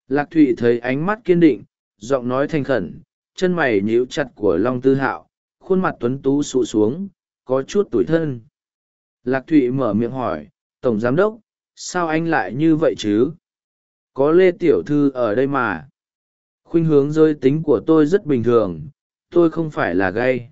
Speaker 1: Lạc thụy thấy ánh mắt kiên định, giọng nói thành khẩn chân mày nhíu chặt của long tư hạo, khuôn mặt tuấn tú sụ xuống, có chút tủi thân. Lạc thụy mở miệng hỏi, tổng giám đốc, sao anh lại như vậy chứ? Có lê tiểu thư ở đây mà. Khuynh hướng rơi tính của tôi rất bình thường, tôi không phải là gay.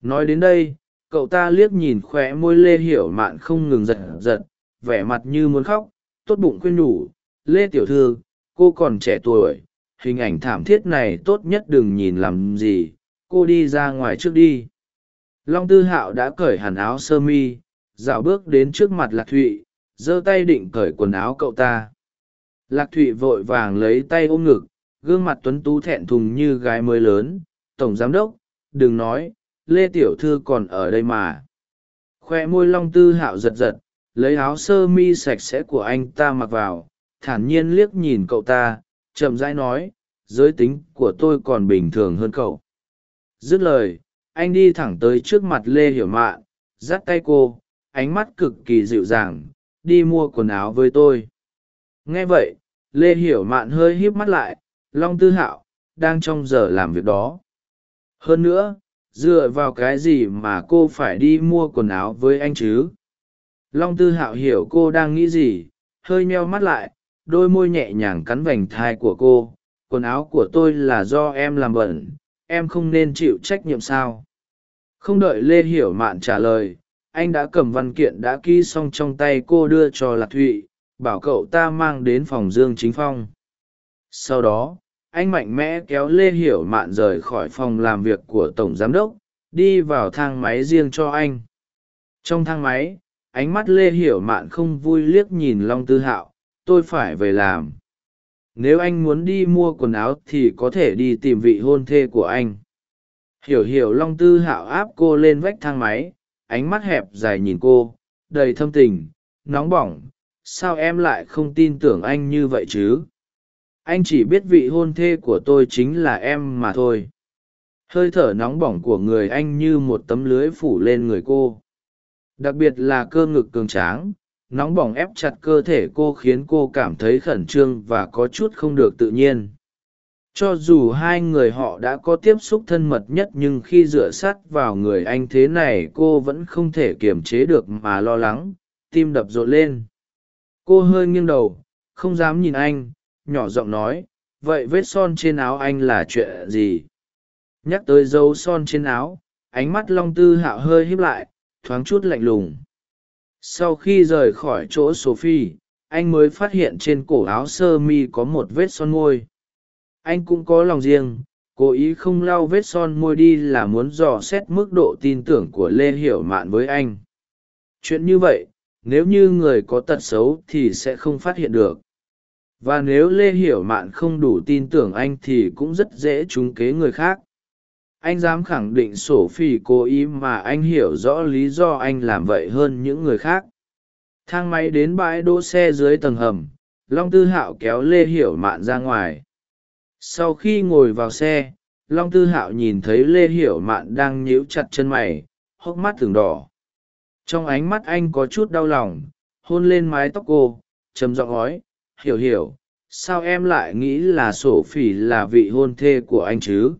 Speaker 1: Nói đến đây, cậu ta liếc nhìn khoe môi lê hiểu mạn không ngừng giật giật, vẻ mặt như muốn khóc, tốt bụng khuyên nhủ, lê tiểu thư, cô còn trẻ tuổi hình ảnh thảm thiết này tốt nhất đừng nhìn làm gì, cô đi ra ngoài trước đi. Long tư hạo đã cởi hẳn áo sơ mi, dạo bước đến trước mặt lạc thụy, giơ tay định cởi quần áo cậu ta. Lạc thụy vội vàng lấy tay ôm ngực, gương mặt tuấn tú thẹn thùng như gái mới lớn, tổng giám đốc, đừng nói, lê tiểu thư còn ở đây mà. Khoe môi long tư hạo giật giật, lấy áo sơ mi sạch sẽ của anh ta mặc vào, thản nhiên liếc nhìn cậu ta chậm rãi nói, giới tính của tôi còn bình thường hơn cậu. Dứt lời, anh đi thẳng tới trước mặt lê hiểu mạn, dắt tay cô, ánh mắt cực kỳ dịu dàng, đi mua quần áo với tôi. Nghe vậy, lê hiểu mạn hơi híp mắt lại, long tư hạo, đang trong giờ làm việc đó. Hơn nữa, dựa vào cái gì mà cô phải đi mua quần áo với anh chứ? Long tư hạo hiểu cô đang nghĩ gì, hơi meo mắt lại đôi môi nhẹ nhàng cắn vành thai của cô, quần áo của tôi là do em làm bẩn, em không nên chịu trách nhiệm sao? Không đợi lê hiểu mạn trả lời, anh đã cầm văn kiện đã ký xong trong tay cô đưa cho lạc thụy, bảo cậu ta mang đến phòng dương chính phong. Sau đó, anh mạnh mẽ kéo lê hiểu mạn rời khỏi phòng làm việc của tổng giám đốc, đi vào thang máy riêng cho anh. Trong thang máy, ánh mắt lê hiểu mạn không vui liếc nhìn long tư hạo tôi phải về làm. Nếu anh muốn đi mua quần áo thì có thể đi tìm vị hôn thê của anh. Hiểu hiểu long tư hạo áp cô lên vách thang máy, ánh mắt hẹp dài nhìn cô, đầy thâm tình, nóng bỏng, sao em lại không tin tưởng anh như vậy chứ? Anh chỉ biết vị hôn thê của tôi chính là em mà thôi. Hơi thở nóng bỏng của người anh như một tấm lưới phủ lên người cô. Đặc biệt là cơ ngực cường tráng nóng bỏng ép chặt cơ thể cô khiến cô cảm thấy khẩn trương và có chút không được tự nhiên. Cho dù hai người họ đã có tiếp xúc thân mật nhất nhưng khi dựa sát vào người anh thế này, cô vẫn không thể kiềm chế được mà lo lắng, tim đập rộn lên. Cô hơi nghiêng đầu, không dám nhìn anh, nhỏ giọng nói, vậy vết son trên áo anh là chuyện gì? Nhắc tới dấu son trên áo, ánh mắt long tư hạo hơi híp lại, thoáng chút lạnh lùng sau khi rời khỏi chỗ sophie, anh mới phát hiện trên cổ áo sơ mi có một vết son môi. Anh cũng có lòng riêng, cố ý không lau vết son môi đi là muốn dò xét mức độ tin tưởng của lê hiểu mạn với anh. Chuyện như vậy, nếu như người có tật xấu thì sẽ không phát hiện được. Và nếu lê hiểu mạn không đủ tin tưởng anh thì cũng rất dễ trúng kế người khác anh dám khẳng định sổ phi cố ý mà anh hiểu rõ lý do anh làm vậy hơn những người khác. Thang máy đến bãi đỗ xe dưới tầng hầm, long tư hạo kéo lê hiểu mạn ra ngoài. Sau khi ngồi vào xe, long tư hạo nhìn thấy lê hiểu mạn đang nhíu chặt chân mày, hốc mắt thường đỏ. Trong ánh mắt anh có chút đau lòng, hôn lên mái tóc cô, trầm giọng nói, hiểu hiểu, sao em lại nghĩ là sổ phỉ là vị hôn thê của anh chứ?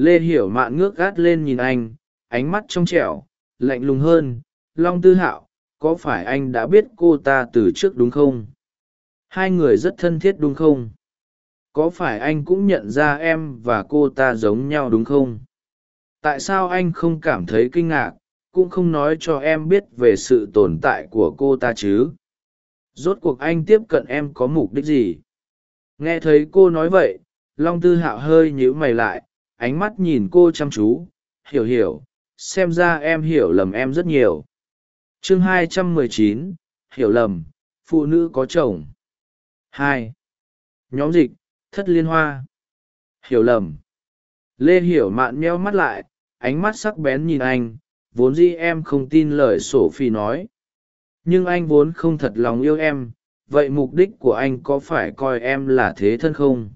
Speaker 1: Lê hiểu mạn ngước gắt lên nhìn anh, ánh mắt trong trẻo, lạnh lùng hơn, long tư hạo, có phải anh đã biết cô ta từ trước đúng không? Hai người rất thân thiết đúng không? Có phải anh cũng nhận ra em và cô ta giống nhau đúng không? Tại sao anh không cảm thấy kinh ngạc, cũng không nói cho em biết về sự tồn tại của cô ta chứ? Rốt cuộc anh tiếp cận em có mục đích gì? Nghe thấy cô nói vậy, long tư hạo hơi nhíu mày lại ánh mắt nhìn cô chăm chú hiểu hiểu xem ra em hiểu lầm em rất nhiều. Chương 219, hiểu lầm phụ nữ có chồng. Hai. Nhóm dịch thất liên hoa. Hiểu lầm. Lê hiểu mạn meo mắt lại ánh mắt sắc bén nhìn anh vốn dĩ em không tin lời sổ phi nói. Nhưng anh vốn không thật lòng yêu em vậy mục đích của anh có phải coi em là thế thân không?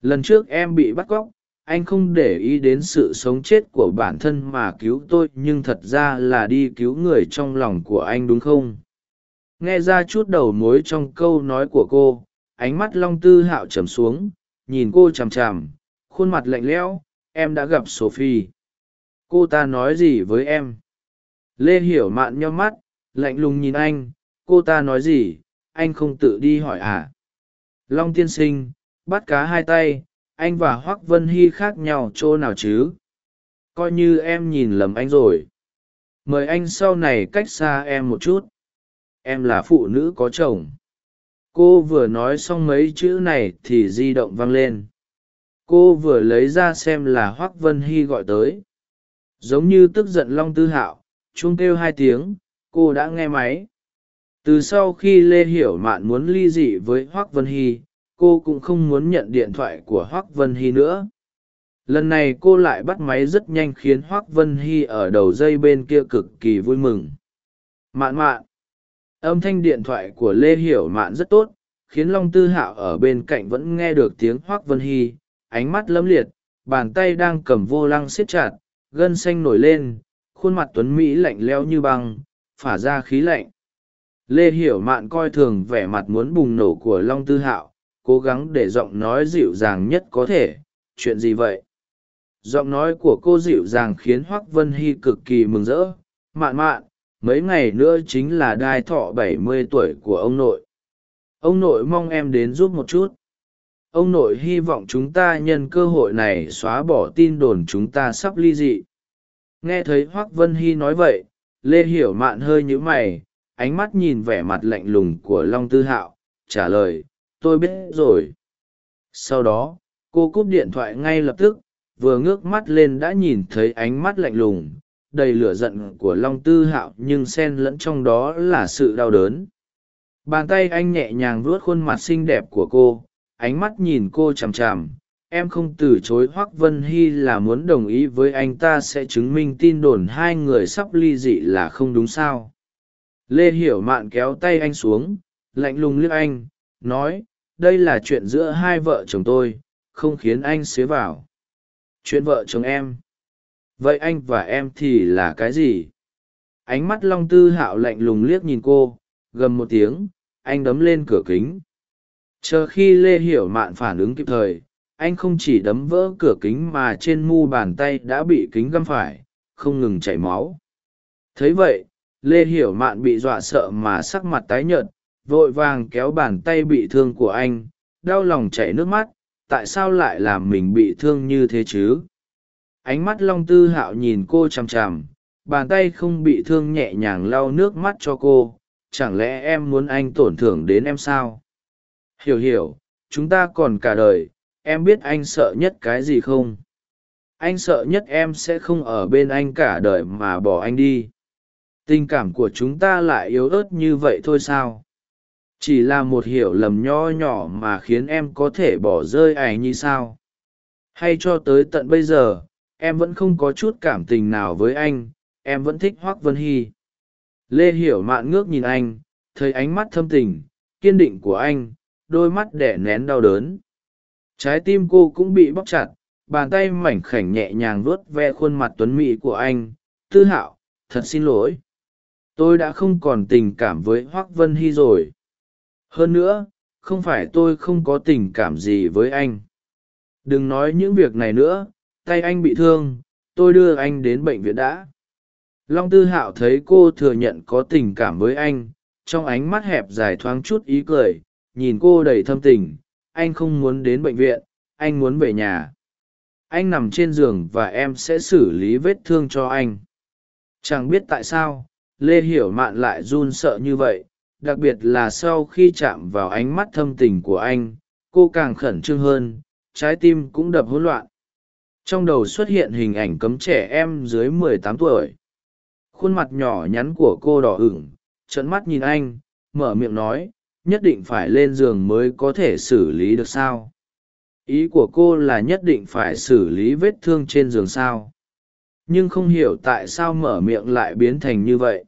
Speaker 1: Lần trước em bị bắt cóc anh không để ý đến sự sống chết của bản thân mà cứu tôi, nhưng thật ra là đi cứu người trong lòng của anh đúng không? Nghe ra chút đầu mối trong câu nói của cô, ánh mắt long tư hạo trầm xuống, nhìn cô chằm chằm, khuôn mặt lạnh lẽo, em đã gặp sophie. Cô ta nói gì với em? Lê hiểu mạn nheo mắt, lạnh lùng nhìn anh, cô ta nói gì? Anh không tự đi hỏi à? Long tiên sinh, bắt cá hai tay anh và hoác vân hy khác nhau chỗ nào chứ? Coi như em nhìn lầm anh rồi. Mời anh sau này cách xa em một chút. Em là phụ nữ có chồng. Cô vừa nói xong mấy chữ này thì di động vang lên. Cô vừa lấy ra xem là hoác vân hy gọi tới. Giống như tức giận long tư hạo, chuông kêu hai tiếng, cô đã nghe máy. Từ sau khi lê hiểu mạn muốn ly dị với hoác vân hy cô cũng không muốn nhận điện thoại của hoác vân hy nữa. Lần này cô lại bắt máy rất nhanh khiến hoác vân hy ở đầu dây bên kia cực kỳ vui mừng. Mạn mạn. Âm thanh điện thoại của lê hiểu mạn rất tốt, khiến long tư hạo ở bên cạnh vẫn nghe được tiếng hoác vân hy, ánh mắt lấm liệt, bàn tay đang cầm vô lăng siết chặt, gân xanh nổi lên, khuôn mặt tuấn mỹ lạnh leo như băng, phả ra khí lạnh. Lê hiểu mạn coi thường vẻ mặt muốn bùng nổ của long tư hạo cố gắng để giọng nói dịu dàng nhất có thể. Chuyện gì vậy? Giọng nói của cô dịu dàng khiến hoác vân hy cực kỳ mừng rỡ. Mạn mạn, mấy ngày nữa chính là đai thọ bảy mươi tuổi của ông nội. Ông nội mong em đến giúp một chút. Ông nội hy vọng chúng ta nhân cơ hội này xóa bỏ tin đồn chúng ta sắp ly dị. Nghe thấy hoác vân hy nói vậy, lê hiểu mạn hơi nhữ mày, ánh mắt nhìn vẻ mặt lạnh lùng của long tư hạo, trả lời tôi biết rồi. Sau đó, cô cúp điện thoại ngay lập tức, vừa ngước mắt lên đã nhìn thấy ánh mắt lạnh lùng, đầy lửa giận của long tư hạo nhưng xen lẫn trong đó là sự đau đớn. Bàn tay anh nhẹ nhàng vuốt khuôn mặt xinh đẹp của cô, ánh mắt nhìn cô chằm chằm. Em không từ chối hoác vân hy là muốn đồng ý với anh ta sẽ chứng minh tin đồn hai người sắp ly dị là không đúng sao. Lê hiểu mạn kéo tay anh xuống, lạnh lùng liếc anh nói, đây là chuyện giữa hai vợ chồng tôi, không khiến anh xế vào. Chuyện vợ chồng em. Vậy anh và em thì là cái gì? Ánh mắt long tư hạo lạnh lùng liếc nhìn cô, gầm một tiếng, anh đấm lên cửa kính. Chờ khi lê hiểu mạn phản ứng kịp thời, anh không chỉ đấm vỡ cửa kính mà trên mu bàn tay đã bị kính găm phải, không ngừng chảy máu. Thấy vậy, lê hiểu mạn bị dọa sợ mà sắc mặt tái nhợt vội vàng kéo bàn tay bị thương của anh, đau lòng chảy nước mắt, tại sao lại làm mình bị thương như thế chứ? Ánh mắt long tư hạo nhìn cô chằm chằm, bàn tay không bị thương nhẹ nhàng lau nước mắt cho cô, chẳng lẽ em muốn anh tổn thương đến em sao? Hiểu hiểu, chúng ta còn cả đời, em biết anh sợ nhất cái gì không? Anh sợ nhất em sẽ không ở bên anh cả đời mà bỏ anh đi. Tình cảm của chúng ta lại yếu ớt như vậy thôi sao? Chỉ là một hiểu lầm nho nhỏ mà khiến em có thể bỏ rơi ải như sao? Hay cho tới tận bây giờ, em vẫn không có chút cảm tình nào với anh, em vẫn thích hoác vân hy. Lê hiểu mạn ngước nhìn anh, thấy ánh mắt thâm tình, kiên định của anh, đôi mắt đẻ nén đau đớn. Trái tim cô cũng bị bóc chặt, bàn tay mảnh khảnh nhẹ nhàng vuốt ve khuôn mặt tuấn mỹ của anh. Tư hạo, thật xin lỗi. Tôi đã không còn tình cảm với hoác vân hy rồi hơn nữa, không phải tôi không có tình cảm gì với anh. Đừng nói những việc này nữa, tay anh bị thương, tôi đưa anh đến bệnh viện đã. Long tư hạo thấy cô thừa nhận có tình cảm với anh, trong ánh mắt hẹp dài thoáng chút ý cười, nhìn cô đầy thâm tình, anh không muốn đến bệnh viện, anh muốn về nhà. Anh nằm trên giường và em sẽ xử lý vết thương cho anh. Chẳng biết tại sao, lê hiểu mạn lại run sợ như vậy đặc biệt là sau khi chạm vào ánh mắt thâm tình của anh, cô càng khẩn trương hơn, trái tim cũng đập hỗn loạn. Trong đầu xuất hiện hình ảnh cấm trẻ em dưới mười tám tuổi. Khuôn mặt nhỏ nhắn của cô đỏ ửng trận mắt nhìn anh, mở miệng nói, nhất định phải lên giường mới có thể xử lý được sao? Ý của cô là nhất định phải xử lý vết thương trên giường sao. Nhưng không hiểu tại sao mở miệng lại biến thành như vậy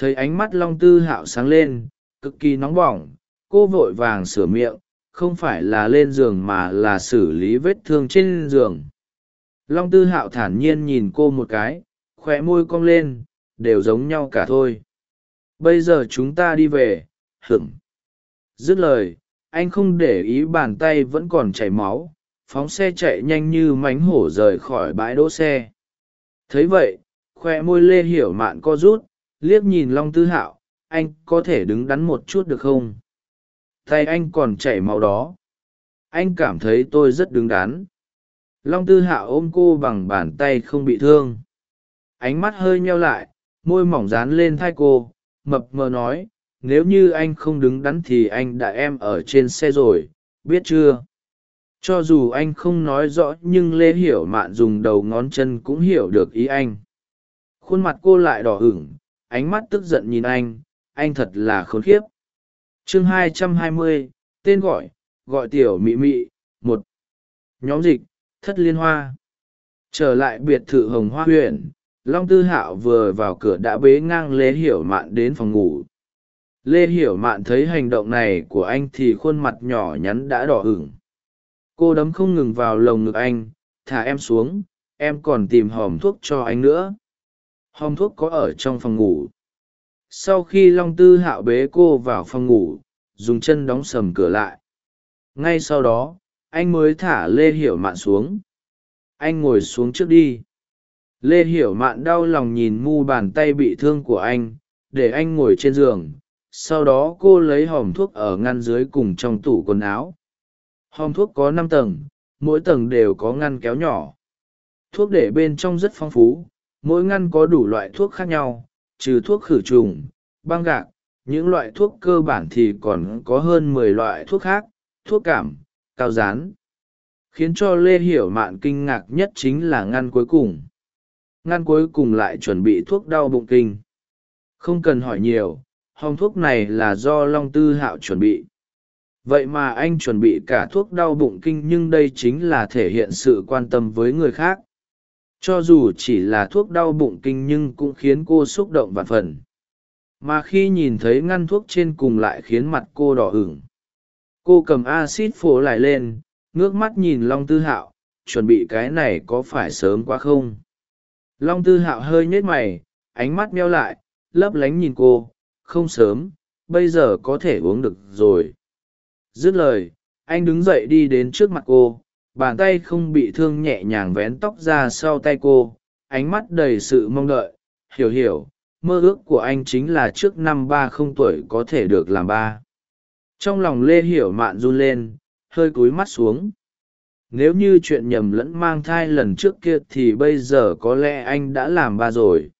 Speaker 1: thấy ánh mắt long tư hạo sáng lên, cực kỳ nóng bỏng, cô vội vàng sửa miệng, không phải là lên giường mà là xử lý vết thương trên giường. Long tư hạo thản nhiên nhìn cô một cái khoe môi cong lên, đều giống nhau cả thôi. Bây giờ chúng ta đi về hửng dứt lời, anh không để ý bàn tay vẫn còn chảy máu, phóng xe chạy nhanh như mánh hổ rời khỏi bãi đỗ xe. Thấy vậy khoe môi lê hiểu mạn co rút liếc nhìn long tư hạo, anh có thể đứng đắn một chút được không? Tay anh còn chảy máu đó. Anh cảm thấy tôi rất đứng đắn. Long tư hạo ôm cô bằng bàn tay không bị thương. Ánh mắt hơi nheo lại, môi mỏng dán lên thai cô, mập mờ nói, nếu như anh không đứng đắn thì anh đã em ở trên xe rồi, biết chưa? Cho dù anh không nói rõ nhưng lê hiểu mạn dùng đầu ngón chân cũng hiểu được ý anh. Khuôn mặt cô lại đỏ ửng ánh mắt tức giận nhìn anh anh thật là khốn khiếp. Chương 220, tên gọi gọi tiểu mị mị một. Nhóm dịch thất liên hoa. Trở lại biệt thự hồng hoa huyện long tư hạo vừa vào cửa đã bế ngang lê hiểu mạn đến phòng ngủ. Lê hiểu mạn thấy hành động này của anh thì khuôn mặt nhỏ nhắn đã đỏ hửng cô đấm không ngừng vào lồng ngực anh thả em xuống em còn tìm hòm thuốc cho anh nữa hòm thuốc có ở trong phòng ngủ. Sau khi long tư hạo bế cô vào phòng ngủ, dùng chân đóng sầm cửa lại. Ngay sau đó, anh mới thả lê hiểu mạn xuống. Anh ngồi xuống trước đi. Lê hiểu mạn đau lòng nhìn mu bàn tay bị thương của anh, để anh ngồi trên giường. Sau đó cô lấy hòm thuốc ở ngăn dưới cùng trong tủ quần áo. Hòm thuốc có năm tầng, mỗi tầng đều có ngăn kéo nhỏ. Thuốc để bên trong rất phong phú mỗi ngăn có đủ loại thuốc khác nhau, trừ thuốc khử trùng, băng gạc, những loại thuốc cơ bản thì còn có hơn mười loại thuốc khác, thuốc cảm, cao rán khiến cho lê hiểu mạn kinh ngạc nhất chính là ngăn cuối cùng. Ngăn cuối cùng lại chuẩn bị thuốc đau bụng kinh. Không cần hỏi nhiều, hòng thuốc này là do long tư hạo chuẩn bị. Vậy mà anh chuẩn bị cả thuốc đau bụng kinh nhưng đây chính là thể hiện sự quan tâm với người khác cho dù chỉ là thuốc đau bụng kinh nhưng cũng khiến cô xúc động vạn phần. Mà khi nhìn thấy ngăn thuốc trên cùng lại khiến mặt cô đỏ ửng. Cô cầm acid phổ lại lên, ngước mắt nhìn long tư hạo, chuẩn bị cái này có phải sớm quá không? Long tư hạo hơi nhếch mày, ánh mắt meo lại, lấp lánh nhìn cô, không sớm, bây giờ có thể uống được rồi. Dứt lời, anh đứng dậy đi đến trước mặt cô bàn tay không bị thương nhẹ nhàng vén tóc ra sau tay cô, ánh mắt đầy sự mong đợi. Hiểu hiểu, mơ ước của anh chính là trước năm ba không tuổi có thể được làm ba. Trong lòng lê hiểu mạn run lên, hơi cúi mắt xuống. Nếu như chuyện nhầm lẫn mang thai lần trước kia thì bây giờ có lẽ anh đã làm ba rồi.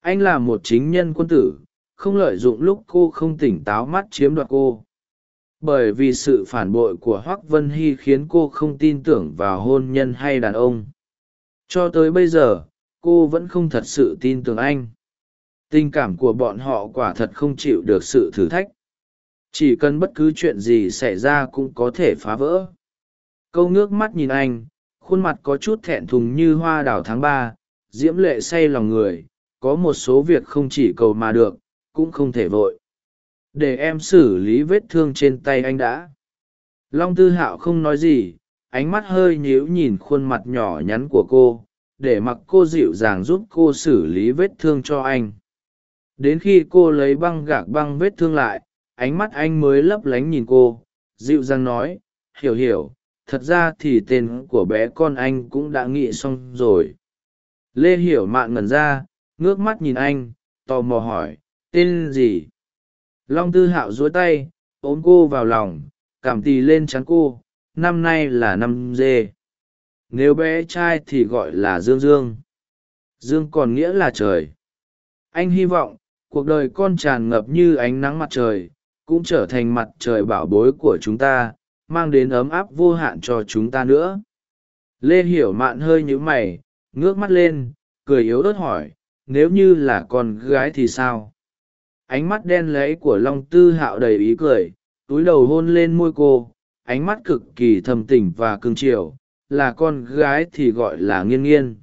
Speaker 1: Anh là một chính nhân quân tử, không lợi dụng lúc cô không tỉnh táo mắt chiếm đoạt cô bởi vì sự phản bội của hoác vân hy khiến cô không tin tưởng vào hôn nhân hay đàn ông. Cho tới bây giờ, cô vẫn không thật sự tin tưởng anh. Tình cảm của bọn họ quả thật không chịu được sự thử thách. Chỉ cần bất cứ chuyện gì xảy ra cũng có thể phá vỡ. Câu ngước mắt nhìn anh, khuôn mặt có chút thẹn thùng như hoa đào tháng ba, diễm lệ say lòng người, có một số việc không chỉ cầu mà được, cũng không thể vội để em xử lý vết thương trên tay anh đã. Long tư hạo không nói gì, ánh mắt hơi nhíu nhìn khuôn mặt nhỏ nhắn của cô, để mặc cô dịu dàng giúp cô xử lý vết thương cho anh. Đến khi cô lấy băng gạc băng vết thương lại, ánh mắt anh mới lấp lánh nhìn cô, dịu dàng nói, hiểu hiểu, thật ra thì tên của bé con anh cũng đã nghĩ xong rồi. Lê hiểu mạn ngẩn ra, ngước mắt nhìn anh, tò mò hỏi, tên gì? Long tư hạo dối tay, ôm cô vào lòng, cảm tì lên chắn cô, năm nay là năm dê. Nếu bé trai thì gọi là dương dương. Dương còn nghĩa là trời. Anh hy vọng, cuộc đời con tràn ngập như ánh nắng mặt trời, cũng trở thành mặt trời bảo bối của chúng ta, mang đến ấm áp vô hạn cho chúng ta nữa. Lê hiểu mạn hơi nhíu mày, ngước mắt lên, cười yếu ớt hỏi, nếu như là con gái thì sao? Ánh mắt đen lấy của long tư hạo đầy ý cười, túi đầu hôn lên môi cô, ánh mắt cực kỳ thầm tình và cưng triều là con gái thì gọi là nghiên nghiên.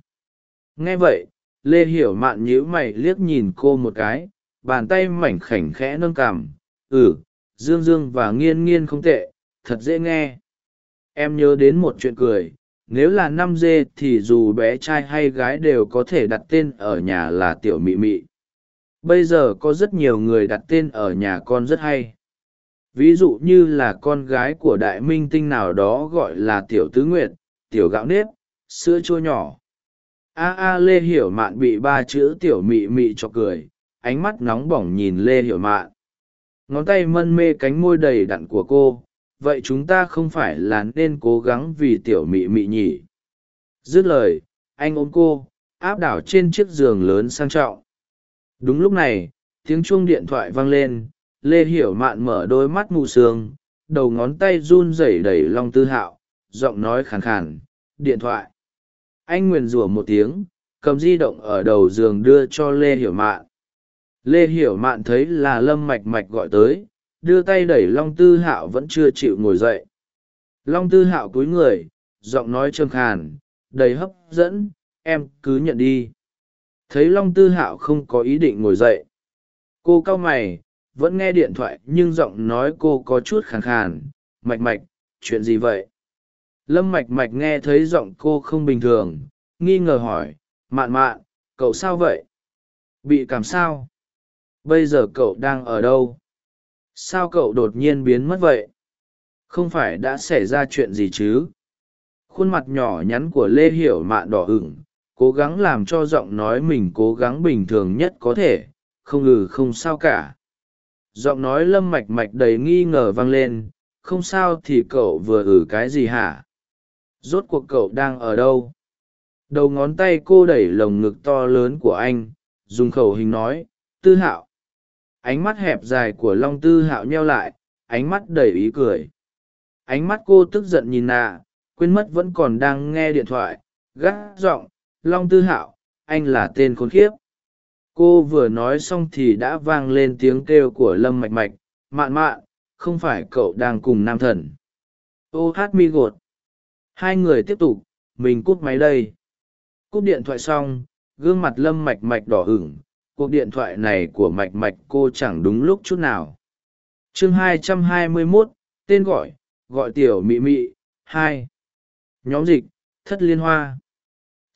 Speaker 1: Nghe vậy, lê hiểu mạn nhíu mày liếc nhìn cô một cái, bàn tay mảnh khảnh khẽ nâng cằm ừ dương dương và nghiên nghiên không tệ, thật dễ nghe. Em nhớ đến một chuyện cười, nếu là năm dê thì dù bé trai hay gái đều có thể đặt tên ở nhà là tiểu mị mị bây giờ có rất nhiều người đặt tên ở nhà con rất hay. Ví dụ như là con gái của đại minh tinh nào đó gọi là tiểu tứ nguyệt, tiểu gạo nếp, sữa chua nhỏ. A a lê hiểu mạn bị ba chữ tiểu mị mị cho cười, ánh mắt nóng bỏng nhìn lê hiểu mạn. Ngón tay mân mê cánh môi đầy đặn của cô, vậy chúng ta không phải là nên cố gắng vì tiểu mị mị nhỉ? Dứt lời, anh ôm cô, áp đảo trên chiếc giường lớn sang trọng đúng lúc này, tiếng chuông điện thoại vang lên, lê hiểu mạn mở đôi mắt mù sương, đầu ngón tay run rẩy đẩy long tư hạo, giọng nói khàn khàn, điện thoại. Anh nguyền rủa một tiếng, cầm di động ở đầu giường đưa cho lê hiểu mạn. Lê hiểu mạn thấy là lâm mạch mạch gọi tới, đưa tay đẩy long tư hạo vẫn chưa chịu ngồi dậy. Long tư hạo cúi người, giọng nói trầm khàn, đầy hấp dẫn, em cứ nhận đi thấy long tư hạo không có ý định ngồi dậy. Cô cau mày, vẫn nghe điện thoại nhưng giọng nói cô có chút khàn khàn. Mạch mạch, chuyện gì vậy? Lâm mạch mạch nghe thấy giọng cô không bình thường, nghi ngờ hỏi, mạn mạn, cậu sao vậy? Bị cảm sao? Bây giờ cậu đang ở đâu? Sao cậu đột nhiên biến mất vậy? Không phải đã xảy ra chuyện gì chứ? Khuôn mặt nhỏ nhắn của lê hiểu mạn đỏ ửng cố gắng làm cho giọng nói mình cố gắng bình thường nhất có thể, không ngừ không sao cả. Giọng nói lâm mạch mạch đầy nghi ngờ vang lên, không sao thì cậu vừa ử cái gì hả? Rốt cuộc cậu đang ở đâu? Đầu ngón tay cô đẩy lồng ngực to lớn của anh, dùng khẩu hình nói, tư hạo. Ánh mắt hẹp dài của long tư hạo nheo lại, ánh mắt đầy ý cười. Ánh mắt cô tức giận nhìn nạ quên mất vẫn còn đang nghe điện thoại, gắt giọng long tư hạo anh là tên khốn khiếp. Cô vừa nói xong thì đã vang lên tiếng kêu của lâm mạch mạch. Mạn mạn không phải cậu đang cùng nam thần. Ô hát mi gột. Hai người tiếp tục mình cúp máy đây. Cúp điện thoại xong gương mặt lâm mạch mạch đỏ hửng cuộc điện thoại này của mạch mạch cô chẳng đúng lúc chút nào. Chương 221, t ê n gọi gọi tiểu mị mị hai. Nhóm dịch thất liên hoa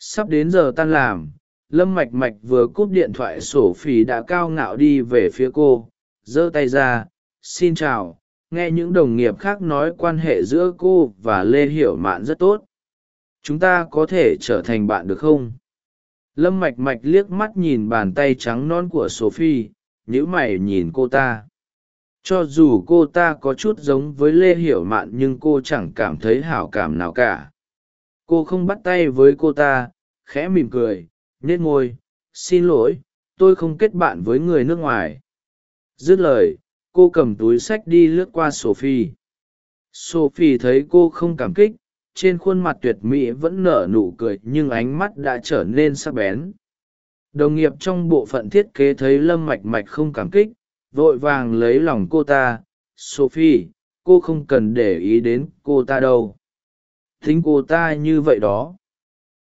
Speaker 1: sắp đến giờ tan làm, lâm mạch mạch vừa cúp điện thoại sổ phỉ đã cao ngạo đi về phía cô, giơ tay ra, xin chào, nghe những đồng nghiệp khác nói quan hệ giữa cô và lê hiểu mạn rất tốt. Chúng ta có thể trở thành bạn được không? Lâm mạch mạch liếc mắt nhìn bàn tay trắng non của sophie nhữ mày nhìn cô ta. Cho dù cô ta có chút giống với lê hiểu mạn nhưng cô chẳng cảm thấy hảo cảm nào cả. Cô không bắt tay với cô ta khẽ mỉm cười nết ngôi xin lỗi, tôi không kết bạn với người nước ngoài. Dứt lời, cô cầm túi sách đi lướt qua sophie. Sophie thấy cô không cảm kích, trên khuôn mặt tuyệt mỹ vẫn nở nụ cười nhưng ánh mắt đã trở nên sắc bén. Đồng nghiệp trong bộ phận thiết kế thấy lâm mạch mạch không cảm kích, vội vàng lấy lòng cô ta. Sophie, cô không cần để ý đến cô ta đâu. Thính cô ta như vậy đó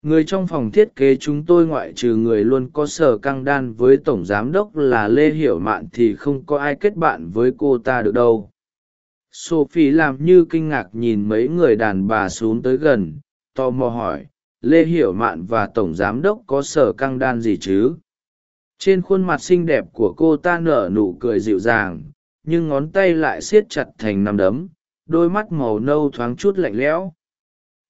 Speaker 1: người trong phòng thiết kế chúng tôi ngoại trừ người luôn có sở căng đan với tổng giám đốc là lê hiểu mạn thì không có ai kết bạn với cô ta được đâu. Sophie làm như kinh ngạc nhìn mấy người đàn bà xuống tới gần, tò mò hỏi, lê hiểu mạn và tổng giám đốc có sở căng đan gì chứ? Trên khuôn mặt xinh đẹp của cô ta nở nụ cười dịu dàng, nhưng ngón tay lại siết chặt thành nắm đấm, đôi mắt màu nâu thoáng chút lạnh lẽo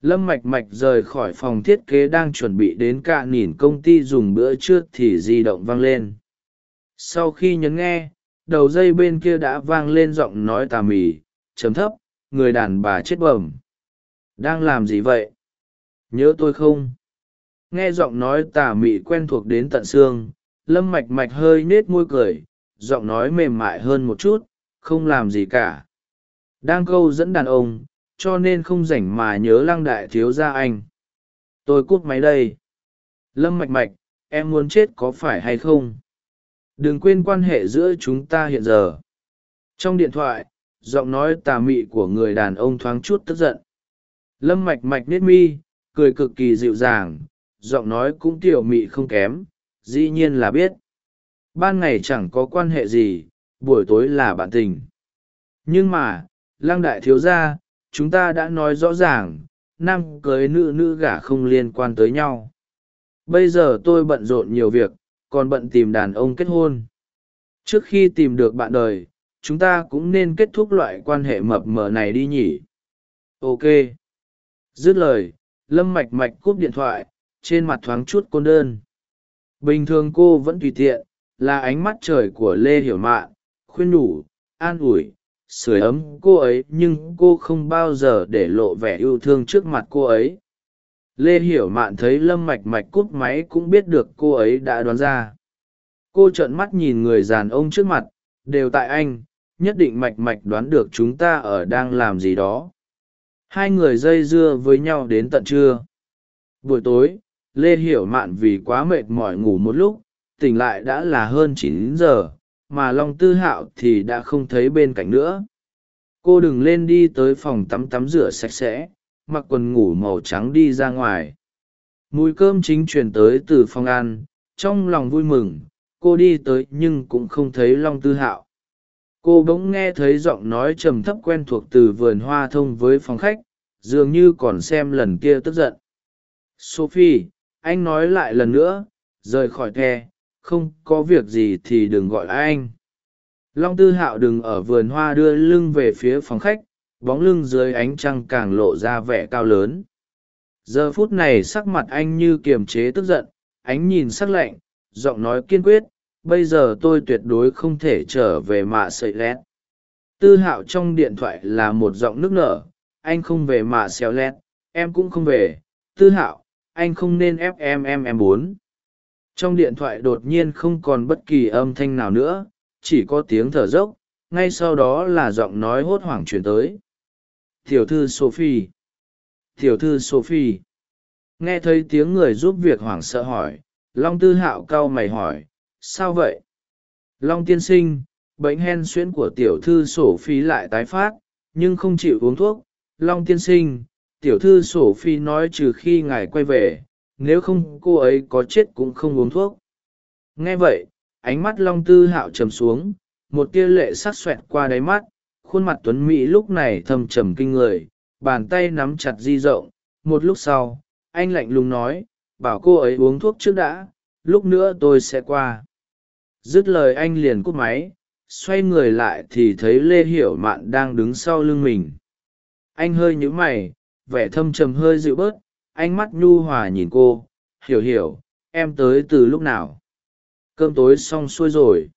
Speaker 1: lâm mạch mạch rời khỏi phòng thiết kế đang chuẩn bị đến cạ nỉn công ty dùng bữa trưa thì di động vang lên. Sau khi nhấn nghe, đầu dây bên kia đã vang lên giọng nói tà mì chấm thấp, người đàn bà chết bẩm. Đang làm gì vậy? Nhớ tôi không? Nghe giọng nói tà mị quen thuộc đến tận xương, lâm mạch mạch hơi nết môi cười, giọng nói mềm mại hơn một chút, không làm gì cả. Đang câu dẫn đàn ông cho nên không rảnh mà nhớ lăng đại thiếu gia anh. Tôi cút máy đây. Lâm mạch mạch, em muốn chết có phải hay không? Đừng quên quan hệ giữa chúng ta hiện giờ. Trong điện thoại, giọng nói tà mị của người đàn ông thoáng chút tức giận. Lâm mạch mạch nết mi, cười cực kỳ dịu dàng, giọng nói cũng tiểu mị không kém, dĩ nhiên là biết. Ban ngày chẳng có quan hệ gì, buổi tối là bạn tình. Nhưng mà, lăng đại thiếu gia chúng ta đã nói rõ ràng, nam cưới nữ nữ gả không liên quan tới nhau. Bây giờ tôi bận rộn nhiều việc, còn bận tìm đàn ông kết hôn. Trước khi tìm được bạn đời, chúng ta cũng nên kết thúc loại quan hệ mập mờ này đi nhỉ. Ok. Dứt lời, lâm mạch mạch cúp điện thoại, trên mặt thoáng chút côn đơn. Bình thường cô vẫn tùy tiện, là ánh mắt trời của lê hiểu mạn, khuyên nhủ, an ủi sưởi ấm cô ấy, nhưng cô không bao giờ để lộ vẻ yêu thương trước mặt cô ấy. Lê hiểu mạn thấy lâm mạch mạch cút máy cũng biết được cô ấy đã đoán ra. Cô trợn mắt nhìn người đàn ông trước mặt, đều tại anh, nhất định mạch mạch đoán được chúng ta ở đang làm gì đó. Hai người dây dưa với nhau đến tận trưa. Buổi tối, lê hiểu mạn vì quá mệt mỏi ngủ một lúc, tỉnh lại đã là hơn chín giờ mà long tư hạo thì đã không thấy bên cạnh nữa. Cô đừng lên đi tới phòng tắm tắm rửa sạch sẽ, mặc quần ngủ màu trắng đi ra ngoài. Mùi cơm chính truyền tới từ phòng ăn, trong lòng vui mừng, cô đi tới nhưng cũng không thấy long tư hạo. Cô bỗng nghe thấy giọng nói trầm thấp quen thuộc từ vườn hoa thông với phòng khách, dường như còn xem lần kia tức giận. Sophie, anh nói lại lần nữa, rời khỏi the không có việc gì thì đừng gọi anh. Long tư hạo đừng ở vườn hoa đưa lưng về phía phòng khách, bóng lưng dưới ánh trăng càng lộ ra vẻ cao lớn. Giờ phút này sắc mặt anh như kiềm chế tức giận, ánh nhìn sắc lạnh, giọng nói kiên quyết, bây giờ tôi tuyệt đối không thể trở về mạ sợi lét. Tư hạo trong điện thoại là một giọng nước nở, anh không về mạ xéo lét, em cũng không về. Tư hạo, anh không nên ép em em em bốn trong điện thoại đột nhiên không còn bất kỳ âm thanh nào nữa, chỉ có tiếng thở dốc, ngay sau đó là giọng nói hốt hoảng chuyển tới. Tiểu thư sophie. Tiểu thư sophie. Nghe thấy tiếng người giúp việc hoảng sợ hỏi, long tư hạo cau mày hỏi, sao vậy? Long tiên sinh, bệnh hen xuyễn của tiểu thư sổ phi lại tái phát, nhưng không chịu uống thuốc. Long tiên sinh, tiểu thư sổ phi nói trừ khi ngài quay về nếu không cô ấy có chết cũng không uống thuốc. Nghe vậy, ánh mắt long tư hạo trầm xuống, một tia lệ sắc xoẹt qua đáy mắt, khuôn mặt tuấn mỹ lúc này thầm trầm kinh người, bàn tay nắm chặt di rộng. Một lúc sau, anh lạnh lùng nói, bảo cô ấy uống thuốc trước đã, lúc nữa tôi sẽ qua. Dứt lời anh liền cúp máy, xoay người lại thì thấy lê hiểu mạn đang đứng sau lưng mình. Anh hơi nhũ mày, vẻ thâm trầm hơi dịu bớt ánh mắt nhu hòa nhìn cô, hiểu hiểu, em tới từ lúc nào? Cơm tối xong xuôi rồi.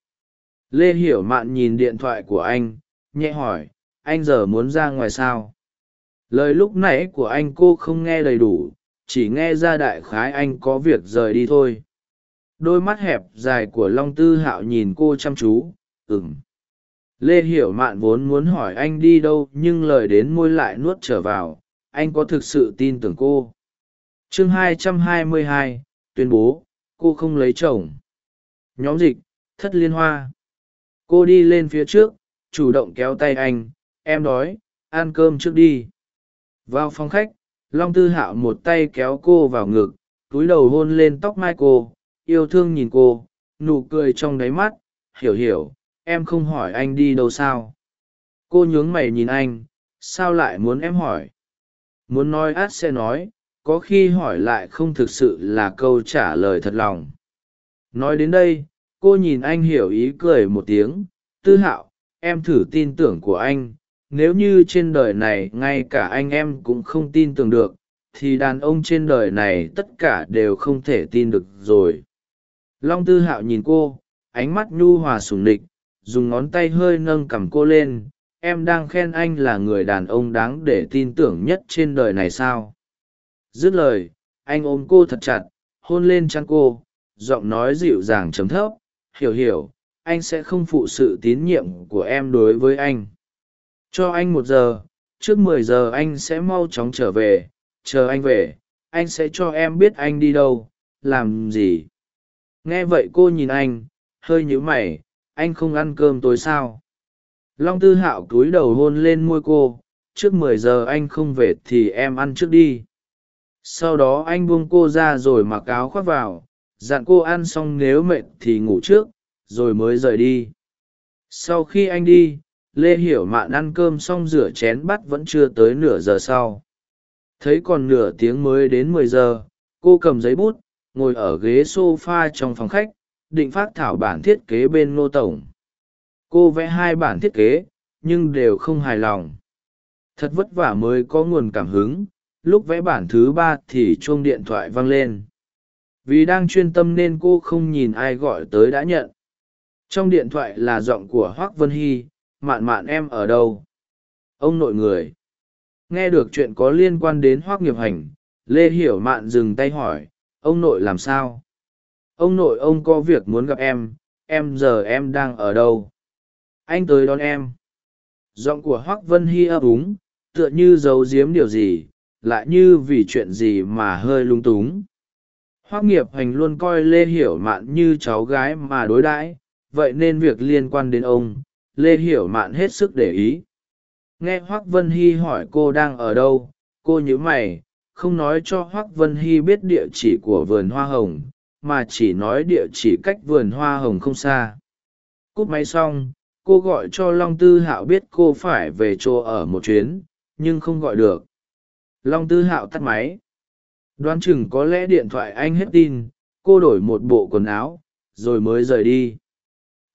Speaker 1: Lê hiểu mạn nhìn điện thoại của anh, nhẹ hỏi, anh giờ muốn ra ngoài sao? Lời lúc nãy của anh cô không nghe đầy đủ, chỉ nghe ra đại khái anh có việc rời đi thôi. Đôi mắt hẹp dài của long tư hạo nhìn cô chăm chú ừng lê hiểu mạn vốn muốn hỏi anh đi đâu, nhưng lời đến môi lại nuốt trở vào, anh có thực sự tin tưởng cô? Chương 222, tuyên bố cô không lấy chồng. Nhóm dịch thất liên hoa. Cô đi lên phía trước chủ động kéo tay anh em đói ăn cơm trước đi. Vào phòng khách long tư hạo một tay kéo cô vào ngực túi đầu hôn lên tóc mai cô yêu thương nhìn cô nụ cười trong đáy mắt hiểu hiểu em không hỏi anh đi đâu sao? Cô nhướng mày nhìn anh sao lại muốn em hỏi? Muốn nói át sẽ nói có khi hỏi lại không thực sự là câu trả lời thật lòng. Nói đến đây, cô nhìn anh hiểu ý cười một tiếng, tư hạo, em thử tin tưởng của anh. Nếu như trên đời này ngay cả anh em cũng không tin tưởng được, thì đàn ông trên đời này tất cả đều không thể tin được rồi. Long tư hạo nhìn cô, ánh mắt nhu hòa sùng nịch, dùng ngón tay hơi nâng cầm cô lên. Em đang khen anh là người đàn ông đáng để tin tưởng nhất trên đời này sao? Dứt lời, anh ôm cô thật chặt, hôn lên chăn cô, giọng nói dịu dàng chấm thấp, hiểu hiểu, anh sẽ không phụ sự tín nhiệm của em đối với anh. Cho anh một giờ, trước mười giờ anh sẽ mau chóng trở về, chờ anh về, anh sẽ cho em biết anh đi đâu, làm gì. Nghe vậy cô nhìn anh, hơi nhíu mày, anh không ăn cơm tối sao? Long tư hạo cúi đầu hôn lên môi cô, trước mười giờ anh không về thì em ăn trước đi sau đó anh buông cô ra rồi mặc áo khoác vào, dặn cô ăn xong nếu mệt thì ngủ trước, rồi mới rời đi. Sau khi anh đi, lê hiểu mạn ăn cơm xong rửa chén bắt vẫn chưa tới nửa giờ sau. Thấy còn nửa tiếng mới đến mười giờ, cô cầm giấy bút, ngồi ở ghế s o f a trong phòng khách, định phát thảo bản thiết kế bên ngô tổng. Cô vẽ hai bản thiết kế, nhưng đều không hài lòng. Thật vất vả mới có nguồn cảm hứng lúc vẽ bản thứ ba thì chuông điện thoại vang lên. Vì đang chuyên tâm nên cô không nhìn ai gọi tới đã nhận. Trong điện thoại là giọng của hoác vân hy, mạn mạn em ở đâu? Ông nội người. Nghe được chuyện có liên quan đến hoác nghiệp hành, lê hiểu mạn dừng tay hỏi, ông nội làm sao? Ông nội, ông có việc muốn gặp em em giờ em đang ở đâu? Anh tới đón em. Giọng của hoác vân hy ấp úng, tựa như giấu giếm điều gì lại như vì chuyện gì mà hơi lung túng. Hoác nghiệp hành luôn coi lê hiểu mạn như cháu gái mà đối đãi, vậy nên việc liên quan đến ông, lê hiểu mạn hết sức để ý. Nghe hoác vân hy hỏi cô đang ở đâu, cô nhớ mày, không nói cho hoác vân hy biết địa chỉ của vườn hoa hồng, mà chỉ nói địa chỉ cách vườn hoa hồng không xa. Cúp máy xong, cô gọi cho long tư hạo biết cô phải về chỗ ở một chuyến, nhưng không gọi được long tư hạo tắt máy. Đoán chừng có lẽ điện thoại anh hết tin, cô đổi một bộ quần áo, rồi mới rời đi.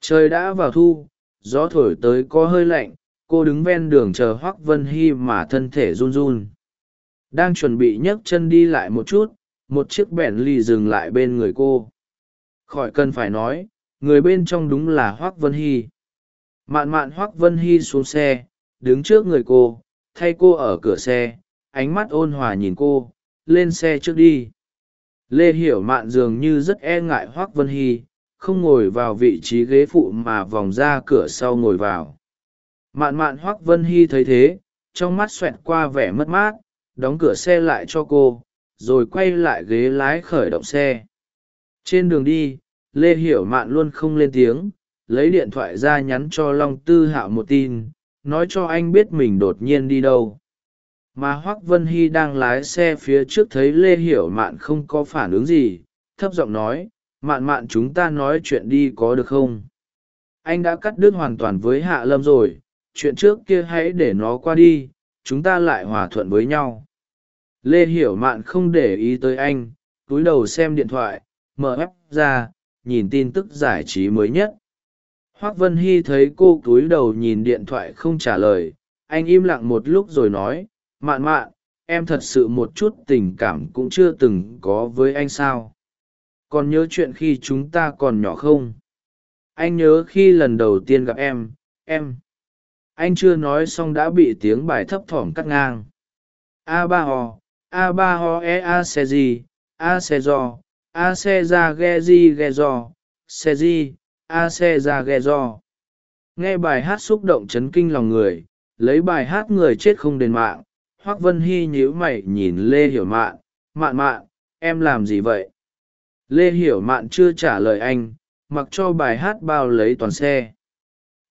Speaker 1: Trời đã vào thu, gió thổi tới có hơi lạnh, cô đứng ven đường chờ hoác vân hy mà thân thể run run. Đang chuẩn bị nhấc chân đi lại một chút, một chiếc bẻn lì dừng lại bên người cô. Khỏi cần phải nói, người bên trong đúng là hoác vân hy. Mạn mạn hoác vân hy xuống xe, đứng trước người cô, thay cô ở cửa xe ánh mắt ôn hòa nhìn cô, lên xe trước đi. Lê hiểu mạn dường như rất e ngại hoác vân hy, không ngồi vào vị trí ghế phụ mà vòng ra cửa sau ngồi vào. Mạn mạn hoác vân hy thấy thế, trong mắt xoẹt qua vẻ mất mát, đóng cửa xe lại cho cô, rồi quay lại ghế lái khởi động xe. Trên đường đi, lê hiểu mạn luôn không lên tiếng, lấy điện thoại ra nhắn cho long tư hạo một tin, nói cho anh biết mình đột nhiên đi đâu mà hoác vân hy đang lái xe phía trước thấy lê hiểu mạn không có phản ứng gì, thấp giọng nói, mạn mạn chúng ta nói chuyện đi có được không? Anh đã cắt đứt hoàn toàn với hạ lâm rồi, chuyện trước kia hãy để nó qua đi, chúng ta lại hòa thuận với nhau. Lê hiểu mạn không để ý tới anh, túi đầu xem điện thoại, mở ép ra, nhìn tin tức giải trí mới nhất. Hoác vân hy thấy cô túi đầu nhìn điện thoại không trả lời, anh im lặng một lúc rồi nói mạn mạn, em thật sự một chút tình cảm cũng chưa từng có với anh sao? Còn nhớ chuyện khi chúng ta còn nhỏ không? Anh nhớ khi lần đầu tiên gặp em em. Anh chưa nói xong đã bị tiếng bài thấp thỏm cắt ngang. A ba ho, a ba ho e a xe gì a xe do a xe ra ghe di ghe do xe di a xe ra ghe do nghe bài hát xúc động chấn kinh lòng người, lấy bài hát người chết không đền mạng hoác vân hy nhíu mày nhìn lê hiểu mạn. Mạn mạn, em làm gì vậy? Lê hiểu mạn chưa trả lời anh, mặc cho bài hát bao lấy toàn xe.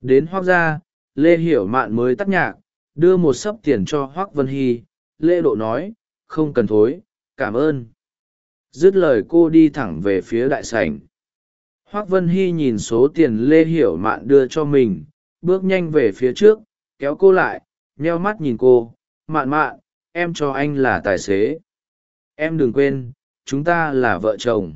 Speaker 1: Đến hoác gia, lê hiểu mạn mới tắt nhạc, đưa một sấp tiền cho hoác vân hy. Lê độ nói, không cần thối, cảm ơn. Dứt lời cô đi thẳng về phía đại sảnh. Hoác vân hy nhìn số tiền lê hiểu mạn đưa cho mình, bước nhanh về phía trước, kéo cô lại, nheo mắt nhìn cô mạn mạn, em cho anh là tài xế. Em đừng quên, chúng ta là vợ chồng.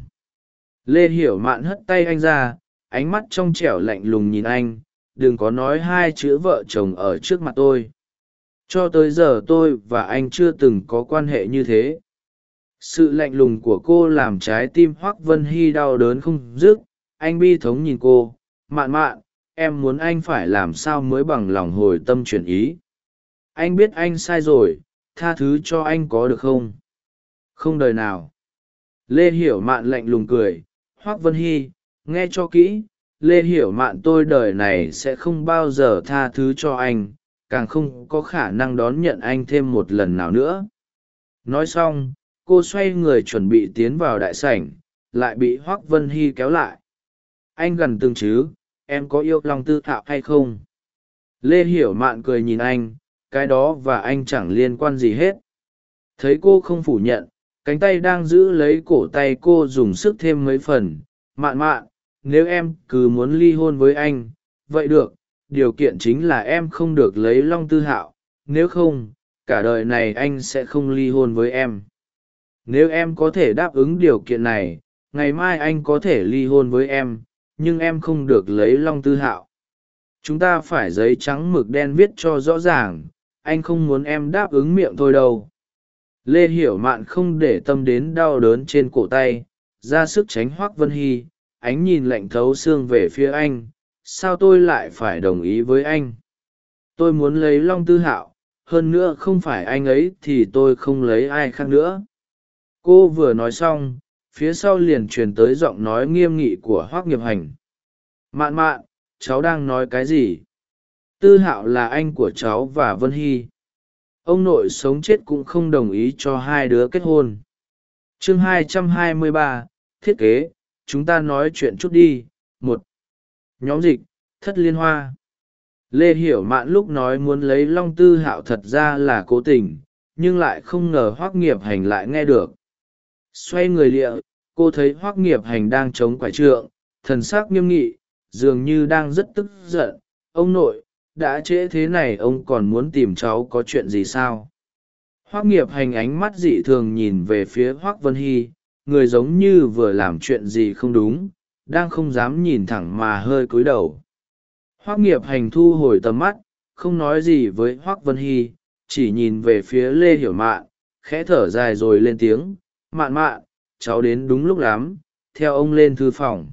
Speaker 1: Lê hiểu mạn hất tay anh ra, ánh mắt trong trẻo lạnh lùng nhìn anh, đừng có nói hai chữ vợ chồng ở trước mặt tôi. Cho tới giờ tôi và anh chưa từng có quan hệ như thế. Sự lạnh lùng của cô làm trái tim hoác vân hy đau đớn không dứt. Anh bi thống nhìn cô, mạn mạn, em muốn anh phải làm sao mới bằng lòng hồi tâm chuyển ý? Anh biết anh sai rồi, tha thứ cho anh có được không? Không đời nào. Lê hiểu mạn lạnh lùng cười. Hoác vân hy, nghe cho kỹ, lê hiểu mạn tôi đời này sẽ không bao giờ tha thứ cho anh, càng không có khả năng đón nhận anh thêm một lần nào nữa. Nói xong, cô xoay người chuẩn bị tiến vào đại sảnh, lại bị hoác vân hy kéo lại. Anh gần từng chứ, em có yêu long tư thạo hay không? Lê hiểu mạn cười nhìn anh cái đó và anh chẳng liên quan gì hết. Thấy cô không phủ nhận, cánh tay đang giữ lấy cổ tay cô dùng sức thêm mấy phần. Mạn mạn, nếu em cứ muốn ly hôn với anh, vậy được, điều kiện chính là em không được lấy long tư hạo. Nếu không, cả đời này anh sẽ không ly hôn với em. Nếu em có thể đáp ứng điều kiện này, ngày mai anh có thể ly hôn với em, nhưng em không được lấy long tư hạo. Chúng ta phải giấy trắng mực đen viết cho rõ ràng anh không muốn em đáp ứng miệng thôi đâu. Lê hiểu mạn không để tâm đến đau đớn trên cổ tay, ra sức tránh hoác vân hy, ánh nhìn lạnh thấu xương về phía anh, sao tôi lại phải đồng ý với anh? Tôi muốn lấy long tư hạo, hơn nữa không phải anh ấy thì tôi không lấy ai khác nữa. Cô vừa nói xong, phía sau liền truyền tới giọng nói nghiêm nghị của hoác nghiệp hành. Mạn mạn, cháu đang nói cái gì? Tư hạo là anh của cháu và vân hy. Ông nội sống chết cũng không đồng ý cho hai đứa kết hôn. Chương 223, thiết kế chúng ta nói chuyện chút đi. Một nhóm dịch thất liên hoa. Lê hiểu mạn lúc nói muốn lấy long tư hạo thật ra là cố tình nhưng lại không ngờ hoác nghiệp hành lại nghe được. Xoay người lịa cô thấy hoác nghiệp hành đang chống quải trượng thần s ắ c nghiêm nghị dường như đang rất tức giận. Ông nội đã trễ thế này ông còn muốn tìm cháu có chuyện gì sao? Hoác nghiệp hành ánh mắt dị thường nhìn về phía hoác vân hy, người giống như vừa làm chuyện gì không đúng, đang không dám nhìn thẳng mà hơi cúi đầu. Hoác nghiệp hành thu hồi tầm mắt, không nói gì với hoác vân hy, chỉ nhìn về phía lê hiểu mạn, khẽ thở dài rồi lên tiếng, mạn mạn, cháu đến đúng lúc lắm, theo ông lên thư phòng.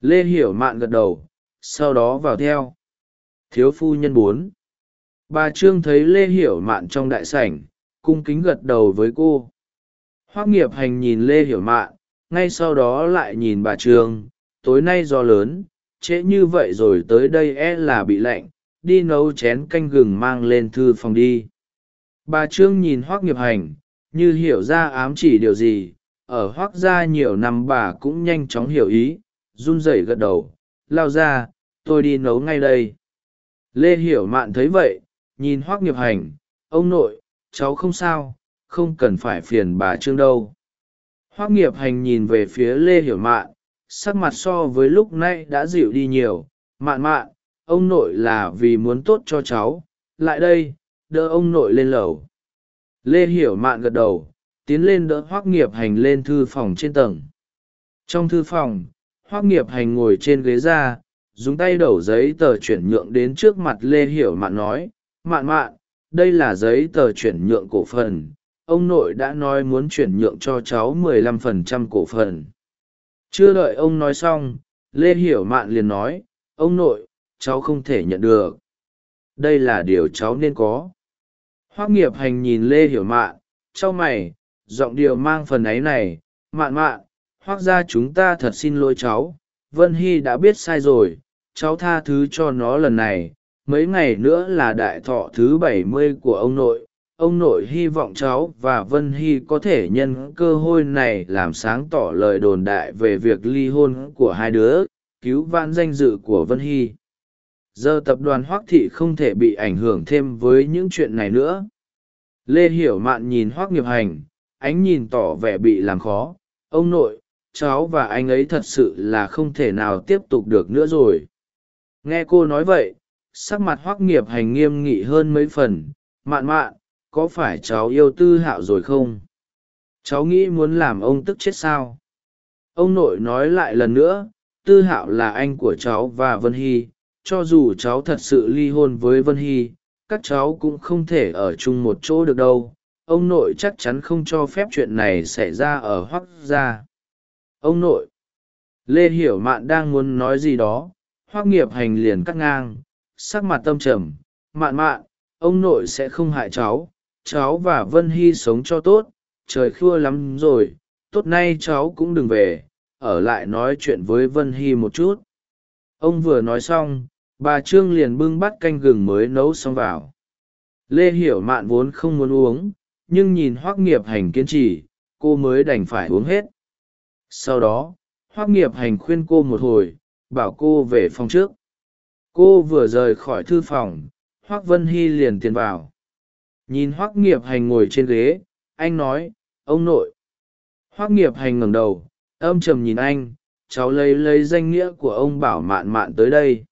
Speaker 1: Lê hiểu mạn gật đầu, sau đó vào theo thiếu phu nhân bốn. Bà trương thấy lê hiểu mạn trong đại sảnh, cung kính gật đầu với cô. Hoác nghiệp hành nhìn lê hiểu mạn, ngay sau đó lại nhìn bà trương. Tối nay do lớn, trễ như vậy rồi tới đây e là bị lạnh, đi nấu chén canh gừng mang lên thư phòng đi. Bà trương nhìn hoác nghiệp hành, như hiểu ra ám chỉ điều gì. Ở hoác gia nhiều năm bà cũng nhanh chóng hiểu ý, run rẩy gật đầu. Lao ra, tôi đi nấu ngay đây lê hiểu mạn thấy vậy, nhìn hoác nghiệp hành, ông nội, cháu không sao, không cần phải phiền bà trương đâu. Hoác nghiệp hành nhìn về phía lê hiểu mạn, sắc mặt so với lúc nay đã dịu đi nhiều. Mạn mạn, ông nội là vì muốn tốt cho cháu, lại đây, đỡ ông nội lên lầu. Lê hiểu mạn gật đầu, tiến lên đỡ hoác nghiệp hành lên thư phòng trên tầng. Trong thư phòng hoác nghiệp hành ngồi trên ghế ra dùng tay đẩu giấy tờ chuyển nhượng đến trước mặt lê hiểu mạn nói, mạn mạn, đây là giấy tờ chuyển nhượng cổ phần, ông nội đã nói muốn chuyển nhượng cho cháu mười lăm phần trăm cổ phần. Chưa đợi ông nói xong, lê hiểu mạn liền nói, ông nội, cháu không thể nhận được. Đây là điều cháu nên có. Hoác nghiệp hành nhìn lê hiểu mạn c mày, giọng điệu mang phần ấy này, mạn mạn, hoác ra chúng ta thật xin lỗi cháu, vân hy đã biết sai rồi cháu tha thứ cho nó lần này, mấy ngày nữa là đại thọ thứ bảy mươi của ông nội. Ông nội hy vọng cháu và vân hy có thể nhân cơ hội này làm sáng tỏ lời đồn đại về việc ly hôn của hai đứa, cứu vãn danh dự của vân hy. Giờ tập đoàn hoác thị không thể bị ảnh hưởng thêm với những chuyện này nữa. Lê hiểu mạn nhìn hoác nghiệp hành, ánh nhìn tỏ vẻ bị làm khó. Ông nội, cháu và anh ấy thật sự là không thể nào tiếp tục được nữa rồi nghe cô nói vậy, sắc mặt hoác nghiệp hành nghiêm nghị hơn mấy phần. Mạn mạn, có phải cháu yêu tư hạo rồi không? Cháu nghĩ muốn làm ông tức chết sao? Ông nội nói lại lần nữa, tư hạo là anh của cháu và vân hy. Cho dù cháu thật sự ly hôn với vân hy, các cháu cũng không thể ở chung một chỗ được đâu. Ông nội chắc chắn không cho phép chuyện này xảy ra ở hoác gia. Ông nội, lê hiểu mạn đang muốn nói gì đó hoác nghiệp hành liền cắt ngang, sắc mặt tâm trầm, mạn mạn, ông nội sẽ không hại cháu cháu và vân hy sống cho tốt, trời khua lắm rồi, tốt nay cháu cũng đừng về, ở lại nói chuyện với vân hy một chút. Ông vừa nói xong, bà trương liền bưng bát canh gừng mới nấu xong vào. Lê hiểu mạn vốn không muốn uống, nhưng nhìn hoác nghiệp hành kiên trì, cô mới đành phải uống hết. Sau đó, hoác nghiệp hành khuyên cô một hồi bảo cô về phòng trước. Cô vừa rời khỏi thư phòng, hoác vân hy liền tiền vào. Nhìn hoác nghiệp hành ngồi trên ghế, anh nói, ông nội. Hoác nghiệp hành ngẩng đầu, âm trầm nhìn anh, cháu lấy lấy danh nghĩa của ông bảo mạn mạn tới đây.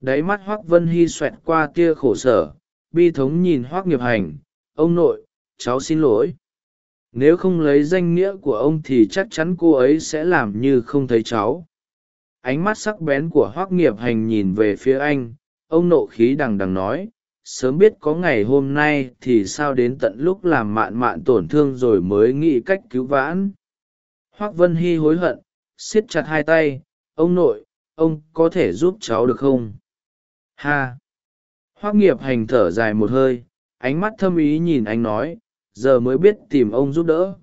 Speaker 1: Đáy mắt hoác vân hy xoẹt qua tia khổ sở, bi thống nhìn hoác nghiệp hành, ông nội, cháu xin lỗi. Nếu không lấy danh nghĩa của ông thì chắc chắn cô ấy sẽ làm như không thấy cháu ánh mắt sắc bén của hoác nghiệp hành nhìn về phía anh. Ông nộ khí đằng đằng nói, sớm biết có ngày hôm nay thì sao đến tận lúc làm mạn mạn tổn thương rồi mới nghĩ cách cứu vãn. Hoác vân hy hối hận, siết chặt hai tay, ông nội, ông có thể giúp cháu được không? Ha. Hoác nghiệp hành thở dài một hơi, ánh mắt thâm ý nhìn anh nói, giờ mới biết tìm ông giúp đỡ.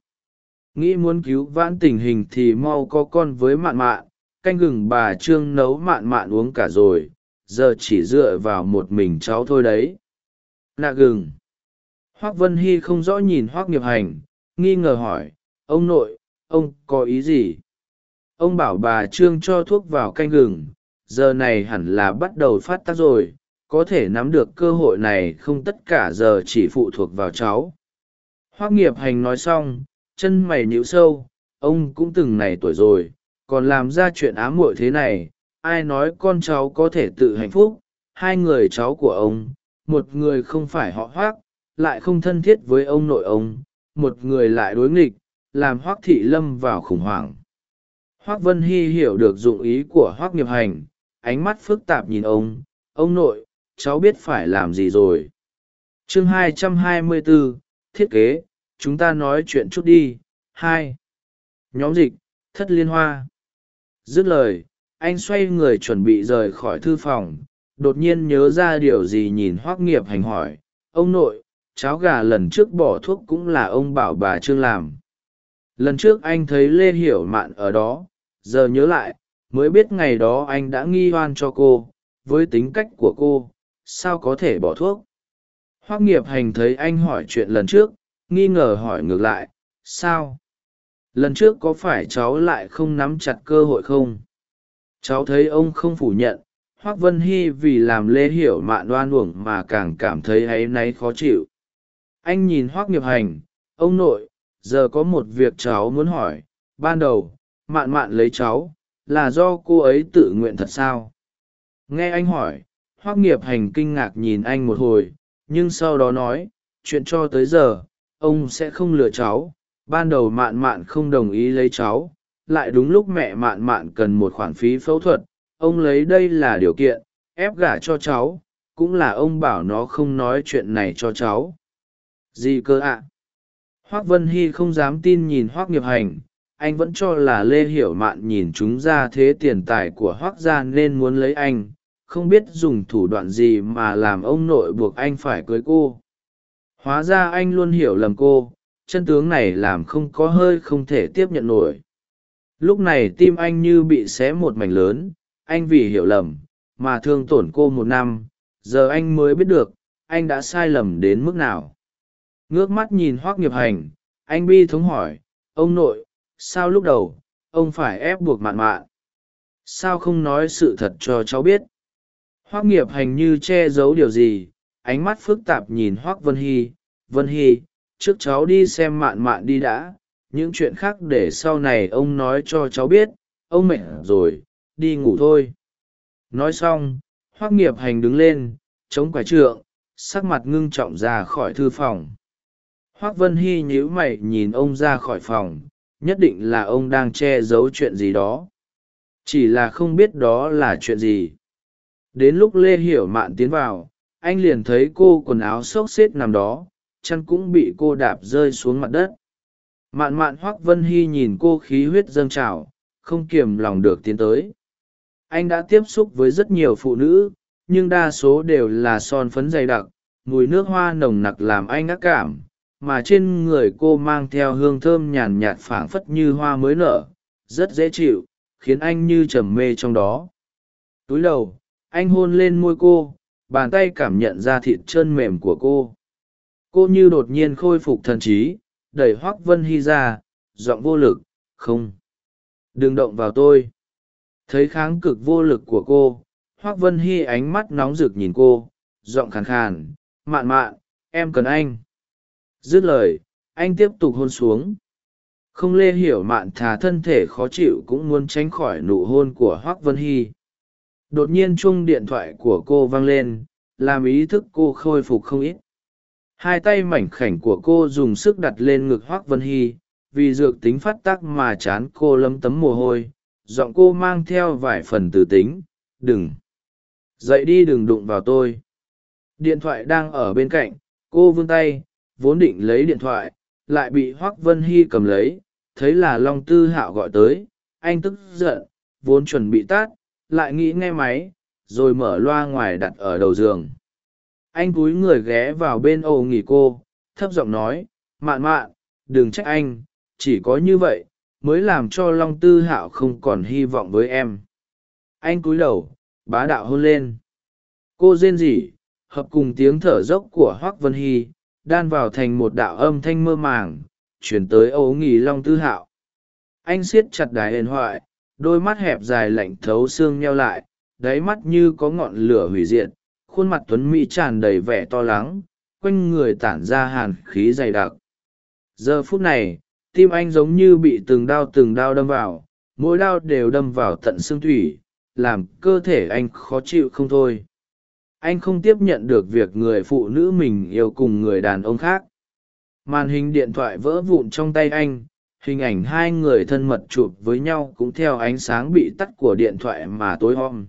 Speaker 1: Nghĩ muốn cứu vãn tình hình thì mau có con với mạn mạn canh gừng bà trương nấu mạn mạn uống cả rồi, giờ chỉ dựa vào một mình cháu thôi đấy. Nạ gừng. Hoác vân hy không rõ nhìn hoác nghiệp hành, nghi ngờ hỏi, ông nội, ông có ý gì? Ông bảo bà trương cho thuốc vào canh gừng, giờ này hẳn là bắt đầu phát tác rồi, có thể nắm được cơ hội này không tất cả giờ chỉ phụ thuộc vào cháu. Hoác nghiệp hành nói xong, chân mày nhịu sâu, ông cũng từng này tuổi rồi còn làm ra chuyện ám muội thế này ai nói con cháu có thể tự hạnh phúc? Hai người cháu của ông một người không phải họ hoác lại không thân thiết với ông nội ông một người lại đối nghịch làm hoác thị lâm vào khủng hoảng. Hoác vân hy hiểu được dụng ý của hoác nghiệp hành ánh mắt phức tạp nhìn ông ông nội cháu biết phải làm gì rồi? Chương 224, thiết kế chúng ta nói chuyện chút đi. Hai. Nhóm dịch thất liên hoa dứt lời, anh xoay người chuẩn bị rời khỏi thư phòng, đột nhiên nhớ ra điều gì nhìn hoác nghiệp hành hỏi, ông nội, cháo gà lần trước bỏ thuốc cũng là ông bảo bà trương làm. Lần trước anh thấy lê hiểu mạn ở đó, giờ nhớ lại, mới biết ngày đó anh đã nghi oan cho cô, với tính cách của cô, sao có thể bỏ thuốc? Hoác nghiệp hành thấy anh hỏi chuyện lần trước, nghi ngờ hỏi ngược lại, sao? Lần trước có phải cháu lại không nắm chặt cơ hội không? Cháu thấy ông không phủ nhận, hoác vân hy vì làm lê hiểu mạn đoan uổng mà càng cảm thấy áy náy khó chịu. Anh nhìn hoác nghiệp hành, ông nội, giờ có một việc cháu muốn hỏi. Ban đầu, mạn mạn lấy cháu, là do cô ấy tự nguyện thật sao? Nghe anh hỏi, hoác nghiệp hành kinh ngạc nhìn anh một hồi, nhưng sau đó nói, chuyện cho tới giờ, ông sẽ không lừa cháu ban đầu mạn mạn không đồng ý lấy cháu, lại đúng lúc mẹ mạn mạn cần một khoản phí phẫu thuật, ông lấy đây là điều kiện, ép gả cho cháu, cũng là ông bảo nó không nói chuyện này cho cháu gì cơ ạ à? hoác vân hy không dám tin nhìn hoác nghiệp hành, anh vẫn cho là lê hiểu mạn nhìn chúng ra thế tiền tài của hoác gia nên muốn lấy anh, không biết dùng thủ đoạn gì mà làm ông nội buộc anh phải cưới cô hóa ra anh luôn hiểu lầm cô chân tướng này làm không có hơi không thể tiếp nhận nổi. Lúc này tim anh như bị xé một mảnh lớn, anh vì hiểu lầm, mà thương tổn cô một năm, giờ anh mới biết được, anh đã sai lầm đến mức nào. Ngước mắt nhìn hoác nghiệp hành, anh bi thống hỏi, ông nội, sao lúc đầu, ông phải ép buộc mạn mạn? Sao không nói sự thật cho cháu biết? Hoác nghiệp hành như che giấu điều gì, ánh mắt phức tạp nhìn hoác vân hy. Vân hy trước cháu đi xem mạn mạn đi đã, những chuyện khác để sau này ông nói cho cháu biết, ông mệt rồi, đi ngủ thôi. Nói xong hoác nghiệp hành đứng lên, chống quải trượng, sắc mặt ngưng trọng ra khỏi thư phòng. Hoác vân hy nhíu mày nhìn ông ra khỏi phòng, nhất định là ông đang che giấu chuyện gì đó. Chỉ là không biết đó là chuyện gì. Đến lúc lê hiểu mạn tiến vào, anh liền thấy cô quần áo xốc xếp nằm đó chăn cũng bị cô đạp rơi xuống mặt đất. Mạn mạn hoác vân hy nhìn cô khí huyết dâng trào, không kiềm lòng được tiến tới. Anh đã tiếp xúc với rất nhiều phụ nữ, nhưng đa số đều là son phấn dày đặc, mùi nước hoa nồng nặc làm anh ác cảm, mà trên người cô mang theo hương thơm nhàn nhạt phảng phất như hoa mới nở, rất dễ chịu, khiến anh như trầm mê trong đó. Túi đầu, anh hôn lên môi cô, bàn tay cảm nhận ra thịt chân mềm của cô cô như đột nhiên khôi phục thần trí, đẩy hoác vân hy ra, giọng vô lực, không, đừng động vào tôi. Thấy kháng cực vô lực của cô hoác vân hy ánh mắt nóng rực nhìn cô, giọng khàn khàn, mạn mạn, em cần anh. Dứt lời, anh tiếp tục hôn xuống. Không lê hiểu mạn thà thân thể khó chịu cũng muốn tránh khỏi nụ hôn của hoác vân hy. Đột nhiên chuông điện thoại của cô vang lên, làm ý thức cô khôi phục không ít hai tay mảnh khảnh của cô dùng sức đặt lên ngực hoác vân hy, vì dược tính phát tác mà chán cô lấm tấm mồ hôi. Giọng cô mang theo vài phần từ tính, đừng. Dậy đi, đừng đụng vào tôi. Điện thoại đang ở bên cạnh, cô vươn tay, vốn định lấy điện thoại, lại bị hoác vân hy cầm lấy. Thấy là long tư hạo gọi tới, anh tức giận, vốn chuẩn bị tát, lại nghĩ nghe máy, rồi mở loa ngoài đặt ở đầu giường anh cúi người ghé vào bên âu nghỉ cô thấp giọng nói mạn mạn đừng trách anh chỉ có như vậy mới làm cho long tư hạo không còn hy vọng với em. Anh cúi đầu bá đạo hôn lên. Cô rên rỉ hợp cùng tiếng thở dốc của hoác vân hy đan vào thành một đạo âm thanh mơ màng chuyển tới ấu nghỉ long tư hạo. Anh siết chặt đài huyền hoại, đôi mắt hẹp dài lạnh thấu xương nheo lại đáy mắt như có ngọn lửa hủy diệt khuôn mặt tuấn mỹ tràn đầy vẻ to lắng, quanh người tản ra hàn khí dày đặc. Giờ phút này, tim anh giống như bị từng đao từng đao đâm vào, mỗi đao đều đâm vào tận xương thủy, làm cơ thể anh khó chịu không thôi. Anh không tiếp nhận được việc người phụ nữ mình yêu cùng người đàn ông khác. Màn hình điện thoại vỡ vụn trong tay anh, hình ảnh hai người thân mật chụp với nhau cũng theo ánh sáng bị tắt của điện thoại mà tối om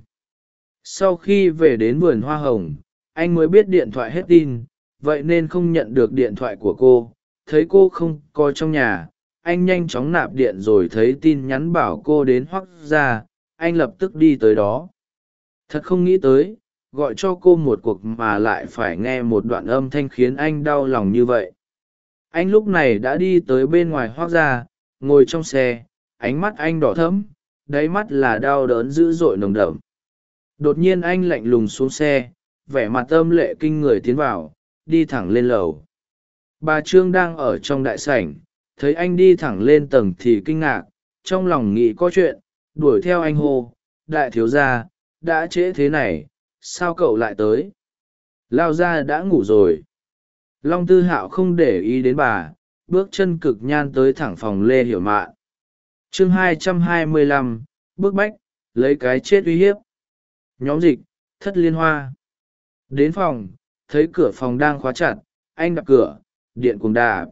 Speaker 1: sau khi về đến vườn hoa hồng, anh mới biết điện thoại hết tin, vậy nên không nhận được điện thoại của cô. Thấy cô không có trong nhà, anh nhanh chóng nạp điện rồi thấy tin nhắn bảo cô đến hoắc ra anh lập tức đi tới đó. Thật không nghĩ tới, gọi cho cô một cuộc mà lại phải nghe một đoạn âm thanh khiến anh đau lòng như vậy. Anh lúc này đã đi tới bên ngoài hoác ra ngồi trong xe, ánh mắt anh đỏ thẫm, đáy mắt là đau đớn dữ dội nồng đậm đột nhiên anh lạnh lùng xuống xe vẻ mặt âm lệ kinh người tiến vào đi thẳng lên lầu. Bà trương đang ở trong đại sảnh thấy anh đi thẳng lên tầng thì kinh ngạc trong lòng nghĩ có chuyện đuổi theo anh hô đại thiếu gia đã trễ thế này sao cậu lại tới? Lao gia đã ngủ rồi. Long tư hạo không để ý đến bà bước chân cực nhan tới thẳng phòng lê hiểu mạn. Chương 225, bước bách lấy cái chết uy hiếp nhóm dịch, thất liên hoa. Đến phòng, thấy cửa phòng đang khóa chặt, anh đập cửa, điện cùng đà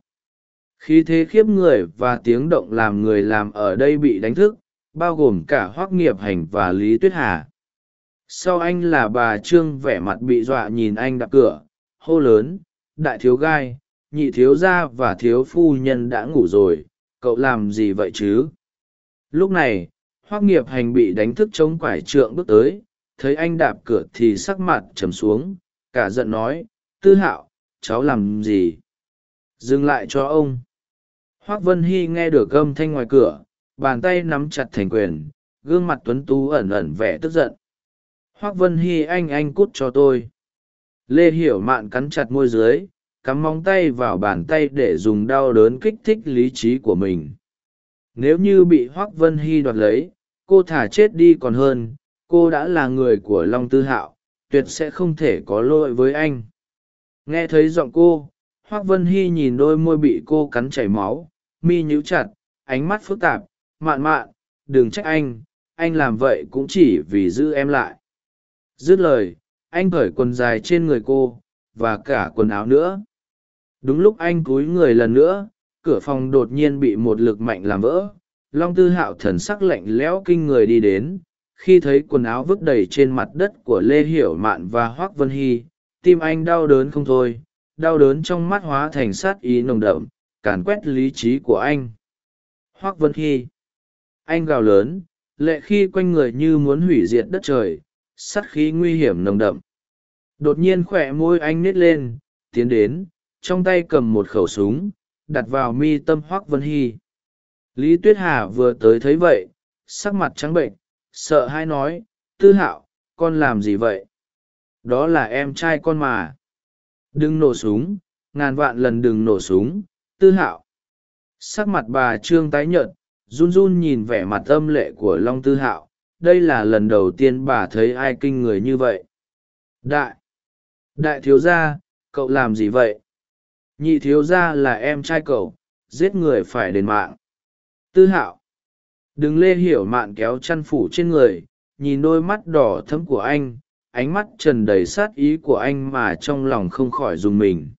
Speaker 1: khi thế khiếp người và tiếng động làm người làm ở đây bị đánh thức, bao gồm cả hoác nghiệp hành và lý tuyết hà. Sau anh là bà trương vẻ mặt bị dọa nhìn anh đập cửa, hô lớn, đại thiếu gai, nhị thiếu gia và thiếu phu nhân đã ngủ rồi, cậu làm gì vậy chứ? Lúc này hoác nghiệp hành bị đánh thức chống quải trượng bước tới thấy anh đạp cửa thì sắc mặt trầm xuống, cả giận nói, tư hạo, cháu làm gì? Dừng lại cho ông. Hoác vân hy nghe được gâm thanh ngoài cửa, bàn tay nắm chặt thành quyền, gương mặt tuấn tú ẩn ẩn vẻ tức giận. Hoác vân hy, anh anh cút cho tôi. Lê hiểu mạn cắn chặt môi dưới, cắm móng tay vào bàn tay để dùng đau đớn kích thích lý trí của mình. Nếu như bị hoác vân hy đoạt lấy, cô thả chết đi còn hơn cô đã là người của long tư hạo, tuyệt sẽ không thể có lỗi với anh. Nghe thấy giọng cô, hoác vân hy nhìn đôi môi bị cô cắn chảy máu, mi nhíu chặt, ánh mắt phức tạp, mạn mạn, đừng trách anh anh làm vậy cũng chỉ vì giữ em lại. Dứt lời, anh cởi quần dài trên người cô, và cả quần áo nữa. Đúng lúc anh cúi người lần nữa, cửa phòng đột nhiên bị một lực mạnh làm vỡ. Long tư hạo thần sắc lạnh lẽo kinh người đi đến khi thấy quần áo vứt đầy trên mặt đất của lê hiểu mạn và hoác vân hy, tim anh đau đớn không thôi, đau đớn trong mắt hóa thành sát ý nồng đậm, càn quét lý trí của anh. Hoác vân hy. Anh gào lớn, lệ khi quanh người như muốn hủy diệt đất trời sắt khí nguy hiểm nồng đậm. Đột nhiên khỏe môi anh nít lên, tiến đến, trong tay cầm một khẩu súng, đặt vào mi tâm hoác vân hy. Lý tuyết hà vừa tới thấy vậy, sắc mặt trắng bệnh sợ hãi nói, tư hạo, con làm gì vậy? Đó là em trai con mà. Đừng nổ súng, ngàn vạn lần đừng nổ súng, tư hạo. Sắc mặt bà trương tái nhợt, run run nhìn vẻ mặt âm lệ của long tư hạo. Đây là lần đầu tiên bà thấy ai kinh người như vậy. Đại đại thiếu gia, cậu làm gì vậy? Nhị thiếu gia là em trai cậu, giết người phải đền mạng. Tư hạo đừng lê hiểu mạn kéo chăn phủ trên người, nhìn đôi mắt đỏ thấm của anh, ánh mắt trần đầy sát ý của anh mà trong lòng không khỏi dùng mình.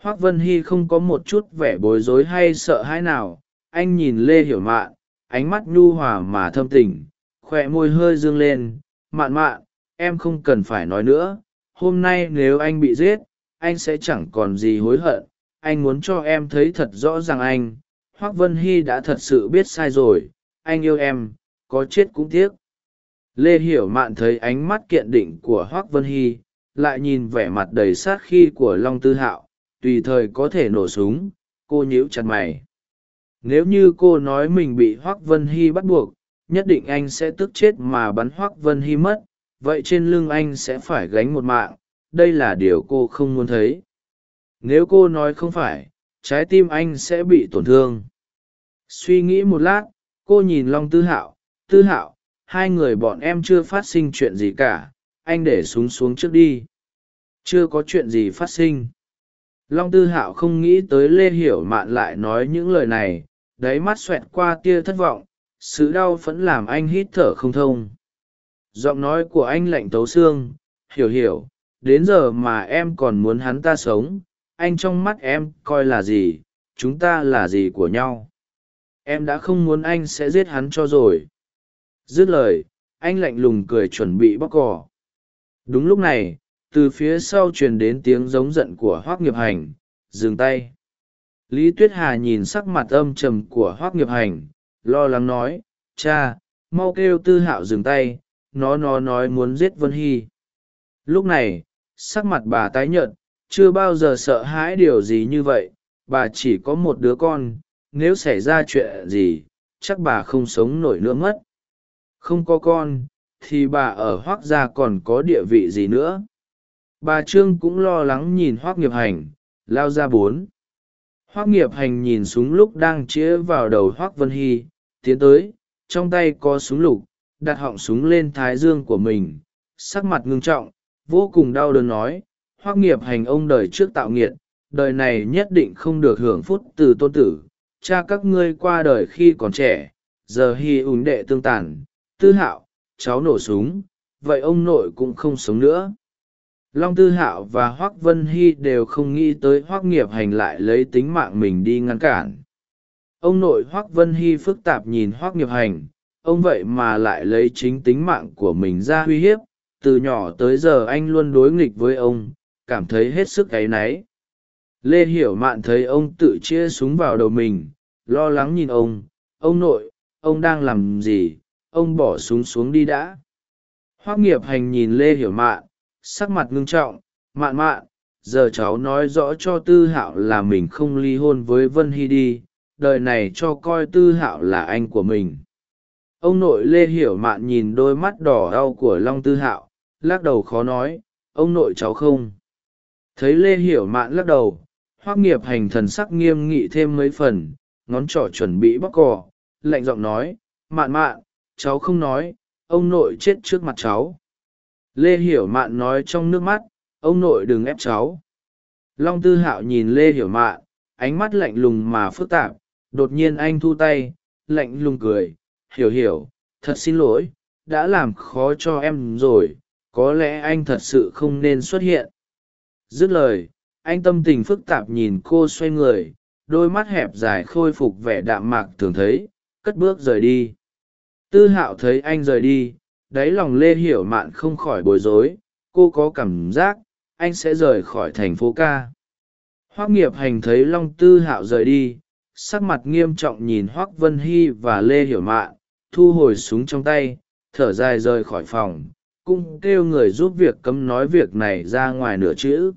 Speaker 1: Hoác vân hy không có một chút vẻ bối rối hay sợ hãi nào, anh nhìn lê hiểu mạn, ánh mắt nhu hòa mà thâm tình khoe môi hơi dương lên, mạn mạn, em không cần phải nói nữa, hôm nay nếu anh bị giết, anh sẽ chẳng còn gì hối hận, anh muốn cho em thấy thật rõ rằng anh. Hoác vân hy đã thật sự biết sai rồi anh yêu em, có chết cũng tiếc. Lê hiểu mạn thấy ánh mắt kiện định của hoác vân hy, lại nhìn vẻ mặt đầy sát khi của long tư hạo, tùy thời có thể nổ súng, cô nhíu chặt mày. Nếu như cô nói mình bị hoác vân hy bắt buộc, nhất định anh sẽ tức chết mà bắn hoác vân hy mất, vậy trên lưng anh sẽ phải gánh một mạng, đây là điều cô không muốn thấy. Nếu cô nói không phải, trái tim anh sẽ bị tổn thương. Suy nghĩ một lát cô nhìn long tư hạo tư hạo, hai người bọn em chưa phát sinh chuyện gì cả, anh để súng xuống trước đi. Chưa có chuyện gì phát sinh. Long tư hạo không nghĩ tới lê hiểu mạn lại nói những lời này, đáy mắt xoẹt qua tia thất vọng, sự đau phẫn làm anh hít thở không thông. Giọng nói của anh lạnh tấu xương, hiểu hiểu, đến giờ mà em còn muốn hắn ta sống, anh trong mắt em coi là gì, chúng ta là gì của nhau? Em đã không muốn anh sẽ giết hắn cho rồi. Dứt lời, anh lạnh lùng cười chuẩn bị bóc cỏ. Đúng lúc này, từ phía sau truyền đến tiếng giống giận của hoác nghiệp hành, dừng tay. Lý tuyết hà nhìn sắc mặt âm trầm của hoác nghiệp hành, lo lắng nói, cha, mau kêu tư hạo dừng tay, nó nó nói muốn giết vân hy. Lúc này, sắc mặt bà tái nhợt, chưa bao giờ sợ hãi điều gì như vậy, bà chỉ có một đứa con nếu xảy ra chuyện gì, chắc bà không sống nổi nữa mất. Không có con, thì bà ở hoác gia còn có địa vị gì nữa? Bà trương cũng lo lắng nhìn hoác nghiệp hành, lao ra bốn. Hoác nghiệp hành nhìn súng lúc đang chĩa vào đầu hoác vân hy, tiến tới, trong tay có súng lục, đặt họng súng lên thái dương của mình, sắc mặt ngưng trọng, vô cùng đau đớn nói, hoác nghiệp hành ông đời trước tạo nghiệt, đời này nhất định không được hưởng phúc từ tôn tử cha các ngươi qua đời khi còn trẻ, giờ hy ùn đệ tương tàn, tư hạo, cháu nổ súng, vậy ông nội cũng không sống nữa. Long tư hạo và hoác vân hy đều không nghĩ tới hoác nghiệp hành lại lấy tính mạng mình đi ngăn cản. Ông nội hoác vân hy phức tạp nhìn hoác nghiệp hành, ông vậy mà lại lấy chính tính mạng của mình ra uy hiếp, từ nhỏ tới giờ anh luôn đối nghịch với ông, cảm thấy hết sức áy náy lê hiểu mạn thấy ông tự chia súng vào đầu mình, lo lắng nhìn ông ông nội, ông đang làm gì? Ông bỏ súng xuống đi đã. Hoác nghiệp hành nhìn lê hiểu mạn, sắc mặt ngưng trọng, mạn mạn, giờ cháu nói rõ cho tư hạo là mình không ly hôn với vân hy đi, đời này cho coi tư hạo là anh của mình. Ông nội lê hiểu mạn nhìn đôi mắt đỏ đau của long tư hạo, lắc đầu khó nói, ông nội cháu không? Thấy lê hiểu mạn lắc đầu hoác nghiệp hành thần sắc nghiêm nghị thêm mấy phần, ngón trỏ chuẩn bị bóc cỏ lạnh giọng nói, mạn mạn, cháu không nói, ông nội chết trước mặt cháu. Lê hiểu mạn nói trong nước mắt, ông nội đừng ép cháu. Long tư hạo nhìn lê hiểu mạn, ánh mắt lạnh lùng mà phức tạp, đột nhiên anh thu tay, lạnh lùng cười, hiểu hiểu, thật xin lỗi, đã làm khó cho em rồi, có lẽ anh thật sự không nên xuất hiện. Dứt lời anh tâm tình phức tạp nhìn cô xoay người, đôi mắt hẹp dài khôi phục vẻ đạm mạc thường thấy, cất bước rời đi. Tư hạo thấy anh rời đi, đáy lòng lê hiểu mạn không khỏi bối rối, cô có cảm giác, anh sẽ rời khỏi thành phố ca. Hoác nghiệp hành thấy long tư hạo rời đi, sắc mặt nghiêm trọng nhìn hoác vân hy và lê hiểu mạn, thu hồi súng trong tay, thở dài rời khỏi phòng cung kêu người giúp việc cấm nói việc này ra ngoài nửa chữ.